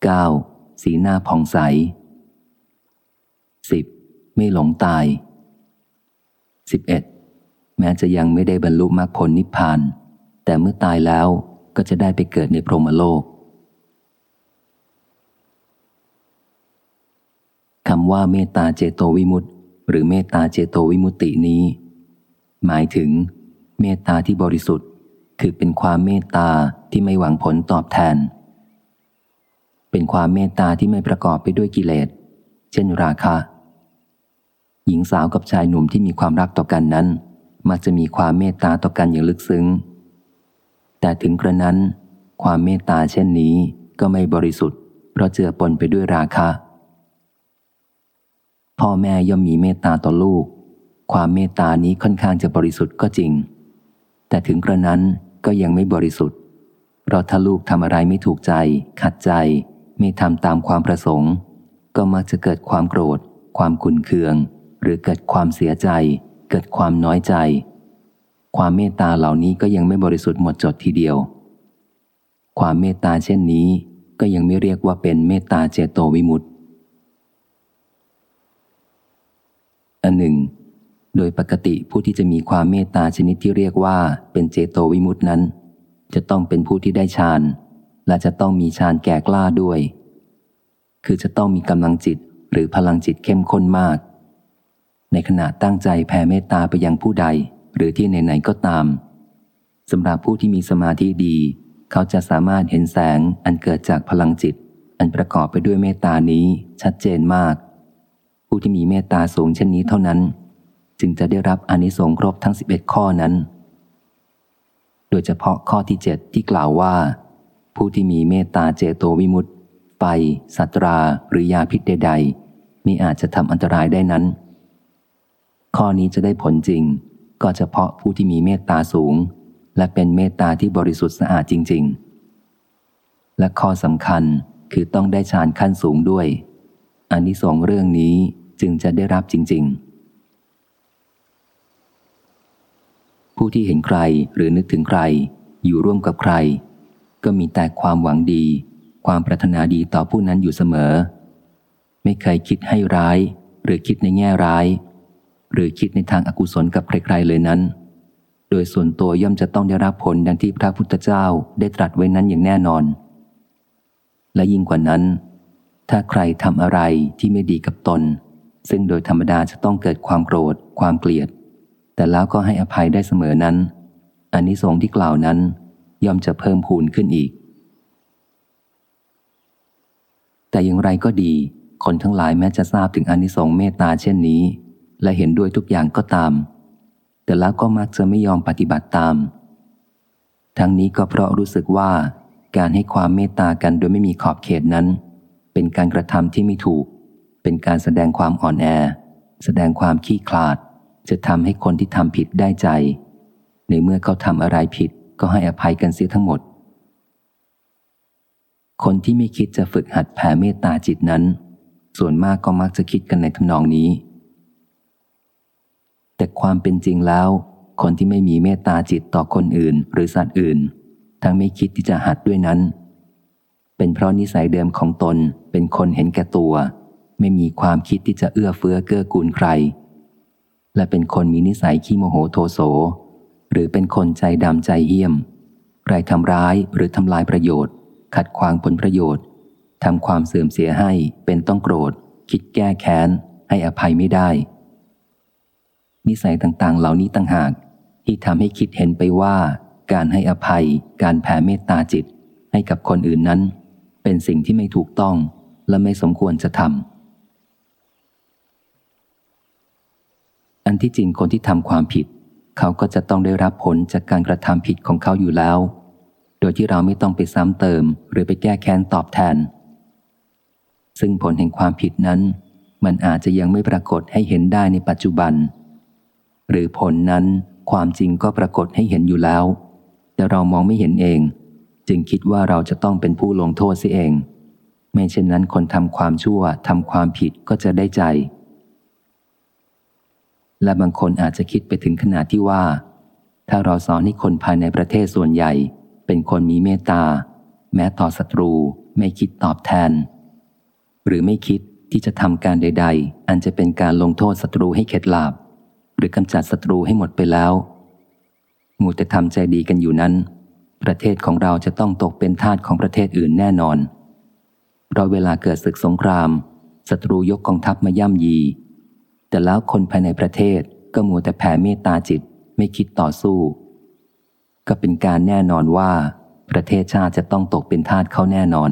9. สีหน้าผ่องใส 10. ไม่หลงตาย 11. แม้จะยังไม่ได้บรรลุมรรคผลนิพพาน แต่เมื่อตายแล้วก็จะได้ไปเกิดในพรหมโลกคำว่าเมตตาเจโตวิมุตติ หรือเมตตาเจโตวิมุตตินี้ หมายถึง เมตตาที่บริสุทธิ์ คือเป็นความเมตตาที่ไม่หวังผลตอบแทน เป็นความเมตตาที่ไม่ประกอบไปด้วยกิเลส เช่นราคะ หญิงสาวกับชายหนุ่มที่มีความรักต่อกันนั้น มักจะมีความเมตตาต่อกันอย่างลึกซึ้ง แต่ถึงกระนั้น ความเมตตาเช่นนี้ก็ไม่บริสุทธิ์ เพราะเจือปนไปด้วยราคะ พ่อแม่ย่อมมีเมตตาต่อลูก ความเมตตานี้ค่อนข้างจะบริสุทธิ์ก็จริง แต่ถึงกระนั้นก็ยังไม่บริสุทธิ์ เพราะถ้าลูกทำอะไรไม่ถูกใจ ขัดใจ ไม่ทำตามความประสงค์ ก็มักจะเกิดความโกรธ ความขุนเคือง หรือเกิดความเสียใจ เกิดความน้อยใจ ความเมตตาเหล่านี้ก็ยังไม่บริสุทธิ์หมดจดทีเดียว ความเมตตาเช่นนี้ ก็ยังไม่เรียกว่าเป็นเมตตาเจโตวิมุตติ อันหนึ่ง โดยปกติผู้ที่จะมีความเมตตาชนิดที่เรียกว่าเป็นเจโตวิมุตินั้น จะต้องเป็นผู้ที่ได้ฌานและจะต้องมีฌานแก่กล้าด้วย คือจะต้องมีกำลังจิตหรือพลังจิตเข้มข้นมาก ในขณะตั้งใจแผ่เมตตาไปยังผู้ใด หรือที่ไหนๆก็ตามสำหรับผู้ที่มีสมาธิดี เขาจะสามารถเห็นแสงอันเกิดจากพลังจิต อันประกอบไปด้วยเมตตานี้ชัดเจนมาก ผู้ที่มีเมตตาสูงเช่นนี้เท่านั้น จึงจะได้รับอนิสงส์ครบทั้ง 11 ข้อนั้น โดยเฉพาะข้อที่ 7 ที่กล่าวว่า ผู้ที่มีเมตตาเจโตวิมุตต์ไฟสัตราหรือยาพิษใดๆมิอาจจะทำอันตรายได้นั้น ข้อนี้จะได้ผลจริง ก็เฉพาะผู้ที่มีเมตตาสูง และเป็นเมตตาที่บริสุทธิ์สะอาดจริง ๆ และข้อสำคัญคือต้องได้ฌานขั้นสูงด้วยอันนี้สองเรื่องนี้ จึงจะได้รับจริง ๆ ผู้ที่เห็นใครหรือนึกถึงใคร อยู่ร่วมกับใคร ก็มีแต่ความหวังดี ความปรารถนาดีต่อผู้นั้นอยู่เสมอ ไม่เคยคิดให้ร้าย หรือคิดในแง่ร้าย หรือคิดในทางอากุศลกับใครๆเลยนั้น โดยส่วนตัวย่อมจะต้องได้รับผลดังที่พระพุทธเจ้าได้ตรัสไว้นั้นอย่างแน่นอน และยิ่งกว่านั้นถ้าใครทำอะไรที่ไม่ดีกับตน ซึ่งโดยธรรมดาจะต้องเกิดความโกรธ ความเกลียด แต่แล้วก็ให้อภัยได้เสมอนั้นอันนี้สงที่กล่าวนั้น ย่อมจะเพิ่มพูนขึ้นอีก แต่อย่างไรก็ดี คนทั้งหลายแม้จะทราบถึงอนิสงส์เมตตาเช่นนี้ และเห็นด้วยทุกอย่างก็ตาม แต่แล้วก็มักจะไม่ยอมปฏิบัติตาม ทั้งนี้ก็เพราะรู้สึกว่าการให้ความเมตตากันโดยไม่มีขอบเขตนั้น เป็นการกระทำที่ไม่ถูก เป็นการแสดงความอ่อนแอ แสดงความขี้คลาด จะทำให้คนที่ทำผิดได้ใจ ในเมื่อเขาทำอะไรผิดก็ให้อภัยกันเสียทั้งหมด คนที่ไม่คิดจะฝึกหัดแผ่เมตตาจิตนั้น ส่วนมากก็มักจะคิดกันในทำนองนี้ แต่ความเป็นจริงแล้ว คนที่ไม่มีเมตตาจิตต่อคนอื่น หรือสัตว์อื่น ทั้งไม่คิดที่จะหัดด้วยนั้น เป็นเพราะนิสัยเดิมของตนเป็นคนเห็นแก่ตัว ไม่มีความคิดที่จะเอื้อเฟื้อเกื้อกูลใคร และเป็นคนมีนิสัยขี้โมโหโทโส หรือเป็นคนใจดำใจเหี้ยม ใครทำร้ายหรือทำลายประโยชน์ ขัดขวางผลประโยชน์ทำความเสื่อมเสียให้เป็นต้องโกรธ คิดแก้แค้น ให้อภัยไม่ได้ นิสัยต่างๆ เหล่านี้ต่างหาก ที่ทำให้คิดเห็นไปว่า การให้อภัย การแผ่เมตตาจิต ให้กับคนอื่นนั้น เป็นสิ่งที่ไม่ถูกต้องและไม่สมควรจะทำอัน ที่จริงคนที่ทำความผิด เขาก็จะต้องได้รับผลจากการกระทำผิดของเขาอยู่แล้ว โดยที่เราไม่ต้องไปซ้ำเติม หรือไปแก้แค้นตอบแทน ซึ่งผลแห่งความผิดนั้น มันอาจจะยังไม่ปรากฏให้เห็นได้ในปัจจุบัน หรือผลนั้นความจริงก็ปรากฏให้เห็นอยู่แล้ว แต่เรามองไม่เห็นเอง จึงคิดว่าเราจะต้องเป็นผู้ลงโทษเสียเอง ไม่เช่นนั้นคนทำความชั่วทำความผิดก็จะได้ใจ และบางคนอาจจะคิดไปถึงขนาดที่ว่า ถ้าเราสอนให้คนภายในประเทศส่วนใหญ่ เป็นคนมีเมตตา แม้ต่อศัตรูไม่คิดตอบแทน หรือไม่คิดที่จะทำการใด ๆ อันจะเป็นการลงโทษศัตรูให้เข็ดหลาบ หรือกำจัดศัตรูให้หมดไปแล้วมูแต่ทำใจดีกันอยู่นั้น ประเทศของเราจะต้องตกเป็นทาสของประเทศอื่นแน่นอนเพราะเวลาเกิดศึกสงครามศัตรูยกกองทัพมาย่ำยี แต่แล้วคนภายในประเทศก็มัวแต่แผ่เมตตาจิตไม่คิดต่อสู้ ก็เป็นการแน่นอนว่า ประเทศชาติจะต้องตกเป็นทาสเขาแน่นอน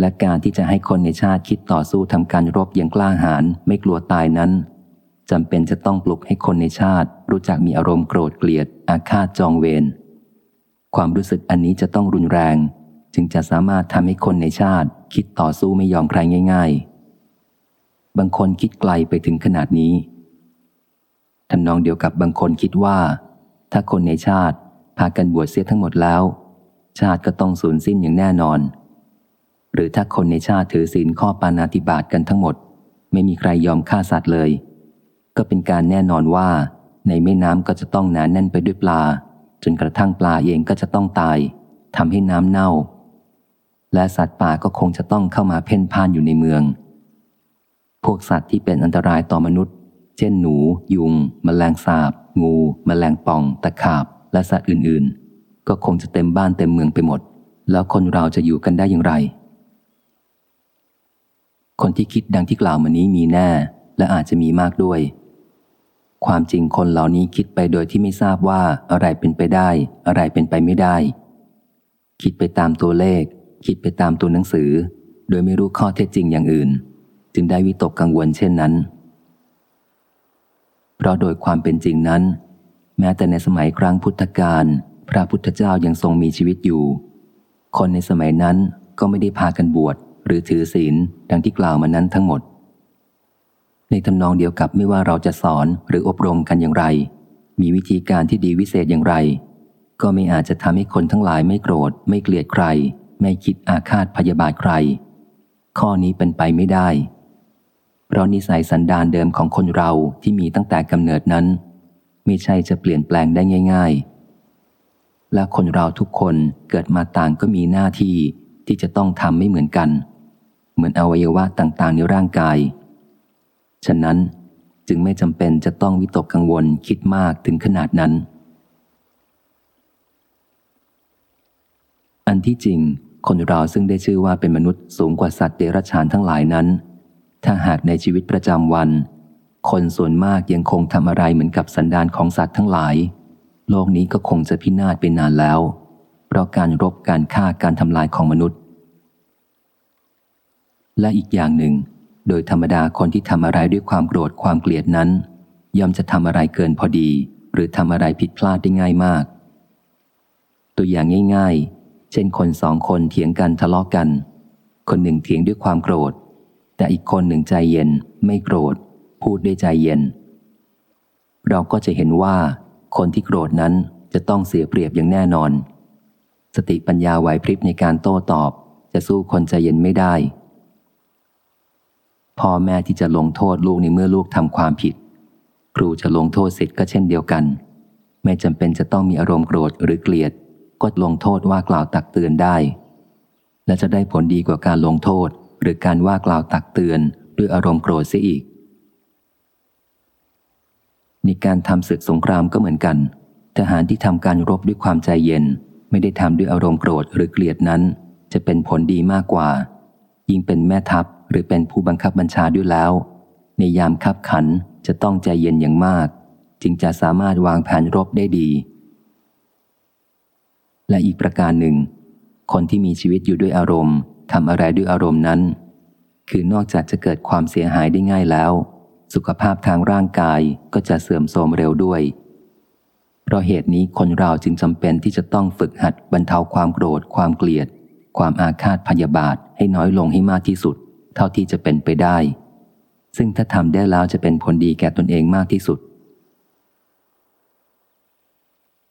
และการที่จะให้คนในชาติคิดต่อสู้ทำการรบอย่างกล้าหาญไม่กลัวตายนั้นจำเป็นจะต้องปลุกให้คนในชาติ รู้จักมีอารมณ์โกรธเกลียด อาฆาตจองเวรความรู้สึกอันนี้จะต้องรุนแรง จึงจะสามารถทำให้คนในชาติ คิดต่อสู้ไม่ยอมใครง่าย ๆ บางคนคิดไกลไปถึงขนาดนี้ทำนองเดียวกับบางคนคิดว่า ถ้าคนในชาติพากันบวชเสียทั้งหมดแล้ว ชาติก็ต้องสูญสิ้นอย่างแน่นอน หรือถ้าคนในชาติถือศีลข้อปานาติบาตกันทั้งหมด ไม่มีใครยอมฆ่าสัตว์เลย ก็เป็นการแน่นอนว่า ในแม่น้ำก็จะต้องหนาแน่นไปด้วยปลา จนกระทั่งปลาเองก็จะต้องตายทำให้น้ำเน่า และสัตว์ป่าก็คงจะต้องเข้ามาเพ่นพ่านอยู่ในเมือง พวกสัตว์ที่เป็นอันตรายต่อมนุษย์ เช่นหนู ยุงมแมลงสาบ งูมแมลงป่อง ตะขาบ และสัตว์อื่น ๆ ก็คงจะเต็มบ้านเต็มเมืองไปหมด แล้วคนเราจะอยู่กันได้อย่างไร คนที่คิดดังที่กล่าวมานี้มีแน่ และอาจจะมีมากด้วย ความจริงคนเหล่านี้คิดไปโดยที่ไม่ทราบว่าอะไรเป็นไปได้ อะไรเป็นไปไม่ได้ คิดไปตามตัวเลข คิดไปตามตัวหนังสือ โดยไม่รู้ข้อเท็จจริงอย่างอื่น จึงได้วิตกกังวลเช่นนั้น เพราะโดยความเป็นจริงนั้น แม้แต่ในสมัยครั้งพุทธกาลพระพุทธเจ้ายังทรงมีชีวิตอยู่ คนในสมัยนั้นก็ไม่ได้พากันบวชหรือถือศีลดังที่กล่าวมานั้นทั้งหมด ในทำนองเดียวกับไม่ว่าเราจะสอนหรืออบรมกันอย่างไร มีวิธีการที่ดีวิเศษอย่างไร ก็ไม่อาจจะทำให้คนทั้งหลายไม่โกรธ ไม่เกลียดใคร ไม่คิดอาฆาตพยาบาทใคร ข้อนี้เป็นไปไม่ได้ เพราะนิสัยสันดานเดิมของคนเราที่มีตั้งแต่กำเนิดนั้น ไม่ใช่จะเปลี่ยนแปลงได้ง่าย ๆ และคนเราทุกคนเกิดมาต่างก็มีหน้าที่ที่จะต้องทำไม่เหมือนกัน เหมือนอวัยวะต่างๆในร่างกาย ฉะนั้นจึงไม่จำเป็นจะต้องวิตกกังวลคิดมากถึงขนาดนั้น อันที่จริง คนเราซึ่งได้ชื่อว่าเป็นมนุษย์สูงกว่าสัตว์เดรัจฉานทั้งหลายนั้น ถ้าหากในชีวิตประจำวัน คนส่วนมากยังคงทำอะไรเหมือนกับสันดานของสัตว์ทั้งหลาย โลกนี้ก็คงจะพินาศไปนานแล้ว เพราะการรบการฆ่าการทำลายของมนุษย์ และอีกอย่างหนึ่ง โดยธรรมดาคนที่ทำอะไรด้วยความโกรธความเกลียดนั้น ย่อมจะทำอะไรเกินพอดี หรือทำอะไรผิดพลาดได้ง่ายมาก ตัวอย่างง่าย ๆ เช่นคนสองคนเถียงกันทะเลาะกกัน คนหนึ่งเถียงด้วยความโกรธ แต่อีกคนหนึ่งใจเย็นไม่โกรธ พูดด้วยใจเย็น เราก็จะเห็นว่า คนที่โกรธนั้นจะต้องเสียเปรียบอย่างแน่นอน สติปัญญาไหวพริบในการโต้ตอบ จะสู้คนใจเย็นไม่ได้พ่อแม่ที่จะลงโทษลูกในเมื่อลูกทำความผิด ครูจะลงโทษสิทธิ์ก็เช่นเดียวกัน ไม่จำเป็นจะต้องมีอารมณ์โกรธหรือเกลียด ก็ลงโทษว่ากล่าวตักเตือนได้ และจะได้ผลดีกว่าการลงโทษ หรือการว่ากล่าวตักเตือนด้วยอารมณ์โกรธเสียอีกในการทำศึกสงครามก็เหมือนกัน ทหารที่ทำการรบด้วยความใจเย็น ไม่ได้ทำด้วยอารมณ์โกรธหรือเกลียดนั้น จะเป็นผลดีมากกว่า ยิ่งเป็นแม่ทัพหรือเป็นผู้บังคับบัญชาด้วยแล้ว ในยามคับขันจะต้องใจเย็นอย่างมาก จึงจะสามารถวางแผนรบได้ดี และอีกประการหนึ่ง คนที่มีชีวิตอยู่ด้วยอารมณ์ ทำอะไรด้วยอารมณ์นั้น คือนอกจากจะเกิดความเสียหายได้ง่ายแล้ว สุขภาพทางร่างกายก็จะเสื่อมโทรมเร็วด้วย เพราะเหตุนี้คนเราจึงจำเป็นที่จะต้องฝึกหัดบรรเทาความโกรธ ความเกลียด ความอาฆาตพยาบาทให้น้อยลงให้มากที่สุด เท่าที่จะเป็นไปได้ ซึ่งถ้าทำได้แล้วจะเป็นผลดีแก่ตนเองมากที่สุด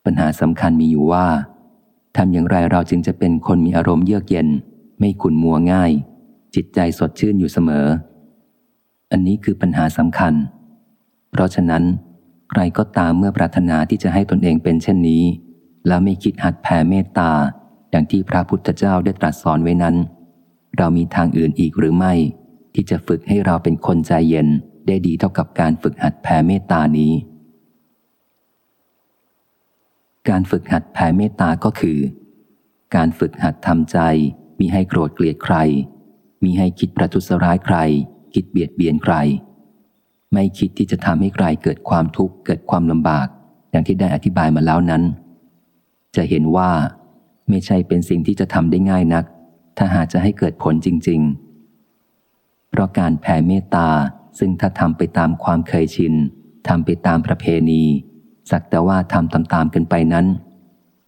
ปัญหาสำคัญมีอยู่ว่าทำอย่างไรเราจึงจะเป็นคนมีอารมณ์เยือกเย็น ไม่ขุนมัวง่าย จิตใจสดชื่นอยู่เสมอ อันนี้คือปัญหาสำคัญ เพราะฉะนั้น ใครก็ตามเมื่อปรารถนาที่จะให้ตนเองเป็นเช่นนี้ แล้วไม่คิดหัดแผ่เมตตาอย่างที่พระพุทธเจ้าได้ตรัสสอนไว้นั้น เรามีทางอื่นอีกหรือไม่ ที่จะฝึกให้เราเป็นคนใจเย็นได้ดีเท่ากับการฝึกหัดแผ่เมตตานี้ การฝึกหัดแผ่เมตตาก็คือ การฝึกหัดทำใจ มีให้โกรธเกลียดใครมีให้คิดประทุษร้ายใคร คิดเบียดเบียนใคร ไม่คิดที่จะทำให้ใครเกิดความทุกข์เกิดความลำบาก อย่างที่ได้อธิบายมาแล้วนั้น จะเห็นว่า ไม่ใช่เป็นสิ่งที่จะทำได้ง่ายนัก ถ้าหากจะให้เกิดผลจริง ๆ เพราะการแผ่เมตตาซึ่งถ้าทำไปตามความเคยชินทำไปตามประเพณี สักแต่ว่าทำตามๆกันไปนั้น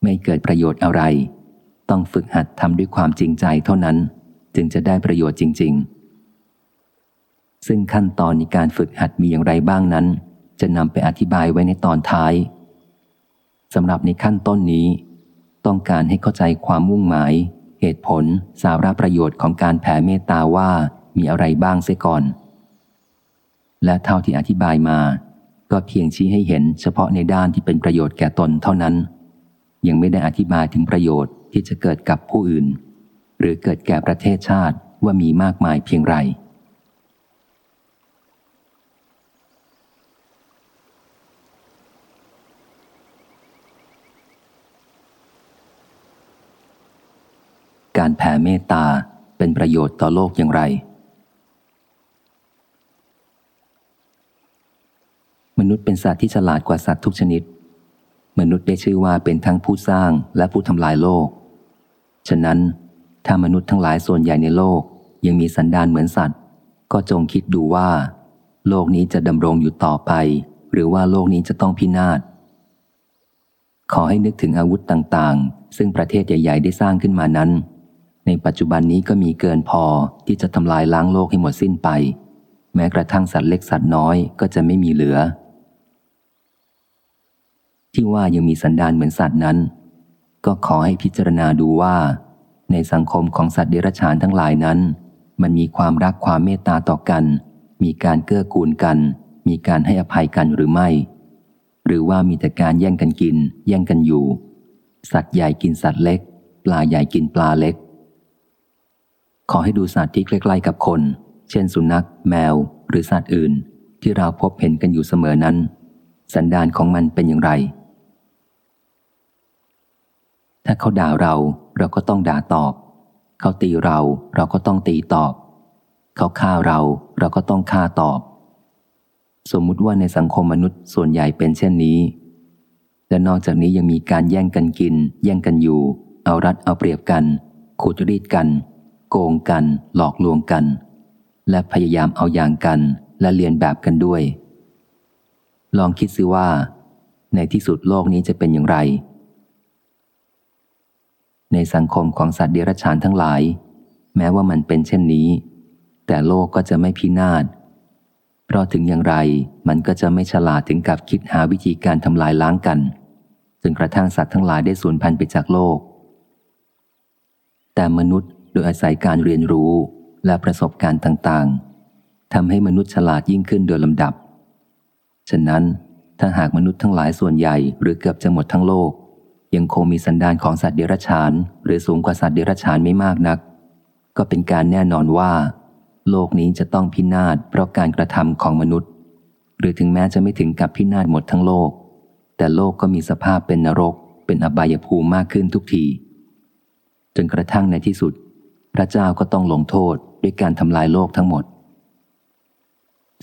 ไม่เกิดประโยชน์อะไร ต้องฝึกหัดทำด้วยความจริงใจเท่านั้น จึงจะได้ประโยชน์จริง ๆ ซึ่งขั้นตอนในการฝึกหัดมีอย่างไรบ้างนั้น จะนำไปอธิบายไว้ในตอนท้ายสำหรับในขั้นต้นนี้ ต้องการให้เข้าใจความมุ่งหมาย เหตุผล สาระประโยชน์ของการแผ่เมตตาว่ามีอะไรบ้างเสียก่อน และเท่าที่อธิบายมา ก็เพียงชี้ให้เห็นเฉพาะในด้านที่เป็นประโยชน์แก่ตนเท่านั้น ยังไม่ได้อธิบายถึงประโยชน์ ที่จะเกิดกับผู้อื่น หรือเกิดแก่ประเทศชาติว่ามีมากมายเพียงไร การแผ่เมตตาเป็นประโยชน์ต่อโลกอย่างไร มนุษย์เป็นสัตว์ที่ฉลาดกว่าสัตว์ทุกชนิด มนุษย์ได้ชื่อว่าเป็นทั้งผู้สร้างและผู้ทำลายโลก ฉะนั้น ถ้ามนุษย์ทั้งหลายส่วนใหญ่ในโลกยังมีสันดานเหมือนสัตว์ ก็จงคิดดูว่า โลกนี้จะดำรงอยู่ต่อไป หรือว่าโลกนี้จะต้องพินาศขอให้นึกถึงอาวุธต่างๆ ซึ่งประเทศใหญ่ ๆ ได้สร้างขึ้นมานั้น ในปัจจุบันนี้ก็มีเกินพอที่จะทำลายล้างโลกให้หมดสิ้นไป แม้กระทั่งสัตว์เล็กสัตว์น้อยก็จะไม่มีเหลือ ที่ว่ายังมีสันดานเหมือนสัตว์นั้น ก็ขอให้พิจารณาดูว่า ในสังคมของสัตว์เดรัจฉานทั้งหลายนั้น มันมีความรักความเมตตาต่อกัน มีการเกื้อกูลกัน มีการให้อภัยกันหรือไม่ หรือว่ามีแต่การแย่งกันกิน แย่งกันอยู่ สัตว์ใหญ่กินสัตว์เล็ก ปลาใหญ่กินปลาเล็ก ขอให้ดูสัตว์ที่ใกล้ๆกับคน เช่นสุนัข แมว หรือสัตว์อื่น ที่เราพบเห็นกันอยู่เสมอนั้น สันดานของมันเป็นอย่างไร ถ้าเขาด่าเรา เราก็ต้องด่าตอบ เขาตีเรา เราก็ต้องตีตอบ เขาฆ่าเรา เราก็ต้องฆ่าตอบ สมมุติว่าในสังคมมนุษย์ส่วนใหญ่เป็นเช่นนี้ และนอกจากนี้ยังมีการแย่งกันกิน แย่งกันอยู่ เอารัดเอาเปรียบกันขูดรีดกัน โกงกัน หลอกลวงกัน และพยายามเอาอย่างกัน และเรียนแบบกันด้วย ลองคิดซิว่า ในที่สุดโลกนี้จะเป็นอย่างไร ในสังคมของสัตว์เดรัจฉานทั้งหลาย แม้ว่ามันเป็นเช่นนี้ แต่โลกก็จะไม่พินาศเพราะถึงอย่างไรมันก็จะไม่ฉลาดถึงกับคิดหาวิธีการทำลายล้างกันจนกระทั่งสัตว์ทั้งหลายได้สูญพันธุ์ไปจากโลก แต่มนุษย์โดยอาศัยการเรียนรู้และประสบการณ์ต่างๆทำให้มนุษย์ฉลาดยิ่งขึ้นโดยลำดับ ฉะนั้นถ้าหากมนุษย์ทั้งหลายส่วนใหญ่หรือเกือบจะหมดทั้งโลก ยังคงมีสันดานของสัตว์เดรัจฉาน หรือสูงกว่าสัตว์เดรัจฉานไม่มากนัก ก็เป็นการแน่นอนว่า โลกนี้จะต้องพินาศเพราะการกระทำของมนุษย์ หรือถึงแม้จะไม่ถึงกับพินาศหมดทั้งโลก แต่โลกก็มีสภาพเป็นนรก เป็นอบายภูมิมากขึ้นทุกที จนกระทั่งในที่สุด พระเจ้าก็ต้องลงโทษด้วยการทำลายโลกทั้งหมด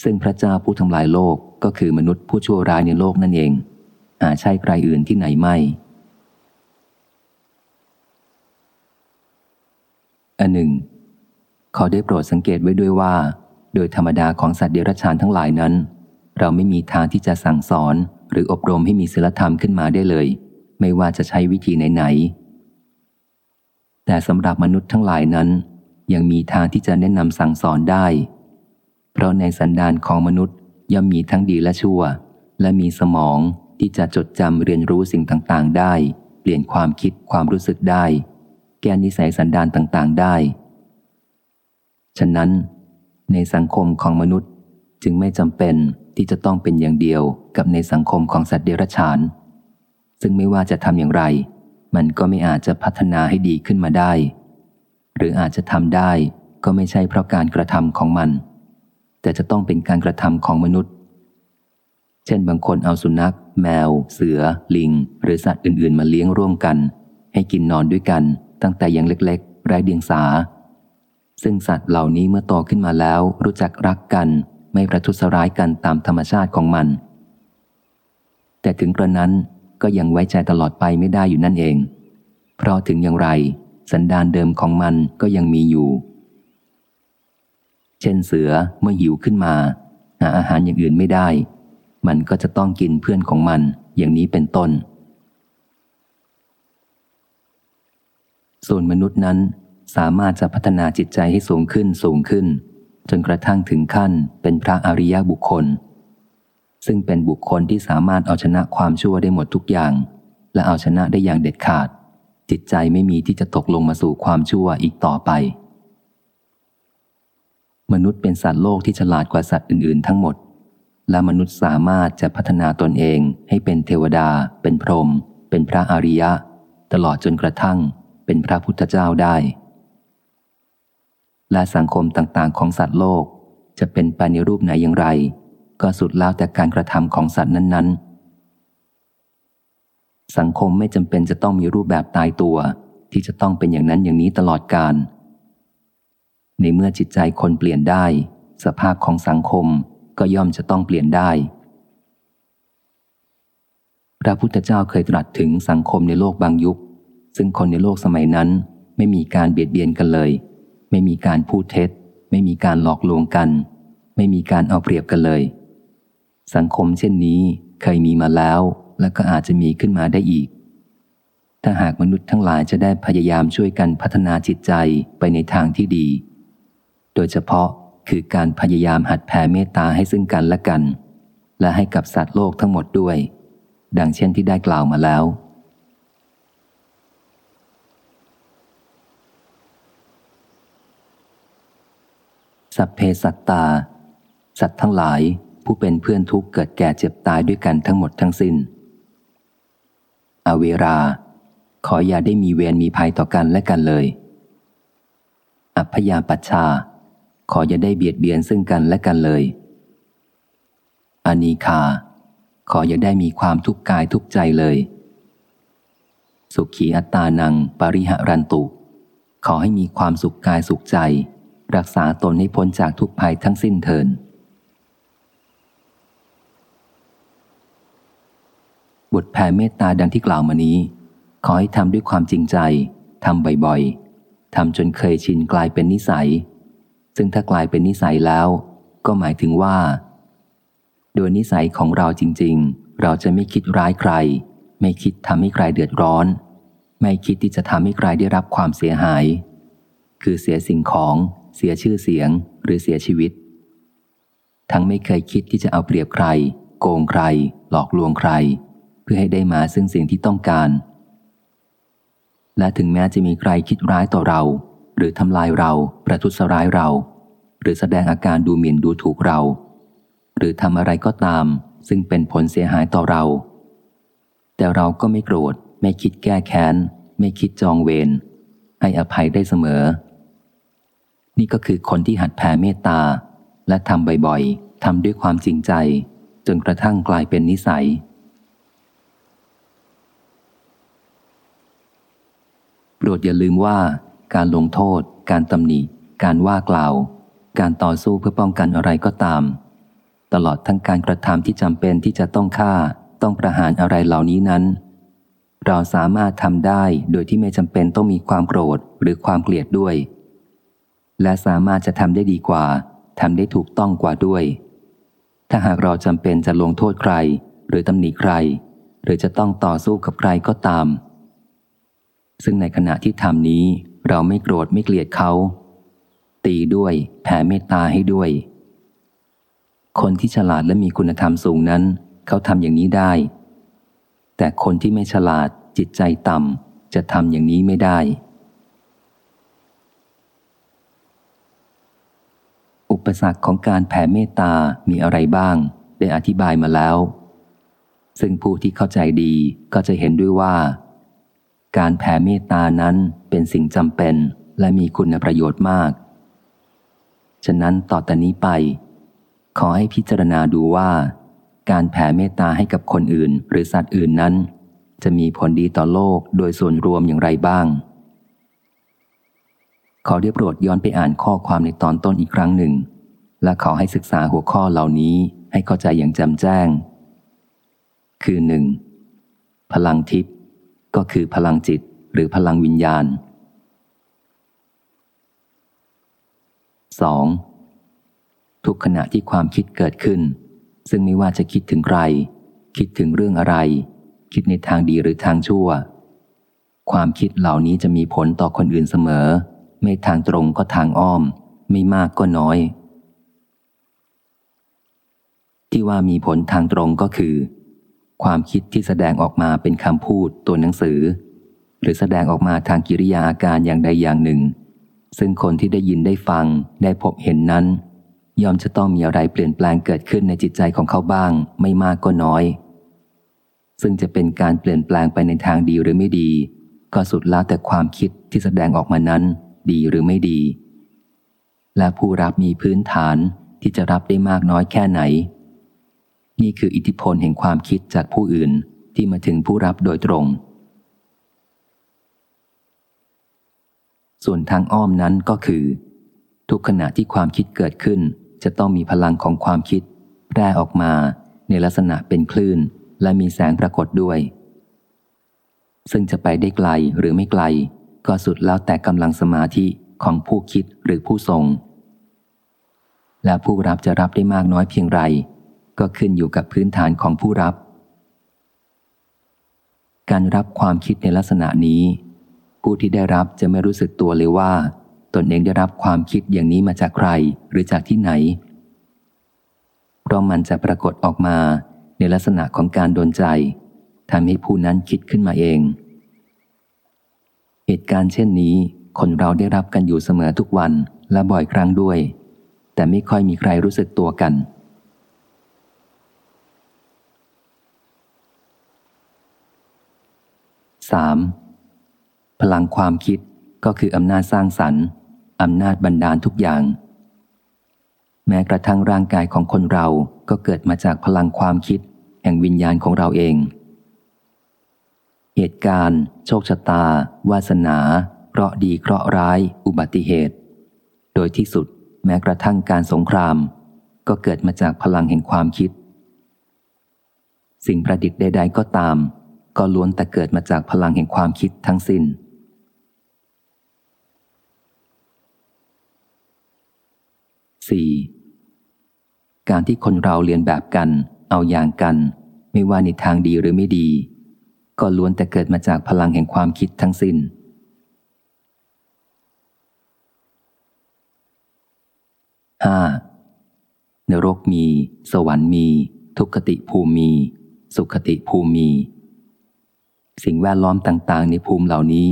ซึ่งพระเจ้าผู้ทำลายโลกก็คือมนุษย์ผู้ชั่วร้ายในโลกนั่นเองอาใช่ใครอื่นที่ไหนไม่ อันหนึ่ง ขอได้โปรดสังเกตไว้ด้วยว่า โดยธรรมดาของสัตว์เดรัจฉานทั้งหลายนั้น เราไม่มีทางที่จะสั่งสอนหรืออบรมให้มีศีลธรรมขึ้นมาได้เลย ไม่ว่าจะใช้วิธีไหนๆแต่สำหรับมนุษย์ทั้งหลายนั้น ยังมีทางที่จะแนะนำสั่งสอนได้ เพราะในสันดานของมนุษย์ย่อมมีทั้งดีและชั่ว และมีสมองที่จะจดจำเรียนรู้สิ่งต่างๆ ได้ เปลี่ยนความคิดความรู้สึกได้ แก้นิสัยสันดานต่างๆได้ ฉะนั้น ในสังคมของมนุษย์จึงไม่จำเป็นที่จะต้องเป็นอย่างเดียวกับในสังคมของสัตว์เดรัจฉาน ซึ่งไม่ว่าจะทำอย่างไร มันก็ไม่อาจจะพัฒนาให้ดีขึ้นมาได้ หรืออาจจะทำได้ก็ไม่ใช่เพราะการกระทำของมัน แต่จะต้องเป็นการกระทำของมนุษย์ เช่นบางคนเอาสุนัข แมว เสือ ลิง หรือสัตว์อื่น ๆ มาเลี้ยงร่วมกัน ให้กินนอนด้วยกัน ตั้งแต่ยังเล็กๆ ไร้เดียงสา ซึ่งสัตว์เหล่านี้เมื่อโตขึ้นมาแล้ว รู้จักรักกัน ไม่ประทุษร้ายกันตามธรรมชาติของมัน แต่ถึงกระนั้นก็ยังไว้ใจตลอดไปไม่ได้อยู่นั่นเอง เพราะถึงอย่างไร สันดานเดิมของมันก็ยังมีอยู่ เช่นเสือเมื่อหิวขึ้นมา หาอาหารอย่างอื่นไม่ได้ มันก็จะต้องกินเพื่อนของมันอย่างนี้เป็นต้น ส่วนมนุษย์นั้นสามารถจะพัฒนาจิตใจให้สูงขึ้นสูงขึ้น จนกระทั่งถึงขั้นเป็นพระอริยบุคคล ซึ่งเป็นบุคคลที่สามารถเอาชนะความชั่วได้หมดทุกอย่าง และเอาชนะได้อย่างเด็ดขาด จิตใจไม่มีที่จะตกลงมาสู่ความชั่วอีกต่อไป มนุษย์เป็นสัตว์โลกที่ฉลาดกว่าสัตว์อื่นๆ ทั้งหมด และมนุษย์สามารถจะพัฒนาตนเองให้เป็นเทวดา เป็นพรหมเป็นพระอริยะ ตลอดจนกระทั่ง เป็นพระพุทธเจ้าได้ และสังคมต่างๆ ของสัตว์โลกจะเป็นไปในรูปไหนอย่างไร ก็สุดแล้วแต่การกระทำของสัตว์นั้น ๆ สังคมไม่จำเป็นจะต้องมีรูปแบบตายตัว ที่จะต้องเป็นอย่างนั้นอย่างนี้ตลอดกาลในเมื่อจิตใจคนเปลี่ยนได้ สภาพของสังคมก็ย่อมจะต้องเปลี่ยนได้ พระพุทธเจ้าเคยตรัสถึงสังคมในโลกบางยุค ซึ่งคนในโลกสมัยนั้น ไม่มีการเบียดเบียนกันเลย ไม่มีการพูดเท็จ ไม่มีการหลอกลวงกัน ไม่มีการเอาเปรียบกันเลย สังคมเช่นนี้เคยมีมาแล้ว และก็อาจจะมีขึ้นมาได้อีก ถ้าหากมนุษย์ทั้งหลายจะได้พยายามช่วยกันพัฒนาจิตใจไปในทางที่ดี โดยเฉพาะคือการพยายามหัดแผ่เมตตาให้ซึ่งกันและกัน และให้กับสัตว์โลกทั้งหมดด้วย ดังเช่นที่ได้กล่าวมาแล้ว สัพเพสัตตา สัตว์ทั้งหลายผู้เป็นเพื่อนทุกเกิดแก่เจ็บตายด้วยกันทั้งหมดทั้งสิน้น อเวรา ขออย่าได้มีเวรมีภัยต่อกันและกันเลย อัพยาปัชชา ขออย่าได้เบียดเบียนซึ่งกันและกันเลย อนีคา ขออย่าได้มีความทุกข์กายทุกใจเลย สุขีอัตตานัง ปริหรันตุ ขอให้มีความสุขกายสุขใจ รักษาตนให้พ้นจากทุกภัยทั้งสิ้นเทิน บทแผ่เมตตาดังที่กล่าวมานี้ ขอให้ทำด้วยความจริงใจ ทำบ่อยทำจนเคยชินกลายเป็นนิสัย ซึ่งถ้ากลายเป็นนิสัยแล้ว ก็หมายถึงว่า โดยนิสัยของเราจริง ๆ เราจะไม่คิดร้ายใคร ไม่คิดทำให้ใครเดือดร้อน ไม่คิดที่จะทำให้ใครได้รับความเสียหาย คือเสียสิ่งของ เสียชื่อเสียงหรือเสียชีวิต ทั้งไม่เคยคิดที่จะเอาเปรียบใคร โกงใคร หลอกลวงใคร เพื่อให้ได้มาซึ่งสิ่งที่ต้องการ และถึงแม้จะมีใครคิดร้ายต่อเรา หรือทำลายเราประทุษร้ายเรา หรือแสดงอาการดูหมิ่นดูถูกเรา หรือทำอะไรก็ตาม ซึ่งเป็นผลเสียหายต่อเรา แต่เราก็ไม่โกรธ ไม่คิดแก้แค้น ไม่คิดจองเวรให้อภัยได้เสมอ นี่ก็คือคนที่หัดแผ่เมตตา และทำบ่อยๆทำด้วยความจริงใจ จนกระทั่งกลายเป็นนิสัย โปรดอย่าลืมว่า การลงโทษ การตำหนิ การว่ากล่าว การต่อสู้เพื่อป้องกันอะไรก็ตาม ตลอดทั้งการกระทำที่จำเป็นที่จะต้องฆ่า ต้องประหารอะไรเหล่านี้นั้นเราสามารถทำได้โดยที่ไม่จำเป็นต้องมีความโกรธหรือความเกลียดด้วย และสามารถจะทำได้ดีกว่าทำได้ถูกต้องกว่าด้วย ถ้าหากเราจำเป็นจะลงโทษใคร หรือตำหนิใคร หรือจะต้องต่อสู้กับใครก็ตาม ซึ่งในขณะที่ทำนี้ เราไม่โกรธไม่เกลียดเขา ตีด้วยแผ่เมตตาให้ด้วย คนที่ฉลาดและมีคุณธรรมสูงนั้น เขาทำอย่างนี้ได้ แต่คนที่ไม่ฉลาดจิตใจต่ำจะทำอย่างนี้ไม่ได้ อุปสรรคของการแผ่เมตตามีอะไรบ้าง ได้อธิบายมาแล้ว ซึ่งผู้ที่เข้าใจดีก็จะเห็นด้วยว่า การแผ่เมตตานั้นเป็นสิ่งจำเป็นและมีคุณประโยชน์มาก ฉะนั้นต่อแต่นี้ไป ขอให้พิจารณาดูว่า การแผ่เมตตาให้กับคนอื่น หรือสัตว์อื่นนั้น จะมีผลดีต่อโลกโดยส่วนรวมอย่างไรบ้าง ขอเรียบโปรดย้อนไปอ่านข้อความในตอนต้นอีกครั้งหนึ่ง และขอให้ศึกษาหัวข้อเหล่านี้ให้เข้าใจอย่างจำแจ้ง คือหนึ่งพลังทิพย์ก็คือพลังจิตหรือพลังวิญญาณ 2. ทุกขณะที่ความคิดเกิดขึ้น ซึ่งไม่ว่าจะคิดถึงใคร คิดถึงเรื่องอะไร คิดในทางดีหรือทางชั่ว ความคิดเหล่านี้จะมีผลต่อคนอื่นเสมอ ไม่ทางตรงก็ทางอ้อม ไม่มากก็น้อย ที่ว่ามีผลทางตรงก็คือ ความคิดที่แสดงออกมาเป็นคำพูดตัวหนังสือ หรือแสดงออกมาทางกิริยาอาการอย่างใดอย่างหนึ่ง ซึ่งคนที่ได้ยินได้ฟังได้พบเห็นนั้นยอมจะต้องมีอะไรเปลี่ยนแปลงเกิดขึ้นในจิตใจของเขาบ้าง ไม่มากก็น้อย ซึ่งจะเป็นการเปลี่ยนแปลงไปในทางดีหรือไม่ดี ก็สุดแล้วแต่ความคิดที่แสดงออกมานั้น ดีหรือไม่ดี และผู้รับมีพื้นฐานที่จะรับได้มากน้อยแค่ไหน นี่คืออิทธิพลแห่งความคิดจากผู้อื่นที่มาถึงผู้รับโดยตรง ส่วนทางอ้อมนั้นก็คือ ทุกขณะที่ความคิดเกิดขึ้น จะต้องมีพลังของความคิดแพร่ออกมาในลักษณะเป็นคลื่น และมีแสงปรากฏด้วย ซึ่งจะไปได้ไกลหรือไม่ไกล ก็สุดแล้วแต่กำลังสมาธิของผู้คิดหรือผู้ทรง และผู้รับจะรับได้มากน้อยเพียงไร ก็ขึ้นอยู่กับพื้นฐานของผู้รับ การรับความคิดในลักษณะนี้ ผู้ที่ได้รับจะไม่รู้สึกตัวเลยว่า ตนเองได้รับความคิดอย่างนี้มาจากใครหรือจากที่ไหน เพราะมันจะปรากฏออกมาในลักษณะของการโดนใจทำให้ผู้นั้นคิดขึ้นมาเอง เหตุการณ์เช่นนี้ คนเราได้รับกันอยู่เสมอทุกวันและบ่อยครั้งด้วย แต่ไม่ค่อยมีใครรู้สึกตัวกัน 3. พลังความคิดก็คืออำนาจสร้างสรรค์อำนาจบันดาลทุกอย่าง แม้กระทั่งร่างกายของคนเราก็เกิดมาจากพลังความคิด แห่งวิญญาณของเราเอง เหตุการณ์ โชคชะตา วาสนา เคราะดีเคราะร้าย อุบัติเหตุ โดยที่สุดแม้กระทั่งการสงคราม ก็เกิดมาจากพลังแห่งความคิด สิ่งประดิษฐ์ใด ๆ ก็ตาม ก็ล้วนแต่เกิดมาจากพลังแห่งความคิดทั้งสิน้น 4. การที่คนเราเรียนแบบกัน เอาอย่างกัน ไม่ว่าในทางดีหรือไม่ดี ก็ล้วนแต่เกิดมาจากพลังแห่งความคิดทั้งสิน้น 5. นรกมี สวรรค์มี ทุกขติภูมิมี สุขติภูมิมี สิ่งแวดล้อมต่าง ๆ ในภูมิเหล่านี้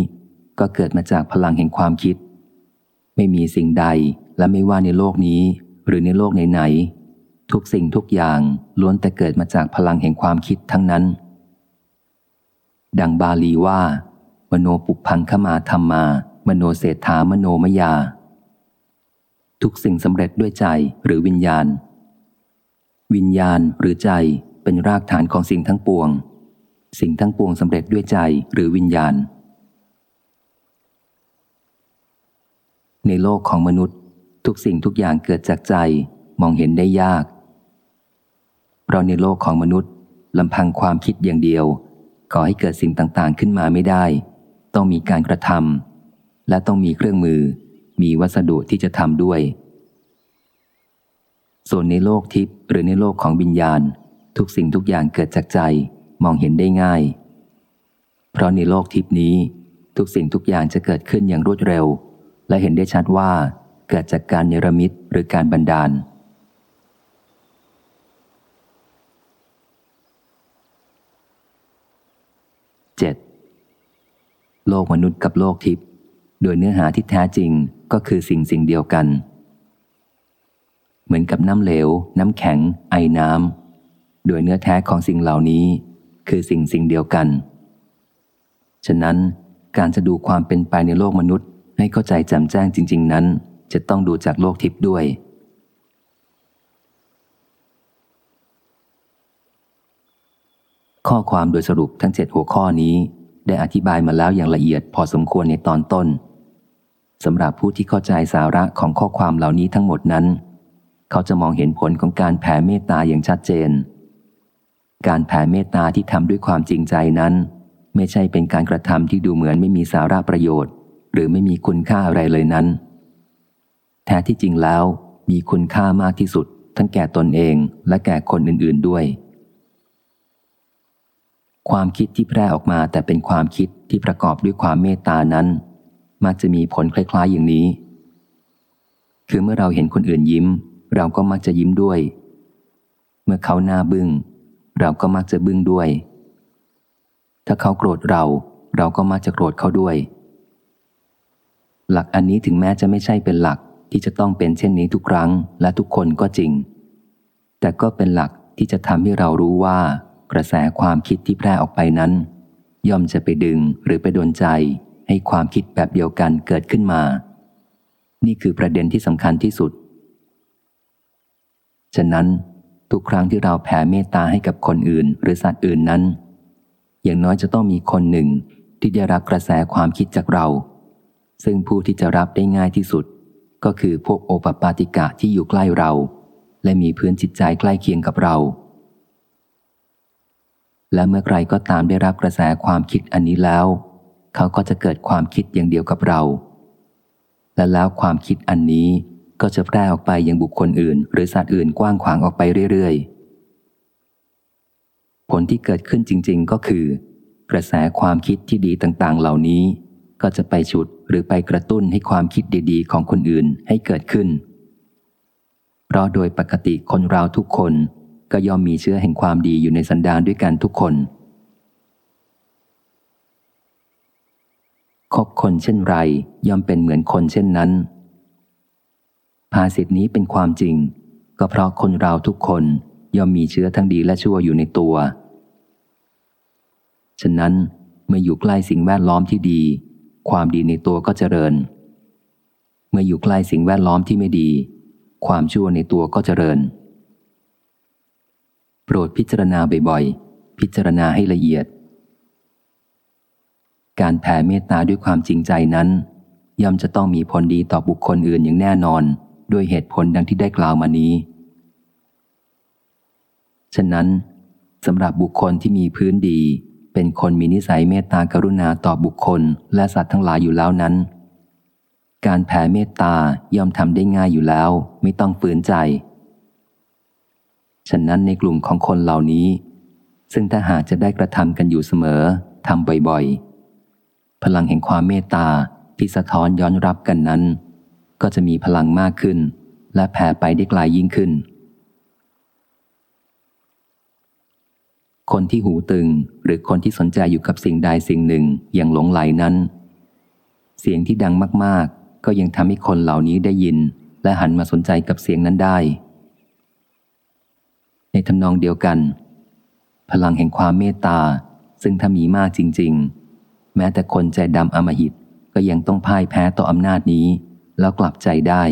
ก็เกิดมาจากพลังแห่งความคิด ไม่มีสิ่งใดและไม่ว่าในโลกนี้ หรือในโลกไหนๆทุกสิ่งทุกอย่างล้วนแต่เกิดมาจากพลังแห่งความคิดทั้งนั้น ดังบาลีว่า มโนปุพังขมาธรรมา มโนเศรษฐามโนมยา ทุกสิ่งสำเร็จด้วยใจหรือวิญญาณ วิญญาณหรือใจเป็นรากฐานของสิ่งทั้งปวง สิ่งทั้งปวงสำเร็จด้วยใจหรือวิญญาณ ในโลกของมนุษย์ ทุกสิ่งทุกอย่างเกิดจากใจมองเห็นได้ยาก เพราะในโลกของมนุษย์ลำพังความคิดอย่างเดียว ก่อให้เกิดสิ่งต่างๆขึ้นมาไม่ได้ ต้องมีการกระทำและต้องมีเครื่องมือ มีวัสดุที่จะทำด้วย ส่วนในโลกทิพย์หรือในโลกของวิญญาณ ทุกสิ่งทุกอย่างเกิดจากใจมองเห็นได้ง่าย เพราะในโลกทิพย์นี้ ทุกสิ่งทุกอย่างจะเกิดขึ้นอย่างรวดเร็ว และเห็นได้ชัดว่าเกิดจากการเนรมิตหรือการบันดาล 7. โลกมนุษย์กับโลกทิพย์โดยเนื้อหาที่แท้จริงก็คือสิ่งสิ่งเดียวกัน เหมือนกับน้ำเหลว น้ำแข็ง ไอน้ำโดยเนื้อแท้ของสิ่งเหล่านี้ คือสิ่งสิ่งเดียวกัน ฉะนั้นการจะดูความเป็นไปในโลกมนุษย์ให้เข้าใจแจ่มแจ้งจริง ๆ นั้น จะต้องดูจากโลกทิพย์ด้วยข้อความโดยสรุปทั้งเจ็ดหัวข้อนี้ ได้อธิบายมาแล้วอย่างละเอียดพอสมควรในตอนต้นสำหรับผู้ที่เข้าใจสาระของข้อความเหล่านี้ทั้งหมดนั้น เขาจะมองเห็นผลของการแผ่เมตตาอย่างชัดเจน การแผ่เมตตาที่ทำด้วยความจริงใจนั้น ไม่ใช่เป็นการกระทำที่ดูเหมือนไม่มีสาระประโยชน์ หรือไม่มีคุณค่าอะไรเลยนั้น แท้ที่จริงแล้วมีคุณค่ามากที่สุด ทั้งแก่ตนเองและแก่คนอื่น ๆด้วย ความคิดที่แพร่ออกมาแต่เป็นความคิดที่ประกอบด้วยความเมตตานั้น มักจะมีผลคล้ายๆอย่างนี้ คือเมื่อเราเห็นคนอื่นยิ้ม เราก็มักจะยิ้มด้วย เมื่อเขาหน้าบึง้งเราก็มักจะบึ้งด้วย ถ้าเขาโกรธเรา เราก็มักจะโกรธเขาด้วย หลักอันนี้ถึงแม้จะไม่ใช่เป็นหลักที่จะต้องเป็นเช่นนี้ทุกครั้งและทุกคนก็จริง แต่ก็เป็นหลักที่จะทำให้เรารู้ว่า กระแสความคิดที่แพร่ออกไปนั้น ย่อมจะไปดึงหรือไปโดนใจให้ความคิดแบบเดียวกันเกิดขึ้นมา นี่คือประเด็นที่สำคัญที่สุด ฉะนั้น ทุกครั้งที่เราแผ่เมตตาให้กับคนอื่น หรือสัตว์อื่นนั้น อย่างน้อยจะต้องมีคนหนึ่งที่ได้รับกระแสความคิดจากเรา ซึ่งผู้ที่จะรับได้ง่ายที่สุด ก็คือพวกโอปปาติกะที่อยู่ใกล้เรา และมีพื้นจิตใจใกล้เคียงกับเรา และเมื่อใครก็ตามได้รับกระแสความคิดอันนี้แล้ว เขาก็จะเกิดความคิดอย่างเดียวกับเรา และแล้วความคิดอันนี้ก็จะแพร่ออกไปยังบุคคลอื่น หรือสัตว์อื่นกว้างขวางออกไปเรื่อยๆ ผลที่เกิดขึ้นจริง ๆ ก็คือ กระแสความคิดที่ดีต่างๆ เหล่านี้ ก็จะไปฉุดหรือไปกระตุ้นให้ความคิดดีๆ ของคนอื่นให้เกิดขึ้น เพราะโดยปกติคนเราทุกคน ก็ย่อมมีเชื้อแห่งความดีอยู่ในสันดานด้วยกันทุกคน คบคนเช่นไรย่อมเป็นเหมือนคนเช่นนั้น ภาษิตนี้เป็นความจริง ก็เพราะคนเราทุกคนย่อมมีเชื้อทั้งดีและชั่วอยู่ในตัว ฉะนั้นเมื่ออยู่ใกล้สิ่งแวดล้อมที่ดี ความดีในตัวก็เจริญ เมื่ออยู่ใกล้สิ่งแวดล้อมที่ไม่ดี ความชั่วในตัวก็เจริญ โปรดพิจารณาบ่อยๆ พิจารณาให้ละเอียด การแผ่เมตตาด้วยความจริงใจนั้น ย่อมจะต้องมีผลดีต่อบุคคลอื่นอย่างแน่นอน ด้วยเหตุผลดังที่ได้กล่าวมานี้ ฉะนั้นสำหรับบุคคลที่มีพื้นดี เป็นคนมีนิสัยเมตตากรุณาต่อบุคคล และสัตว์ทั้งหลายอยู่แล้วนั้น การแผ่เมตตาย่อมทำได้ง่ายอยู่แล้ว ไม่ต้องฝืนใจ ฉะนั้นในกลุ่มของคนเหล่านี้ ซึ่งถ้าหากจะได้กระทำกันอยู่เสมอทำบ่อยๆ พลังแห่งความเมตตาที่สะท้อนย้อนรับกันนั้น ก็จะมีพลังมากขึ้น และแผ่ไปได้ไกลยยิ่งขึ้น คนที่หูตึงหรือคนที่สนใจอยู่กับสิ่งใดสิ่งหนึ่งอย่างหลงไหลนั้น เสียงที่ดังมากๆ ก็ยังทำให้คนเหล่านี้ได้ยิน และหันมาสนใจกับเสียงนั้นได้ ในทำนองเดียวกัน พลังแห่งความเมตตา ซึ่งถ้ามีมากจริง ๆ แม้แต่คนใจดำอมหิตก็ยังต้องพ่ายแพ้ต่ออำนาจนี้ แล้วกลับใจได้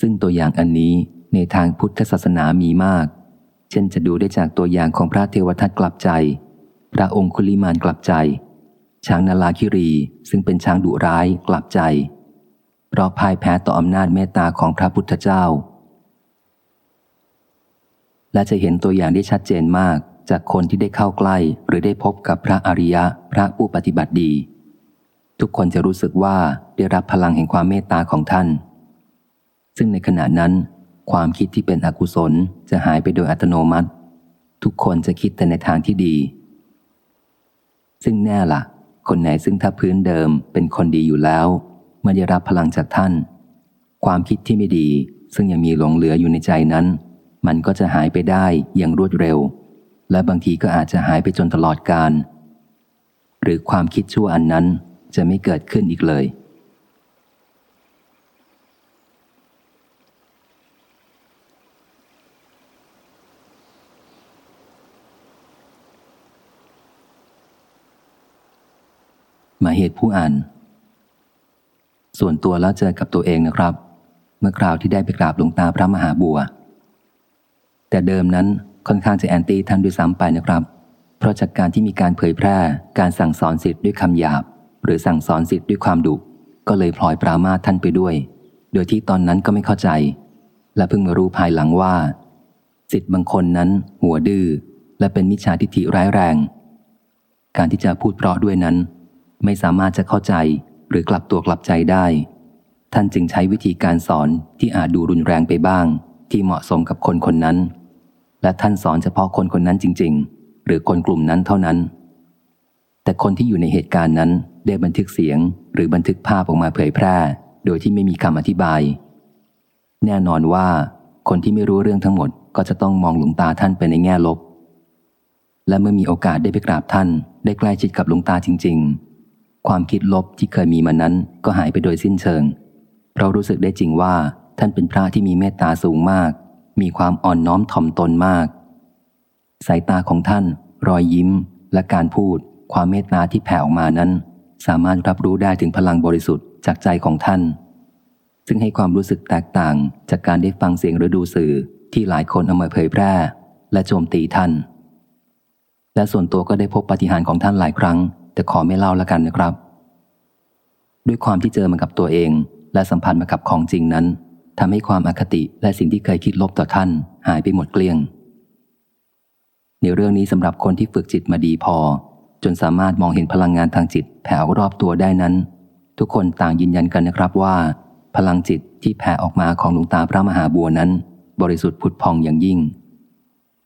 ซึ่งตัวอย่างอันนี้ในทางพุทธศาสนามีมาก เช่นจะดูได้จากตัวอย่างของพระเทวทัตกลับใจ พระองคุลิมานกลับใจ ช้างนาลาคิรีซึ่งเป็นช้างดุร้ายกลับใจ เพราะพ่ายแพ้ต่ออำนาจเมตตาของพระพุทธเจ้า และจะเห็นตัวอย่างได้ชัดเจนมาก จากคนที่ได้เข้าใกล้ หรือได้พบกับพระอริยะ พระผู้ปฏิบัติดี ทุกคนจะรู้สึกว่าได้รับพลังแห่งความเมตตาของท่าน ซึ่งในขณะนั้น ความคิดที่เป็นอกุศลจะหายไปโดยอัตโนมัติ ทุกคนจะคิดแต่ในทางที่ดี ซึ่งแน่ละ่ะ คนไหนซึ่งถ้าพื้นเดิมเป็นคนดีอยู่แล้วเมื่อได้รับพลังจากท่าน ความคิดที่ไม่ดีซึ่งยังมีหลงเหลืออยู่ในใจนั้น มันก็จะหายไปได้อย่างรวดเร็ว และบางทีก็อาจจะหายไปจนตลอดการ หรือความคิดชั่วอันนั้นจะไม่เกิดขึ้นอีกเลยมาเหตุผู้อ่าน ส่วนตัวแล้วเจอกับตัวเองนะครับ เมื่อคราวที่ได้ไปกราบหลวงตาพระมหาบัว แต่เดิมนั้นค่อนข้างจะแอนตี้ท่านด้วยซ้ำไปนะครับ เพราะจากการที่มีการเผยแพร่การสั่งสอนสิทธิ์ด้วยคำหยาบ หรือสั่งสอนสิทธิ์ด้วยความดุก็เลยพลอยปรามาท่านไปด้วย โดยที่ตอนนั้นก็ไม่เข้าใจ และเพิ่งมารู้ภายหลังว่าสิทธิ์บางคนนั้น หัวดื้อและเป็นมิจฉาทิฏฐิร้ายแรง การที่จะพูดเพราะด้วยนั้น ไม่สามารถจะเข้าใจหรือกลับตัวกลับใจได้ ท่านจึงใช้วิธีการสอนที่อาจดูรุนแรงไปบ้าง ที่เหมาะสมกับคนคนนั้น และท่านสอนเฉพาะคนคนนั้นจริง ๆ หรือคนกลุ่มนั้นเท่านั้น แต่คนที่อยู่ในเหตุการณ์นั้นได้บันทึกเสียงหรือบันทึกภาพออกมาเผยแพร่ โดยที่ไม่มีคำอธิบาย แน่นอนว่า คนที่ไม่รู้เรื่องทั้งหมดก็จะต้องมองหลวงตาท่านไปในแง่ลบ และเมื่อมีโอกาสได้ไปกราบท่าน ได้ใกล้ชิดกับหลวงตาจริง ๆ ความคิดลบที่เคยมีมานั้นก็หายไปโดยสิ้นเชิง เพราะรู้สึกได้จริงว่าท่านเป็นพระที่มีเมตตาสูงมาก มีความอ่อนน้อมถ่อมตนมาก สายตาของท่าน รอยยิ้ม และการพูด ความเมตตาที่แผ่ออกมานั้น สามารถรับรู้ได้ถึงพลังบริสุทธิ์จากใจของท่าน ซึ่งให้ความรู้สึกแตกต่างจากการได้ฟังเสียงหรือดูสื่อที่หลายคนเอามาเผยแพร่ และโจมตีท่าน และส่วนตัวก็ได้พบปฏิหารของท่านหลายครั้ง แต่ขอไม่เล่าละกันนะครับ ด้วยความที่เจอมากับตัวเอง และสัมผัสมากับของจริงนั้น ทำให้ความอคติและสิ่งที่เคยคิดลบต่อท่าน หายไปหมดเกลี้ยง ในเรื่องนี้สำหรับคนที่ฝึกจิตมาดีพอ จนสามารถมองเห็นพลังงานทางจิตแผ่รอบตัวได้นั้น ทุกคนต่างยืนยันกันนะครับว่า พลังจิตที่แผ่ออกมาของหลวงตาพระมหาบัวนั้น บริสุทธิ์พุทธพองอย่างยิ่ง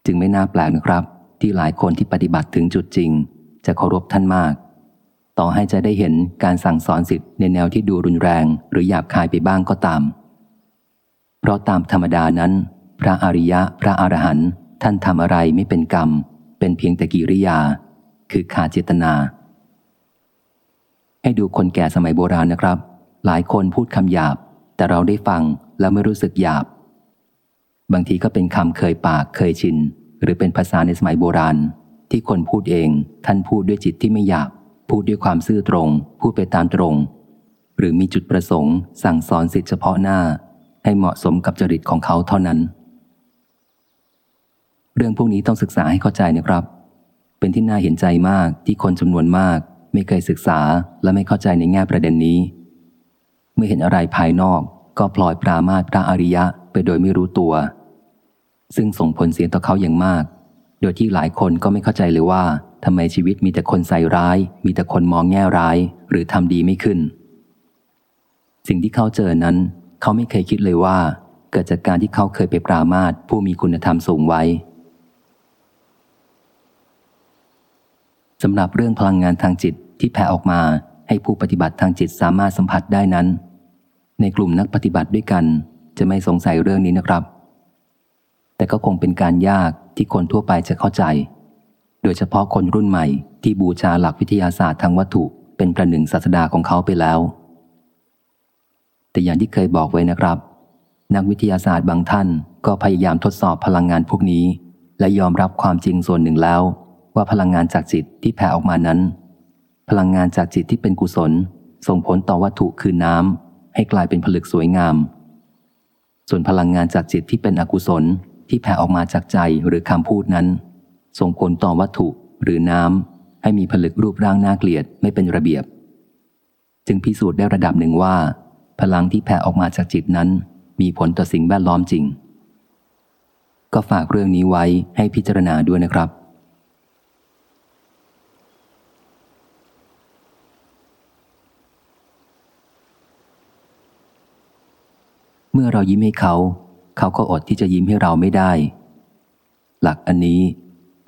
จึงไม่น่าแปลกนะครับ ที่หลายคนที่ปฏิบัติถึงจุดจริง จะเคารพท่านมาก ต่อให้จะได้เห็นการสั่งสอนสิทธิ์ในแนวที่ดูรุนแรง หรือหยาบคายไปบ้างก็ตาม เพราะตามธรรมดานั้น พระอริยะพระอรหันต์ท่านทำอะไรไม่เป็นกรรม เป็นเพียงแต่กิริยา คือขาดเจตนา ให้ดูคนแก่สมัยโบราณนะครับ หลายคนพูดคำหยาบ แต่เราได้ฟังแล้วไม่รู้สึกหยาบ บางทีก็เป็นคำเคยปากเคยชิน หรือเป็นภาษาในสมัยโบราณ ที่คนพูดเองท่านพูดด้วยจิตที่ไม่หยาบ พูดด้วยความซื่อตรง พูดไปตามตรง หรือมีจุดประสงค์ สั่งสอนสิทธิเฉพาะหน้า ให้เหมาะสมกับจริตของเขาเท่านั้น เรื่องพวกนี้ต้องศึกษาให้เข้าใจนะครับ เป็นที่น่าเห็นใจมากที่คนจำนวนมาก ไม่เคยศึกษาและไม่เข้าใจในแง่ประเด็นนี้ เมื่อเห็นอะไรภายนอก ก็พลอยปรามาตพระอริยะไปโดยไม่รู้ตัว ซึ่งส่งผลเสียต่อเขาอย่างมาก โดยที่หลายคนก็ไม่เข้าใจเลยว่าทำไมชีวิตมีแต่คนใส่ร้าย มีแต่คนมองแง่ร้าย หรือทำดีไม่ขึ้น สิ่งที่เขาเจอนั้น เขาไม่เคยคิดเลยว่า เกิดจากการที่เขาเคยไปปรามาสผู้มีคุณธรรมสูงไว้สำหรับเรื่องพลังงานทางจิตที่แผ่ออกมาให้ผู้ปฏิบัติทางจิตสามารถสัมผัสได้นั้น ในกลุ่มนักปฏิบัติด้วยกัน จะไม่สงสัยเรื่องนี้นะครับ แต่ก็คงเป็นการยากที่คนทั่วไปจะเข้าใจ โดยเฉพาะคนรุ่นใหม่ที่บูชาหลักวิทยาศาสตร์ทางวัตถุเป็นประหนึ่งศาสดาของเขาไปแล้ว แต่อย่างที่เคยบอกไว้นะครับ นักวิทยาศาสตร์บางท่านก็พยายามทดสอบพลังงานพวกนี้ และยอมรับความจริงส่วนหนึ่งแล้ว ว่าพลังงานจากจิตที่แผ่ออกมานั้น พลังงานจากจิตที่เป็นกุศล ส่งผลต่อวัตถุคือน้ำให้กลายเป็นผลึกสวยงาม ส่วนพลังงานจากจิตที่เป็นอกุศลที่แผ่ออกมาจากใจหรือคำพูดนั้น ส่งผลต่อวัตถุหรือน้ำให้มีผลึกรูปร่างน่าเกลียดไม่เป็นระเบียบ จึงพิสูจน์ได้ระดับหนึ่งว่า พลังที่แผ่ออกมาจากจิตนั้น มีผลต่อสิ่งแวดล้อมจริง ก็ฝากเรื่องนี้ไว้ให้พิจารณาด้วยนะครับ เมื่อเรายิ้มให้เขา เขาก็อดที่จะยิ้มให้เราไม่ได้ หลักอันนี้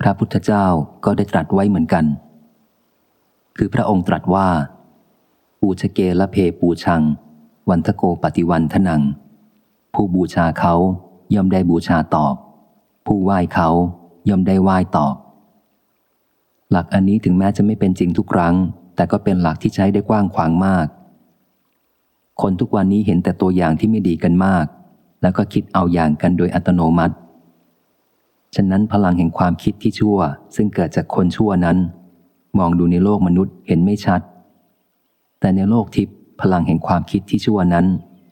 พระพุทธเจ้าก็ได้ตรัสไว้เหมือนกัน คือพระองค์ตรัสว่า ปูชเกละเพปูชัง วันทโกปฏิวันทนัง ผู้บูชาเขาย่อมได้บูชาตอบ ผู้ไหว้เขาย่อมได้ไหว้ตอบ หลักอันนี้ถึงแม้จะไม่เป็นจริงทุกครั้ง แต่ก็เป็นหลักที่ใช้ได้กว้างขวางมาก คนทุกวันนี้เห็นแต่ตัวอย่างที่ไม่ดีกันมาก แล้วก็คิดเอาอย่างกันโดยอัตโนมัติ ฉะนั้นพลังแห่งความคิดที่ชั่ว ซึ่งเกิดจากคนชั่วนั้น มองดูในโลกมนุษย์เห็นไม่ชัด แต่ในโลกทิพย์ พลังแห่งความคิดที่ชั่วนั้น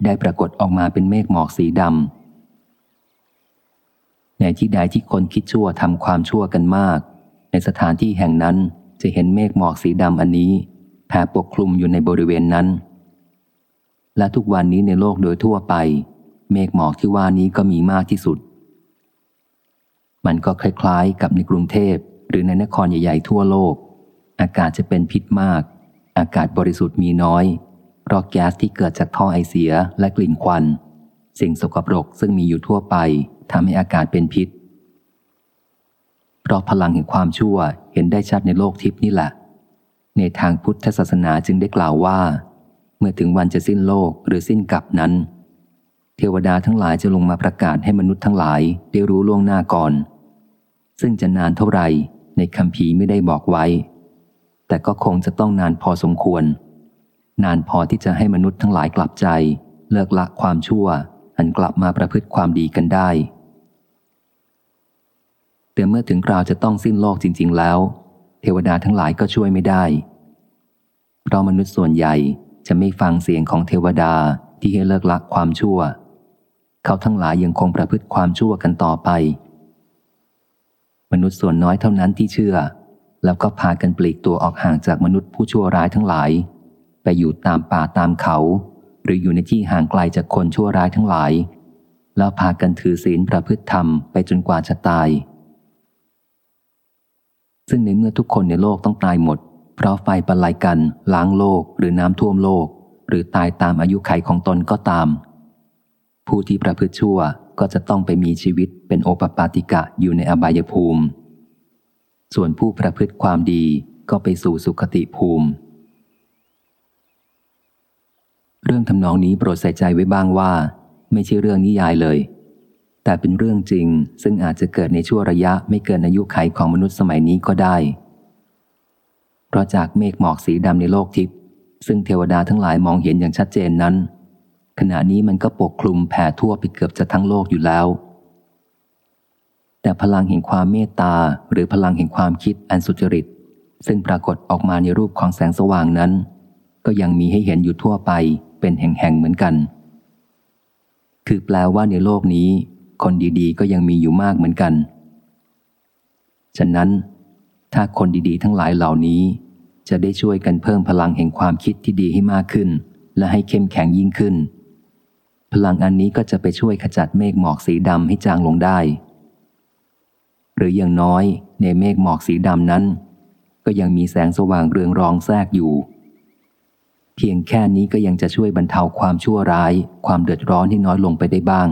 ได้ปรากฏออกมาเป็นเมฆหมอกสีดำในที่ใดที่คนคิดชั่วทำความชั่วกันมาก ในสถานที่แห่งนั้นจะเห็นเมฆหมอกสีดำอันนี้แผ่ปกคลุมอยู่ในบริเวณนั้น และทุกวันนี้ในโลกโดยทั่วไป เมฆหมอกที่ว่านี้ก็มีมากที่สุด มันก็คล้ายๆ กับในกรุงเทพหรือในนครใหญ่ๆทั่วโลก อากาศจะเป็นพิษมาก อากาศบริสุทธิ์มีน้อย เพราะแก๊สที่เกิดจากท่อไอเสียและกลิ่นควัน สิ่งสกปรกซึ่งมีอยู่ทั่วไปทำให้อากาศเป็นพิษ เพราะพลังแห่งความชั่วเห็นได้ชัดในโลกทิพย์นี่แหละ ในทางพุทธศาสนาจึงได้กล่าวว่า เมื่อถึงวันจะสิ้นโลกหรือสิ้นกับนั้น เทวดาทั้งหลายจะลงมาประกาศให้มนุษย์ทั้งหลายได้รู้ล่วงหน้าก่อน ซึ่งจะนานเท่าไหร่ในคำพีไม่ได้บอกไว้ แต่ก็คงจะต้องนานพอสมควร นานพอที่จะให้มนุษย์ทั้งหลายกลับใจ เลิกละความชั่วหันกลับมาประพฤติความดีกันได้ แต่เมื่อถึงคราวจะต้องสิ้นโลกจริง ๆ แล้ว เทวดาทั้งหลายก็ช่วยไม่ได้ เพราะมนุษย์ส่วนใหญ่จะไม่ฟังเสียงของเทวดาที่ให้เลิกละความชั่ว เขาทั้งหลายยังคงประพฤติความชั่วกันต่อไป มนุษย์ส่วนน้อยเท่านั้นที่เชื่อ แล้วก็พากันปลีกตัวออกห่างจากมนุษย์ผู้ชั่วร้ายทั้งหลาย ไปอยู่ตามป่าตามเขา หรืออยู่ในที่ห่างไกลจากคนชั่วร้ายทั้งหลาย แล้วพากันถือศีลประพฤติธรรมไปจนกว่าจะตาย ซึ่งในเมื่อทุกคนในโลกต้องตายหมด เพราะไฟประลายกัน ล้างโลกหรือน้ำท่วมโลก หรือตายตามอายุไขของตนก็ตาม ผู้ที่ประพฤติชั่วก็จะต้องไปมีชีวิตเป็นโอปปาติกะอยู่ในอบายภูมิ ส่วนผู้ประพฤติความดีก็ไปสู่สุคติภูมิ เรื่องทำนองนี้โปรดใส่ใจไว้บ้างว่า ไม่ใช่เรื่องนิยายเลย แต่เป็นเรื่องจริงซึ่งอาจจะเกิดในช่วงระยะไม่เกินอายุไขของมนุษย์สมัยนี้ก็ได้ เพราะจากเมฆหมอกสีดำในโลกทิพย์ซึ่งเทวดาทั้งหลายมองเห็นอย่างชัดเจนนั้น ขณะนี้มันก็ปกคลุมแผ่ทั่วไปเกือบจะทั้งโลกอยู่แล้ว แต่พลังแห่งความเมตตาหรือพลังแห่งความคิดอันสุจริต ซึ่งปรากฏออกมาในรูปของแสงสว่างนั้น ก็ยังมีให้เห็นอยู่ทั่วไป เป็นแห่งๆเหมือนกัน คือแปลว่าในโลกนี้ คนดีๆ ก็ยังมีอยู่มากเหมือนกัน ฉะนั้น ถ้าคนดีๆ ทั้งหลายเหล่านี้ จะได้ช่วยกันเพิ่มพลังแห่งความคิดที่ดีให้มากขึ้น และให้เข้มแข็งยิ่งขึ้น พลังอันนี้ก็จะไปช่วยขจัดเมฆหมอกสีดำให้จางลงได้ หรืออย่างน้อยในเมฆหมอกสีดำนั้น ก็ยังมีแสงสว่างเรืองรองแทรกอยู่ เพียงแค่นี้ก็ยังจะช่วยบรรเทาความชั่วร้าย ความเดือดร้อนให้น้อยลงไปได้บ้าง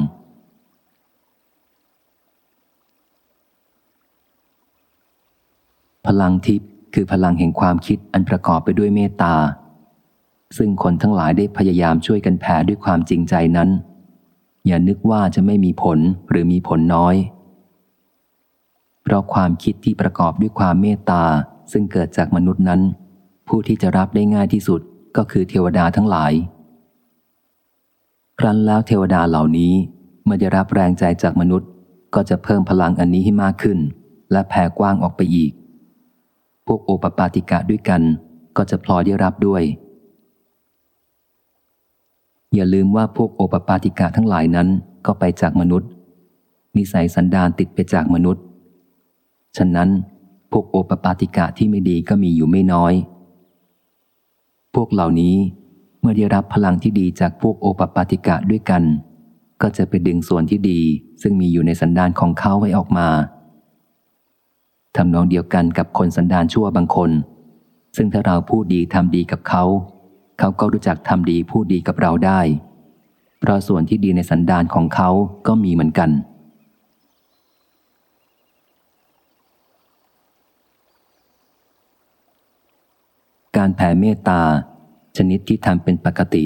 พลังทิพย์คือพลังแห่งความคิดอันประกอบไปด้วยเมตตา ซึ่งคนทั้งหลายได้พยายามช่วยกันแผ่ด้วยความจริงใจนั้น อย่านึกว่าจะไม่มีผลหรือมีผลน้อย เพราะความคิดที่ประกอบด้วยความเมตตาซึ่งเกิดจากมนุษย์นั้น ผู้ที่จะรับได้ง่ายที่สุด ก็คือเทวดาทั้งหลาย ครั้นแล้วเทวดาเหล่านี้เมื่อได้รับแรงใจจากมนุษย์ ก็จะเพิ่มพลังอันนี้ให้มากขึ้น และแผ่กว้างออกไปอีก พวกโอปปาติกะด้วยกัน ก็จะพลอยได้รับด้วย อย่าลืมว่าพวกโอปปาติกะทั้งหลายนั้นก็ไปจากมนุษย์ นิสัยสันดานติดไปจากมนุษย์ ฉะนั้นพวกโอปปาติกะที่ไม่ดีก็มีอยู่ไม่น้อย พวกเหล่านี้เมื่อได้รับพลังที่ดีจากพวกโอปปาติกะด้วยกัน ก็จะไปดึงส่วนที่ดีซึ่งมีอยู่ในสันดานของเขาไว้ออกมาทำนองเดียวกันกับคนสันดานชั่วบางคน ซึ่งถ้าเราพูดดีทำดีกับเขา เขาก็รู้จักทำดีพูดดีกับเราได้ เพราะส่วนที่ดีในสันดานของเขาก็มีเหมือนกัน การแผ่เมตตา ชนิดที่ทำเป็นปกติ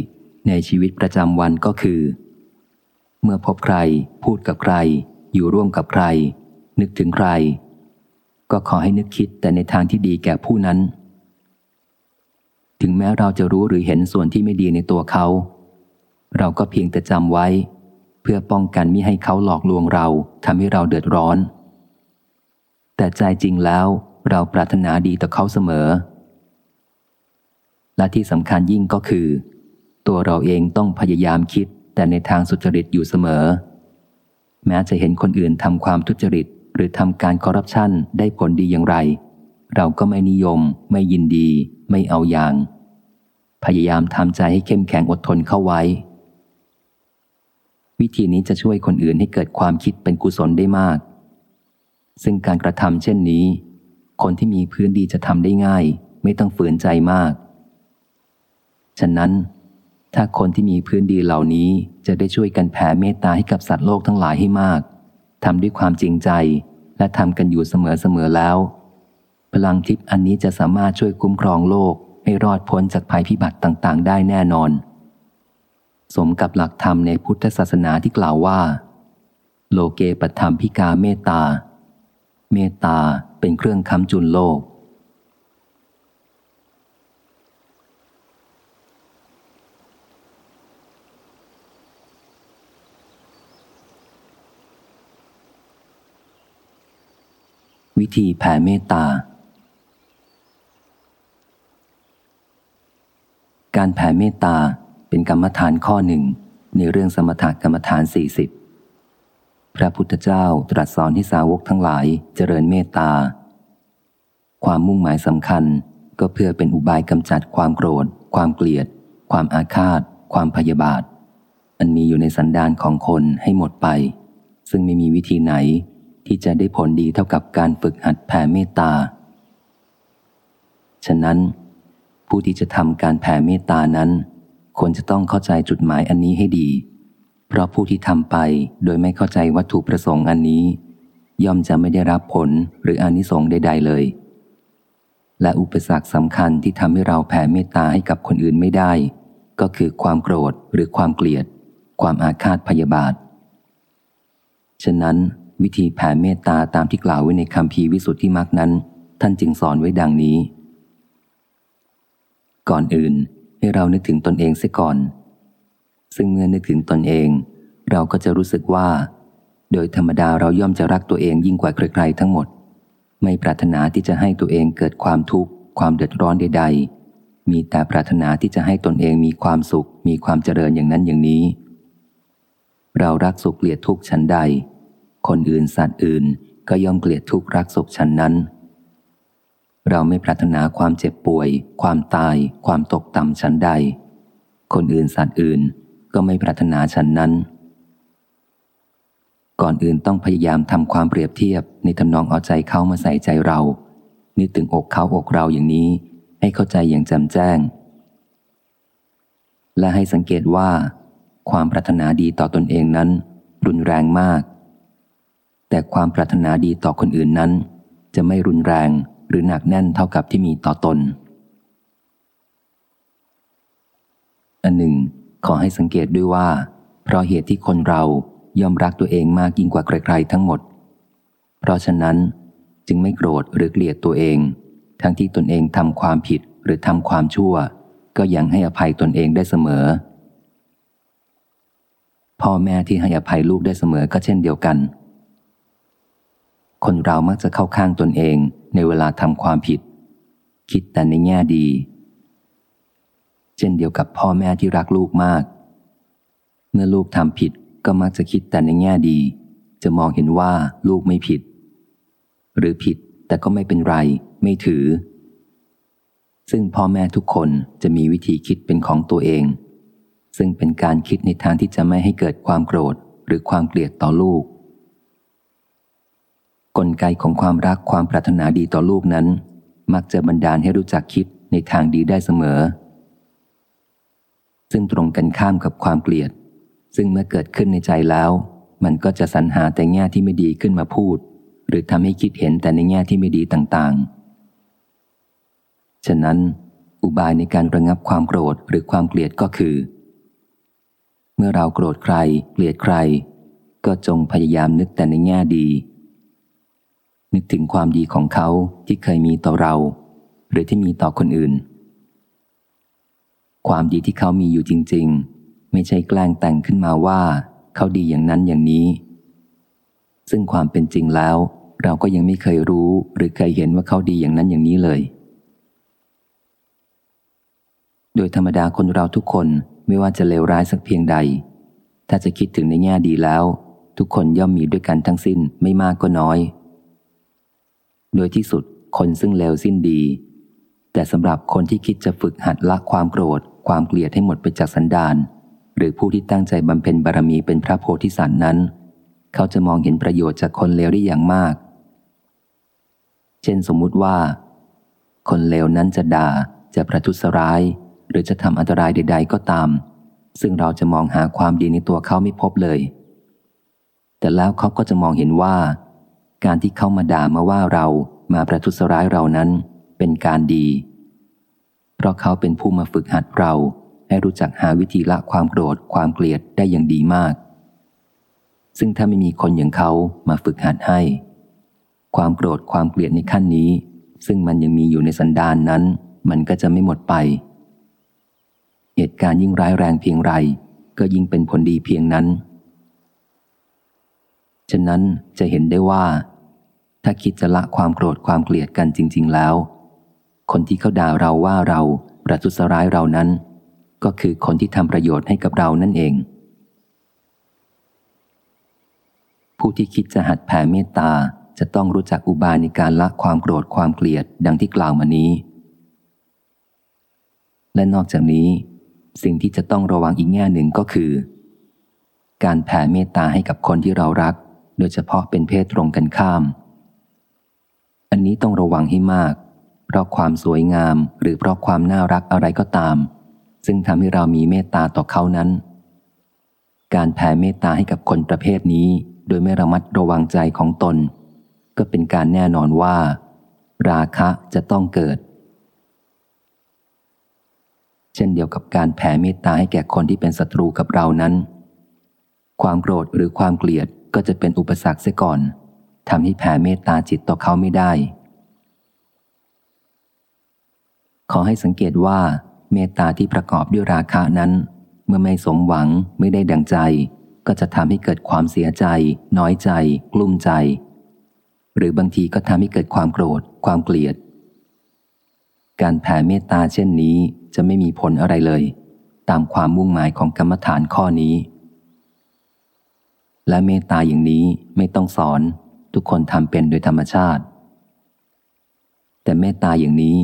ในชีวิตประจำวันก็คือ เมื่อพบใคร พูดกับใคร อยู่ร่วมกับใคร นึกถึงใคร ก็ขอให้นึกคิดแต่ในทางที่ดีแก่ผู้นั้น ถึงแม้เราจะรู้หรือเห็นส่วนที่ไม่ดีในตัวเขา เราก็เพียงแต่จำไว้ เพื่อป้องกันมิให้เขาหลอกลวงเราทำให้เราเดือดร้อน แต่ใจจริงแล้วเราปรารถนาดีต่อเขาเสมอ และที่สำคัญยิ่งก็คือ ตัวเราเองต้องพยายามคิดแต่ในทางสุจริตอยู่เสมอ แม้จะเห็นคนอื่นทำความทุจริต หรือทำการคอร์รัปชันได้ผลดีอย่างไร เราก็ไม่นิยม ไม่ยินดี ไม่เอาอย่าง พยายามทำใจให้เข้มแข็งอดทนเข้าไว้ วิธีนี้จะช่วยคนอื่นให้เกิดความคิดเป็นกุศลได้มาก ซึ่งการกระทำเช่นนี้ คนที่มีพื้นดีจะทำได้ง่าย ไม่ต้องฝืนใจมาก ฉะนั้น ถ้าคนที่มีพื้นดีเหล่านี้จะได้ช่วยกันแผ่เมตตาให้กับสัตว์โลกทั้งหลายให้มากทำด้วยความจริงใจและทำกันอยู่เสมอๆแล้ว พลังทิพย์อันนี้จะสามารถช่วยคุ้มครองโลกให้รอดพ้นจากภัยพิบัติต่างๆ ได้แน่นอน สมกับหลักธรรมในพุทธศาสนาที่กล่าวว่า โลเกปธรรมพิกาเมตตา เมตตาเป็นเครื่องค้ำจุนโลก วิธีแผ่เมตตา การแผ่เมตตาเป็นกรรมฐานข้อหนึ่งในเรื่องสมถกรรมฐานสี่สิบพระพุทธเจ้าตรัสสอนให้สาวกทั้งหลายเจริญเมตตา ความมุ่งหมายสำคัญก็เพื่อเป็นอุบายกำจัดความโกรธ ความเกลียด ความอาฆาต ความพยาบาท อันมีอยู่ในสันดานของคนให้หมดไป ซึ่งไม่มีวิธีไหน ที่จะได้ผลดีเท่ากับการฝึกหัดแผ่เมตตา ฉะนั้น ผู้ที่จะทำการแผ่เมตตานั้น ควรจะต้องเข้าใจจุดหมายอันนี้ให้ดี เพราะผู้ที่ทำไปโดยไม่เข้าใจวัตถุประสงค์อันนี้ ย่อมจะไม่ได้รับผลหรืออนิสงส์ใด ๆ เลย และอุปสรรคสำคัญที่ทำให้เราแผ่เมตตาให้กับคนอื่นไม่ได้ ก็คือความโกรธหรือความเกลียด ความอาฆาตพยาบาท ฉะนั้น วิธีแผ่เมตตาตามที่กล่าวไว้ในคำพีวิสุทธิมรรคนั้น ท่านจึงสอนไว้ดังนี้ ก่อนอื่นให้เรานึกถึงตนเองเสียก่อน ซึ่งเมื่อนึกถึงตนเอง เราก็จะรู้สึกว่า โดยธรรมดาเราย่อมจะรักตัวเองยิ่งกว่าใครๆทั้งหมด ไม่ปรารถนาที่จะให้ตัวเองเกิดความทุกข์ ความเดือดร้อนใด ๆ มีแต่ปรารถนาที่จะให้ตนเองมีความสุข มีความเจริญอย่างนั้นอย่างนี้ เรารักสุขเกลียดทุกข์ชั้นใด คนอื่นสัตว์อื่นก็ย่อมเกลียดทุกข์รักสุขฉันนั้น เราไม่ปรารถนาความเจ็บป่วย ความตาย ความตกต่ำชั้นใด คนอื่นสัตว์อื่นก็ไม่ปรารถนาฉันนั้น ก่อนอื่นต้องพยายามทำความเปรียบเทียบในทำนองเอาใจเขามาใส่ใจเรา นึกถึงอกเขาอกเราอย่างนี้ ให้เข้าใจอย่างแจ่มแจ้ง และให้สังเกตว่า ความปรารถนาดีต่อตอนเองนั้น รุนแรงมาก แต่ความปรารถนาดีต่อคนอื่นนั้น จะไม่รุนแรงหรือหนักแน่นเท่ากับที่มีต่อตน อันหนึ่ง ขอให้สังเกตด้วยว่า เพราะเหตุที่คนเรายอมรักตัวเองมากยิ่งกว่าใครๆทั้งหมด เพราะฉะนั้นจึงไม่โกรธหรือเกลียดตัวเอง ทั้งที่ตนเองทำความผิดหรือทำความชั่ว ก็ยังให้อภัยตนเองได้เสมอ พ่อแม่ที่ให้อภัยลูกได้เสมอก็เช่นเดียวกัน คนเรามักจะเข้าข้างตนเองในเวลาทำความผิด คิดแต่ในแง่ดี เช่นเดียวกับพ่อแม่ที่รักลูกมาก เมื่อลูกทำผิดก็มักจะคิดแต่ในแง่ดี จะมองเห็นว่าลูกไม่ผิด หรือผิดแต่ก็ไม่เป็นไร ไม่ถือ ซึ่งพ่อแม่ทุกคนจะมีวิธีคิดเป็นของตัวเอง ซึ่งเป็นการคิดในทางที่จะไม่ให้เกิดความโกรธหรือความเกลียดต่อลูก กลไกของความรักความปรารถนาดีต่อลูกนั้น มักจะบันดาลให้รู้จักคิดในทางดีได้เสมอ ซึ่งตรงกันข้ามกับความเกลียด ซึ่งเมื่อเกิดขึ้นในใจแล้ว มันก็จะสรรหาแต่แง่ที่ไม่ดีขึ้นมาพูด หรือทำให้คิดเห็นแต่ในแง่ที่ไม่ดีต่างๆ ฉะนั้น อุบายในการระงับความโกรธหรือความเกลียดก็คือ เมื่อเราโกรธใคร เกลียดใคร ก็จงพยายามนึกแต่ในแง่ดี นึกถึงความดีของเขาที่เคยมีต่อเรา หรือที่มีต่อคนอื่น ความดีที่เขามีอยู่จริง ๆ ไม่ใช่แกล้งแต่งขึ้นมาว่า เขาดีอย่างนั้นอย่างนี้ ซึ่งความเป็นจริงแล้ว เราก็ยังไม่เคยรู้หรือเคยเห็นว่าเขาดีอย่างนั้นอย่างนี้เลย โดยธรรมดาคนเราทุกคนไม่ว่าจะเลวร้ายสักเพียงใด ถ้าจะคิดถึงในแง่ดีแล้ว ทุกคนย่อมมีด้วยกันทั้งสิ้นไม่มากก็น้อย โดยที่สุดคนซึ่งเลวสิ้นดี แต่สำหรับคนที่คิดจะฝึกหัดละความโกรธ ความเกลียดให้หมดไปจากสันดานหรือผู้ที่ตั้งใจบำเพ็ญบารมีเป็นพระโพธิสัตว์นั้น เขาจะมองเห็นประโยชน์จากคนเลวได้อย่างมาก เช่นสมมุติว่า คนเลวนั้นจะด่าจะประทุษร้าย หรือจะทำอันตรายใด ๆ ก็ตาม ซึ่งเราจะมองหาความดีในตัวเขาไม่พบเลย แต่แล้วเขาก็จะมองเห็นว่า การที่เขามาด่ามาว่าเรามาประทุษร้ายเรานั้นเป็นการดี เพราะเขาเป็นผู้มาฝึกหัดเราให้รู้จักหาวิธีละความโกรธความเกลียดได้อย่างดีมาก ซึ่งถ้าไม่มีคนอย่างเขามาฝึกหัดให้ ความโกรธความเกลียดในขั้นนี้ ซึ่งมันยังมีอยู่ในสันดานนั้น มันก็จะไม่หมดไป เหตุการณ์ยิ่งร้ายแรงเพียงไร ก็ยิ่งเป็นผลดีเพียงนั้น ฉะนั้นจะเห็นได้ว่า ถ้าคิดจะละความโกรธความเกลียดกันจริง ๆ แล้ว คนที่เขาด่าเราว่าเราประทุษร้ายเรานั้น ก็คือคนที่ทำประโยชน์ให้กับเรานั่นเอง ผู้ที่คิดจะหัดแผ่เมตตาจะต้องรู้จักอุบายในการละความโกรธความเกลียดดังที่กล่าวมานี้ และนอกจากนี้ สิ่งที่จะต้องระวังอีกแง่หนึ่งก็คือ การแผ่เมตตาให้กับคนที่เรารัก โดยเฉพาะเป็นเพศตรงกันข้าม อันนี้ต้องระวังให้มาก เพราะความสวยงามหรือเพราะความน่ารักอะไรก็ตาม ซึ่งทำให้เรามีเมตตาต่อเขานั้น การแผ่เมตตาให้กับคนประเภทนี้ โดยไม่ระมัดระวังใจของตน ก็เป็นการแน่นอนว่า ราคะจะต้องเกิด เช่นเดียวกับการแผ่เมตตาให้แก่คนที่เป็นศัตรูกับเรานั้นความโกรธหรือความเกลียด ก็จะเป็นอุปสรรคเสียก่อนทำให้แผ่เมตตาจิตต่อเขาไม่ได้ ขอให้สังเกตว่าเมตตาที่ประกอบด้วยราคะนั้น เมื่อไม่สมหวังไม่ได้ดังใจ ก็จะทำให้เกิดความเสียใจ น้อยใจ กลุ้มใจ หรือบางทีก็ทำให้เกิดความโกรธ ความเกลียด การแผ่เมตตาเช่นนี้จะไม่มีผลอะไรเลย ตามความมุ่งหมายของกรรมฐานข้อนี้ และเมตตาอย่างนี้ไม่ต้องสอน ทุกคนทำเป็นโดยธรรมชาติ แต่เมตตาอย่างนี้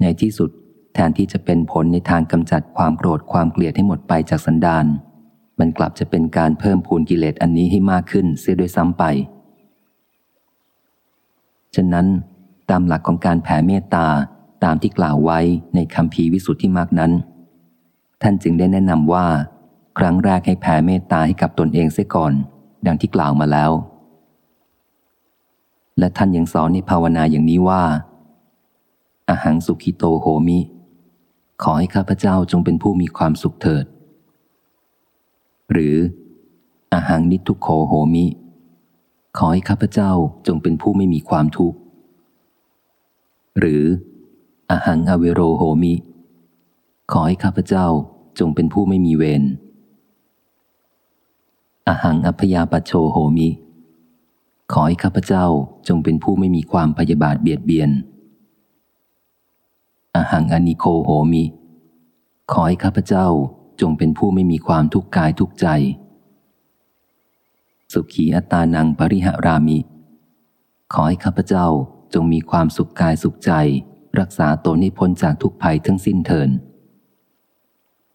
ในที่สุดแทนที่จะเป็นผลในทางกำจัดความโกรธความเกลียดให้หมดไปจากสันดานมันกลับจะเป็นการเพิ่มพูนกิเลสอันนี้ให้มากขึ้นเสียด้วยซ้ำไป ฉะนั้น ตามหลักของการแผ่เมตตาตามที่กล่าวไว้ในคำพีวิสุทธิมากนั้น ท่านจึงได้แนะนำว่า ครั้งแรกให้แผ่เมตตาให้กับตนเองเสียก่อน ดังที่กล่าวมาแล้ว และท่านยังสอนในภาวนาอย่างนี้ว่าอาหังสุขิโตโหมิ ขอให้ข้าพเจ้าจงเป็นผู้มีความสุขเถิด หรืออาหังนิทุโคโหมิ ขอให้ข้าพเจ้าจงเป็นผู้ไม่มีความทุกข์ หรืออาหังอเวโรโหมิ ขอให้ข้าพเจ้าจงเป็นผู้ไม่มีเวร อหังอัพยาปโชโหมิ ขอให้ข้าพเจ้าจงเป็นผู้ไม่มีความพยาบาทเบียดเบียน อหังอนิโคโหมิ ขอให้ข้าพเจ้าจงเป็นผู้ไม่มีความทุกข์กายทุกใจ สุขีอัตานังปริหารามิ ขอให้ข้าพเจ้าจงมีความสุขกายสุขใจ รักษาตนให้พ้นจากทุกภัยทั้งสิ้นเถิน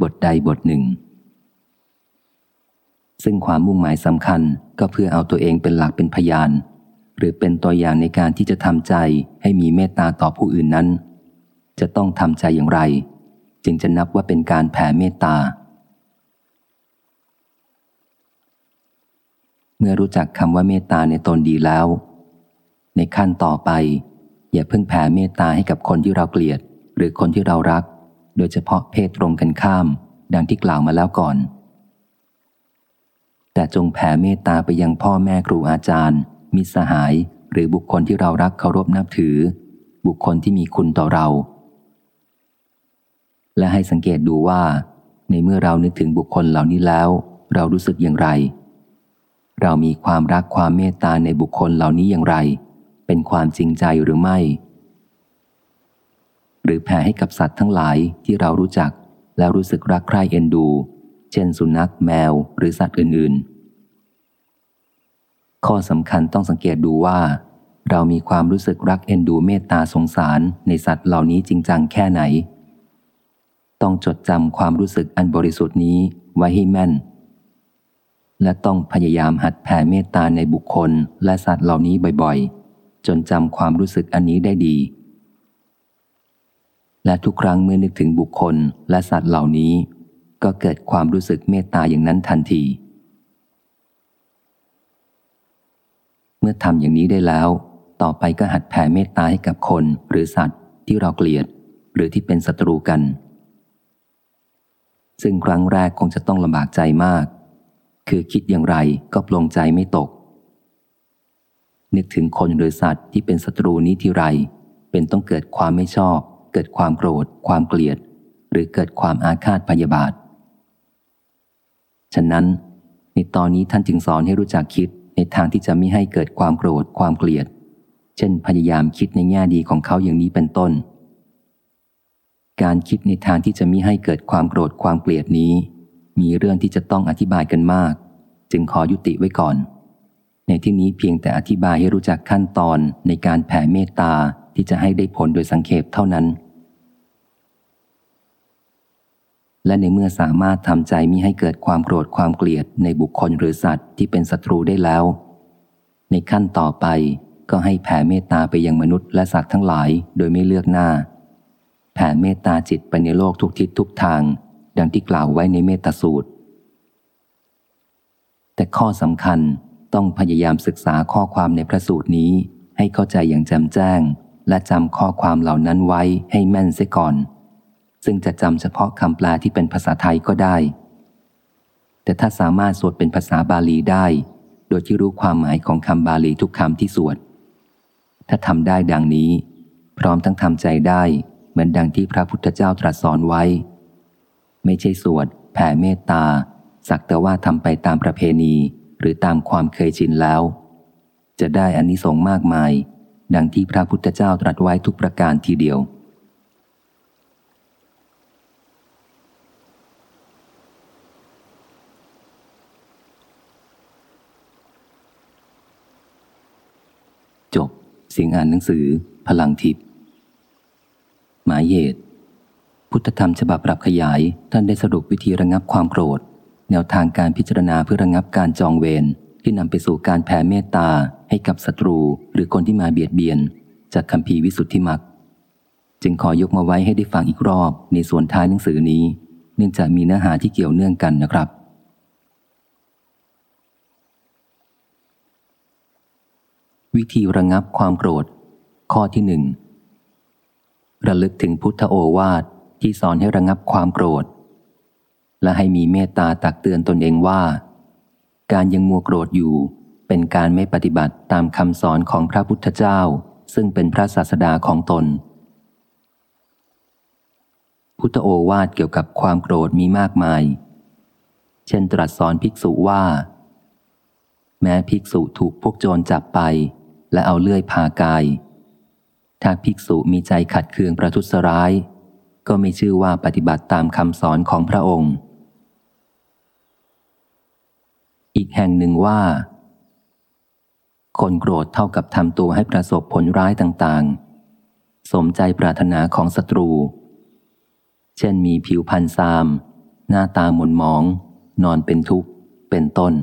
บทใดบทหนึ่ง ซึ่งความมุ่งหมายสำคัญก็เพื่อเอาตัวเองเป็นหลักเป็นพยาน หรือเป็นตัวอย่างในการที่จะทำใจให้มีเมตตาต่อผู้อื่นนั้น จะต้องทำใจอย่างไร จึงจะนับว่าเป็นการแผ่เมตตา เมื่อรู้จักคำว่าเมตตาในตนดีแล้ว ในขั้นต่อไป อย่าเพิ่งแผ่เมตตาให้กับคนที่เราเกลียด หรือคนที่เรารัก โดยเฉพาะเพศตรงกันข้าม ดังที่กล่าวมาแล้วก่อน แต่จงแผ่เมตตาไปยังพ่อแม่ครูอาจารย์ มิสหาย หรือบุคคลที่เรารักเคารพนับถือ บุคคลที่มีคุณต่อเรา และให้สังเกตดูว่า ในเมื่อเรานึกถึงบุคคลเหล่านี้แล้ว เรารู้สึกอย่างไร เรามีความรักความเมตตาในบุคคลเหล่านี้อย่างไร เป็นความจริงใจหรือไม่ หรือแผ่ให้กับสัตว์ทั้งหลายที่เรารู้จัก แล้วรู้สึกรักใคร่เอ็นดู ช่นสุนัขแมวหรือสัตว์อื่นๆ ข้อสำคัญต้องสังเกตดูว่า เรามีความรู้สึกรักเอ็นดูเมตตาสงสารในสัตว์เหล่านี้จริงจังแค่ไหน ต้องจดจำความรู้สึกอันบริสุทธิ์นี้ไว้ให้แม่น และต้องพยายามหัดแผ่เมตตาในบุคคลและสัตว์เหล่านี้บ่อยๆ จนจำความรู้สึกอันนี้ได้ดี และทุกครั้งเมื่อนึกถึงบุคคลและสัตว์เหล่านี้ ก็เกิดความรู้สึกเมตตาอย่างนั้นทันที เมื่อทำอย่างนี้ได้แล้ว ต่อไปก็หัดแผ่เมตตาให้กับคนหรือสัตว์ที่เราเกลียด หรือที่เป็นศัตรูกัน ซึ่งครั้งแรกคงจะต้องลำบากใจมาก คือคิดอย่างไรก็ปลงใจไม่ตก นึกถึงคนหรือสัตว์ที่เป็นศัตรูนี้ทีไร เป็นต้องเกิดความไม่ชอบ เกิดความโกรธ ความเกลียด หรือเกิดความอาฆาตพยาบาท ฉะนั้น ในตอนนี้ท่านจึงสอนให้รู้จักคิดในทางที่จะไม่ให้เกิดความโกรธความเกลียด เช่นพยายามคิดในแง่ดีของเขาอย่างนี้เป็นต้น การคิดในทางที่จะมิให้เกิดความโกรธความเกลียดนี้ มีเรื่องที่จะต้องอธิบายกันมาก จึงขอยุติไว้ก่อน ในที่นี้เพียงแต่อธิบายให้รู้จักขั้นตอนในการแผ่เมตตาที่จะให้ได้ผลโดยสังเขปเท่านั้น และในเมื่อสามารถทำใจมิให้เกิดความโกรธความเกลียดในบุคคลหรือสัตว์ที่เป็นศัตรูได้แล้ว ในขั้นต่อไปก็ให้แผ่เมตตาไปยังมนุษย์และสัตว์ทั้งหลายโดยไม่เลือกหน้า แผ่เมตตาจิตไปในโลกทุกทิศทุกทาง ดังที่กล่าวไว้ในเมตตาสูตร แต่ข้อสำคัญต้องพยายามศึกษาข้อความในพระสูตรนี้ให้เข้าใจอย่างแจ่มแจ้ง และจำข้อความเหล่านั้นไว้ให้แม่นเสียก่อน ซึ่งจะจำเฉพาะคำแปลที่เป็นภาษาไทยก็ได้ แต่ถ้าสามารถสวดเป็นภาษาบาลีได้ โดยที่รู้ความหมายของคำบาลีทุกคำที่สวด ถ้าทำได้ดังนี้ พร้อมทั้งทำใจได้ เหมือนดังที่พระพุทธเจ้าตรัสสอนไว้ ไม่ใช่สวด แผ่เมตตา สักแต่ว่าทำไปตามประเพณี หรือตามความเคยชินแล้ว จะได้อนนิสงส์มากมาย ดังที่พระพุทธเจ้าตรัสไว้ทุกประการทีเดียว จบ เสียงอ่านหนังสือ พลังทิพย์หมายเหตุ พุทธธรรมฉบับปรับขยาย ท่านได้สรุปวิธีระงับความโกรธ แนวทางการพิจารณาเพื่อระงับการจองเวรที่นำไปสู่การแผ่เมตตาให้กับศัตรูหรือคนที่มาเบียดเบียน จากคำพีวิสุทธิมักจึงขอยกมาไว้ให้ได้ฟังอีกรอบในส่วนท้ายหนังสือนี้ เนื่องจากมีเนื้อหาที่เกี่ยวเนื่องกันนะครับ วิธีระงับความโกรธ ข้อที่หนึ่งระลึกถึงพุทธโอวาทที่สอนให้ระงับความโกรธ และให้มีเมตตาตักเตือนตนเองว่า การยังมัวโกรธอยู่ เป็นการไม่ปฏิบัติตามคำสอนของพระพุทธเจ้า ซึ่งเป็นพระศาสดาของตน พุทธโอวาทเกี่ยวกับความโกรธมีมากมาย เช่นตรัสสอนภิกษุว่า แม้ภิกษุถูกพวกโจรจับไป และเอาเลื่อยผ่ากาย ถ้าภิกษุมีใจขัดเคืองประทุษร้าย ก็ไม่ชื่อว่าปฏิบัติตามคำสอนของพระองค์ อีกแห่งหนึ่งว่า คนโกรธเท่ากับทำตัวให้ประสบผลร้ายต่างๆ สมใจปรารถนาของศัตรู เช่นมีผิวพันซาม หน้าตาหม่นหมอง นอนเป็นทุกข์ เป็นต้น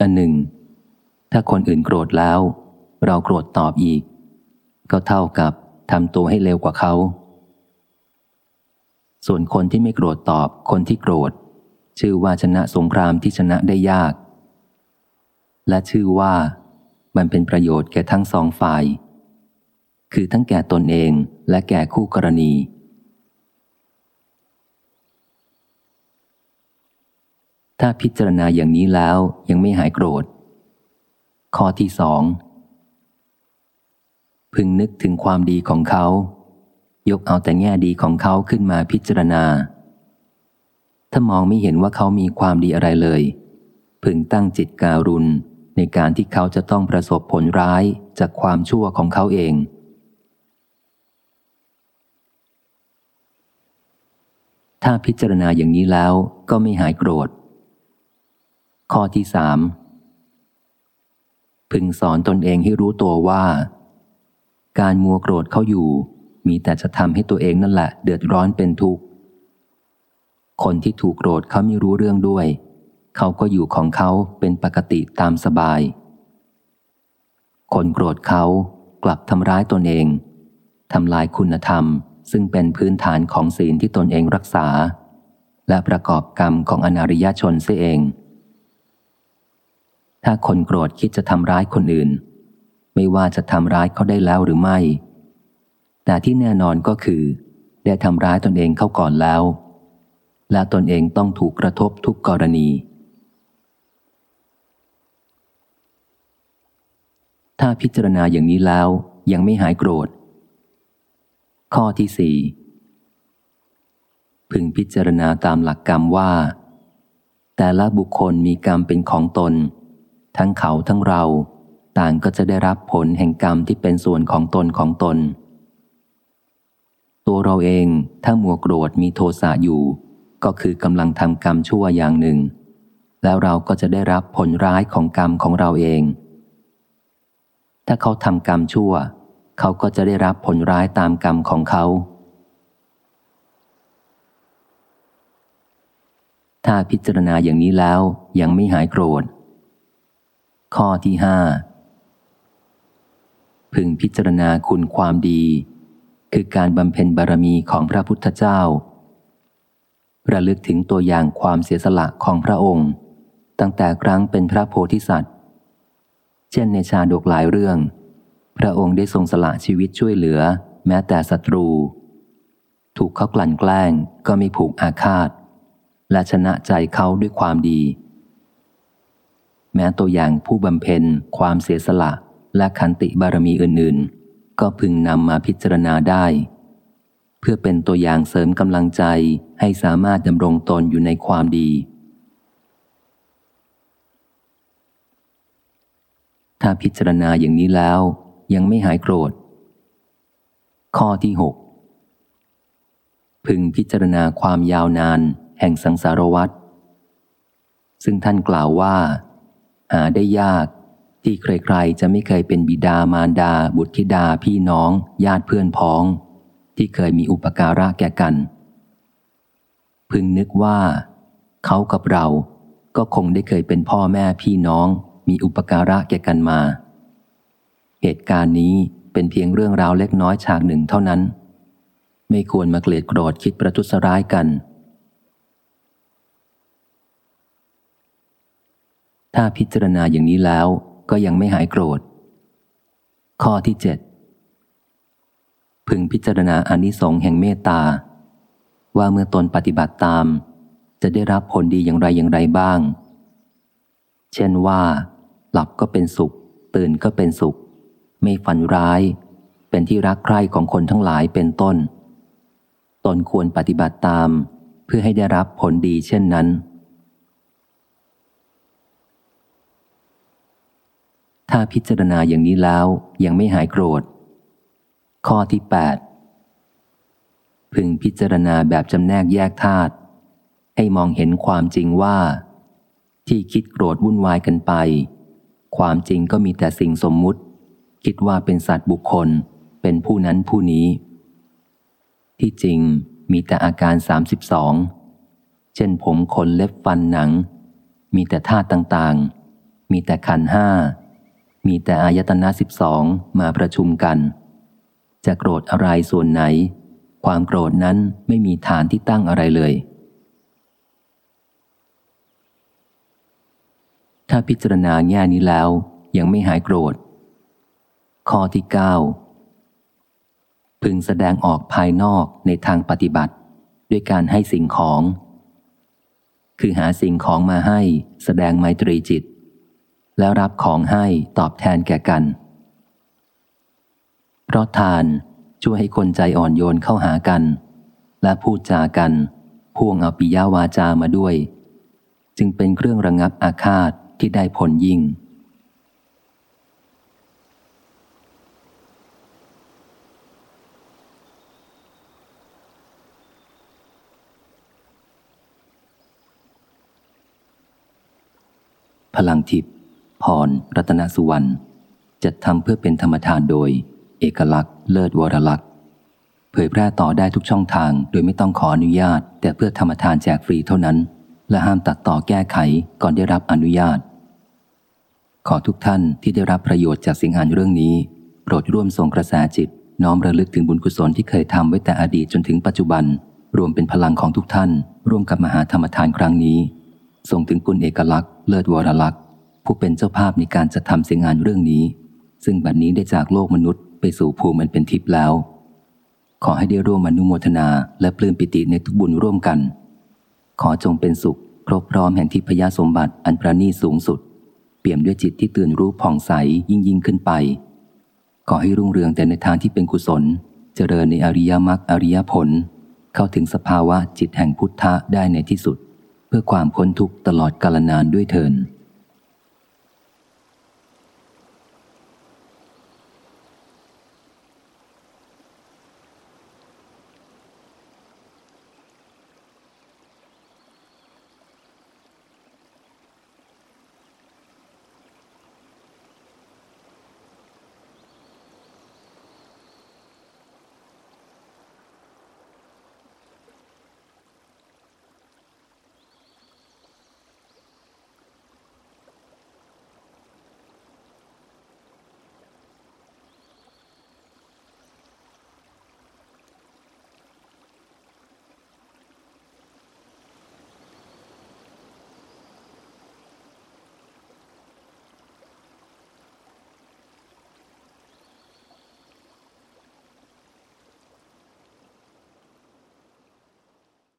อันหนึ่ง ถ้าคนอื่นโกรธแล้ว เราโกรธตอบอีก ก็เท่ากับทำตัวให้เร็วกว่าเขา ส่วนคนที่ไม่โกรธตอบคนที่โกรธ ชื่อว่าชนะสงครามที่ชนะได้ยาก และชื่อว่ามันเป็นประโยชน์แก่ทั้งสองฝ่าย คือทั้งแก่ตนเองและแก่คู่กรณี ถ้าพิจารณาอย่างนี้แล้วยังไม่หายโกรธ ข้อที่สองพึงนึกถึงความดีของเขา ยกเอาแต่แง่ดีของเขาขึ้นมาพิจารณา ถ้ามองไม่เห็นว่าเขามีความดีอะไรเลย พึงตั้งจิตการุณในการที่เขาจะต้องประสบผลร้ายจากความชั่วของเขาเอง ถ้าพิจารณาอย่างนี้แล้วก็ไม่หายโกรธ ข้อที่สามพึงสอนตนเองให้รู้ตัวว่า การมัวโกรธเขาอยู่ มีแต่จะทำให้ตัวเองนั่นแหละ เดือดร้อนเป็นทุกข์ คนที่ถูกโกรธเขาไม่รู้เรื่องด้วย เขาก็อยู่ของเขาเป็นปกติตามสบาย คนโกรธเขากลับทำร้ายตนเองทำลายคุณธรรม ซึ่งเป็นพื้นฐานของศีลที่ตนเองรักษา และประกอบกรรมของอนาริยชนเสียเอง ถ้าคนโกรธคิดจะทำร้ายคนอื่น ไม่ว่าจะทำร้ายเขาได้แล้วหรือไม่ แต่ที่แน่นอนก็คือ ได้ทำร้ายตนเองเข้าก่อนแล้ว และตนเองต้องถูกกระทบทุกกรณี ถ้าพิจารณาอย่างนี้แล้วยังไม่หายโกรธ ข้อที่สี่พึงพิจารณาตามหลักกรรมว่า แต่ละบุคคลมีกรรมเป็นของตน ทั้งเขาทั้งเรา ต่างก็จะได้รับผลแห่งกรรมที่เป็นส่วนของตนของตน ตัวเราเองถ้ามัวโกรธมีโทสะอยู่ ก็คือกำลังทำกรรมชั่วอย่างหนึ่ง แล้วเราก็จะได้รับผลร้ายของกรรมของเราเอง ถ้าเขาทำกรรมชั่ว เขาก็จะได้รับผลร้ายตามกรรมของเขาถ้าพิจารณาอย่างนี้แล้วยังไม่หายโกรธ ข้อที่ห้าพึงพิจารณาคุณความดี คือการบำเพ็ญบารมีของพระพุทธเจ้า ระลึกถึงตัวอย่างความเสียสละของพระองค์ ตั้งแต่ครั้งเป็นพระโพธิสัตว์ เช่นในชาดกหลายเรื่อง พระองค์ได้ทรงสละชีวิตช่วยเหลือ แม้แต่ศัตรู ถูกเขากลั่นแกล้งก็ไม่ผูกอาฆาต และชนะใจเขาด้วยความดี แม้ตัวอย่างผู้บำเพ็ญความเสียสละและขันติบารมีอื่นๆ ก็พึงนำมาพิจารณาได้ เพื่อเป็นตัวอย่างเสริมกำลังใจให้สามารถดำรงตนอยู่ในความดี ถ้าพิจารณาอย่างนี้แล้ว ยังไม่หายโกรธ ข้อที่หกพึงพิจารณาความยาวนานแห่งสังสารวัตรซึ่งท่านกล่าวว่า หาได้ยาก ที่ใครๆจะไม่เคยเป็นบิดามารดา บุตรธิดาพี่น้อง ญาติเพื่อนพ้อง ที่เคยมีอุปการะแก่กัน พึงนึกว่า เขากับเราก็คงได้เคยเป็นพ่อแม่พี่น้อง มีอุปการะแก่กันมา เหตุการณ์นี้เป็นเพียงเรื่องราวเล็กน้อยฉากหนึ่งเท่านั้น ไม่ควรมาเกลียดโกรธคิดประทุษร้ายกัน ถ้าพิจารณาอย่างนี้แล้วก็ยังไม่หายโกรธ ข้อที่เจ็ดพึงพิจารณาอนิสงส์แห่งเมตตา ว่าเมื่อตนปฏิบัติตาม จะได้รับผลดีอย่างไรอย่างไรบ้าง เช่นว่า หลับก็เป็นสุข ตื่นก็เป็นสุข ไม่ฝันร้าย เป็นที่รักใคร่ของคนทั้งหลายเป็นต้น ตนควรปฏิบัติตาม เพื่อให้ได้รับผลดีเช่นนั้น ถ้าพิจารณาอย่างนี้แล้วยังไม่หายโกรธ ข้อที่ 8 พึงพิจารณาแบบจำแนกแยกธาตุให้มองเห็นความจริงว่า ที่คิดโกรธวุ่นวายกันไป ความจริงก็มีแต่สิ่งสมมุติ คิดว่าเป็นสัตว์บุคคลเป็นผู้นั้นผู้นี้ ที่จริงมีแต่อาการ 32 เช่นผมขนเล็บฟันหนัง มีแต่ธาตุต่างๆ มีแต่ขันห้า มีแต่อายตนะสิบสองมาประชุมกัน จะโกรธอะไรส่วนไหน ความโกรธนั้นไม่มีฐานที่ตั้งอะไรเลย ถ้าพิจารณาแง่นี้แล้ว ยังไม่หายโกรธ ข้อที่เก้าพึงแสดงออกภายนอกในทางปฏิบัติ ด้วยการให้สิ่งของ คือหาสิ่งของมาให้แสดงไมตรีจิต แล้วรับของให้ตอบแทนแก่กัน เพราะทานช่วยให้คนใจอ่อนโยนเข้าหากัน และพูดจากัน พ่วงเอาปิยาวาจามาด้วย จึงเป็นเครื่องระงับอาฆาตที่ได้ผลยิ่ง พลังทิพย์ พร รัตนสุวรรณจัดทำเพื่อเป็นธรรมทานโดย เอกลักษณ์ เลิศวรลักษณ์ เผยแพร่ต่อได้ทุกช่องทาง โดยไม่ต้องขออนุญาต แต่เพื่อธรรมทานแจกฟรีเท่านั้น และห้ามตัดต่อแก้ไขก่อนได้รับอนุญาต ขอทุกท่านที่ได้รับประโยชน์จากสิ่งอ่านเรื่องนี้ โปรดร่วมส่งกระแสจิต น้อมระลึกถึงบุญกุศลที่เคยทำไว้แต่อดีตจนถึงปัจจุบัน รวมเป็นพลังของทุกท่าน ร่วมกับมหาธรรมทานครั้งนี้ส่งถึงคุณเอกลักษณ์ เลิศวรลักษณ์ ผู้เป็นเจ้าภาพในการจัดทำเสียงานเรื่องนี้ ซึ่งบัดนนี้ได้จากโลกมนุษย์ไปสู่ภูมิมันเป็นทิพย์แล้ว ขอให้ได้ร่วมอนุโมทนาและปลื้มปิติในทุกบุญร่วมกัน ขอจงเป็นสุขครบพร้อมแห่งทิพยสมบัติอันประณีสูงสุด เปี่ยมด้วยจิตที่ตื่นรู้ผ่องใสยิ่งยิ่งขึ้นไป ขอให้รุ่งเรืองแต่ในทางที่เป็นกุศล เจริญในอริยมรรคอริยผล เข้าถึงสภาวะจิตแห่งพุทธะได้ในที่สุด เพื่อความพ้นทุกข์ตลอดกาลนานด้วยเทิน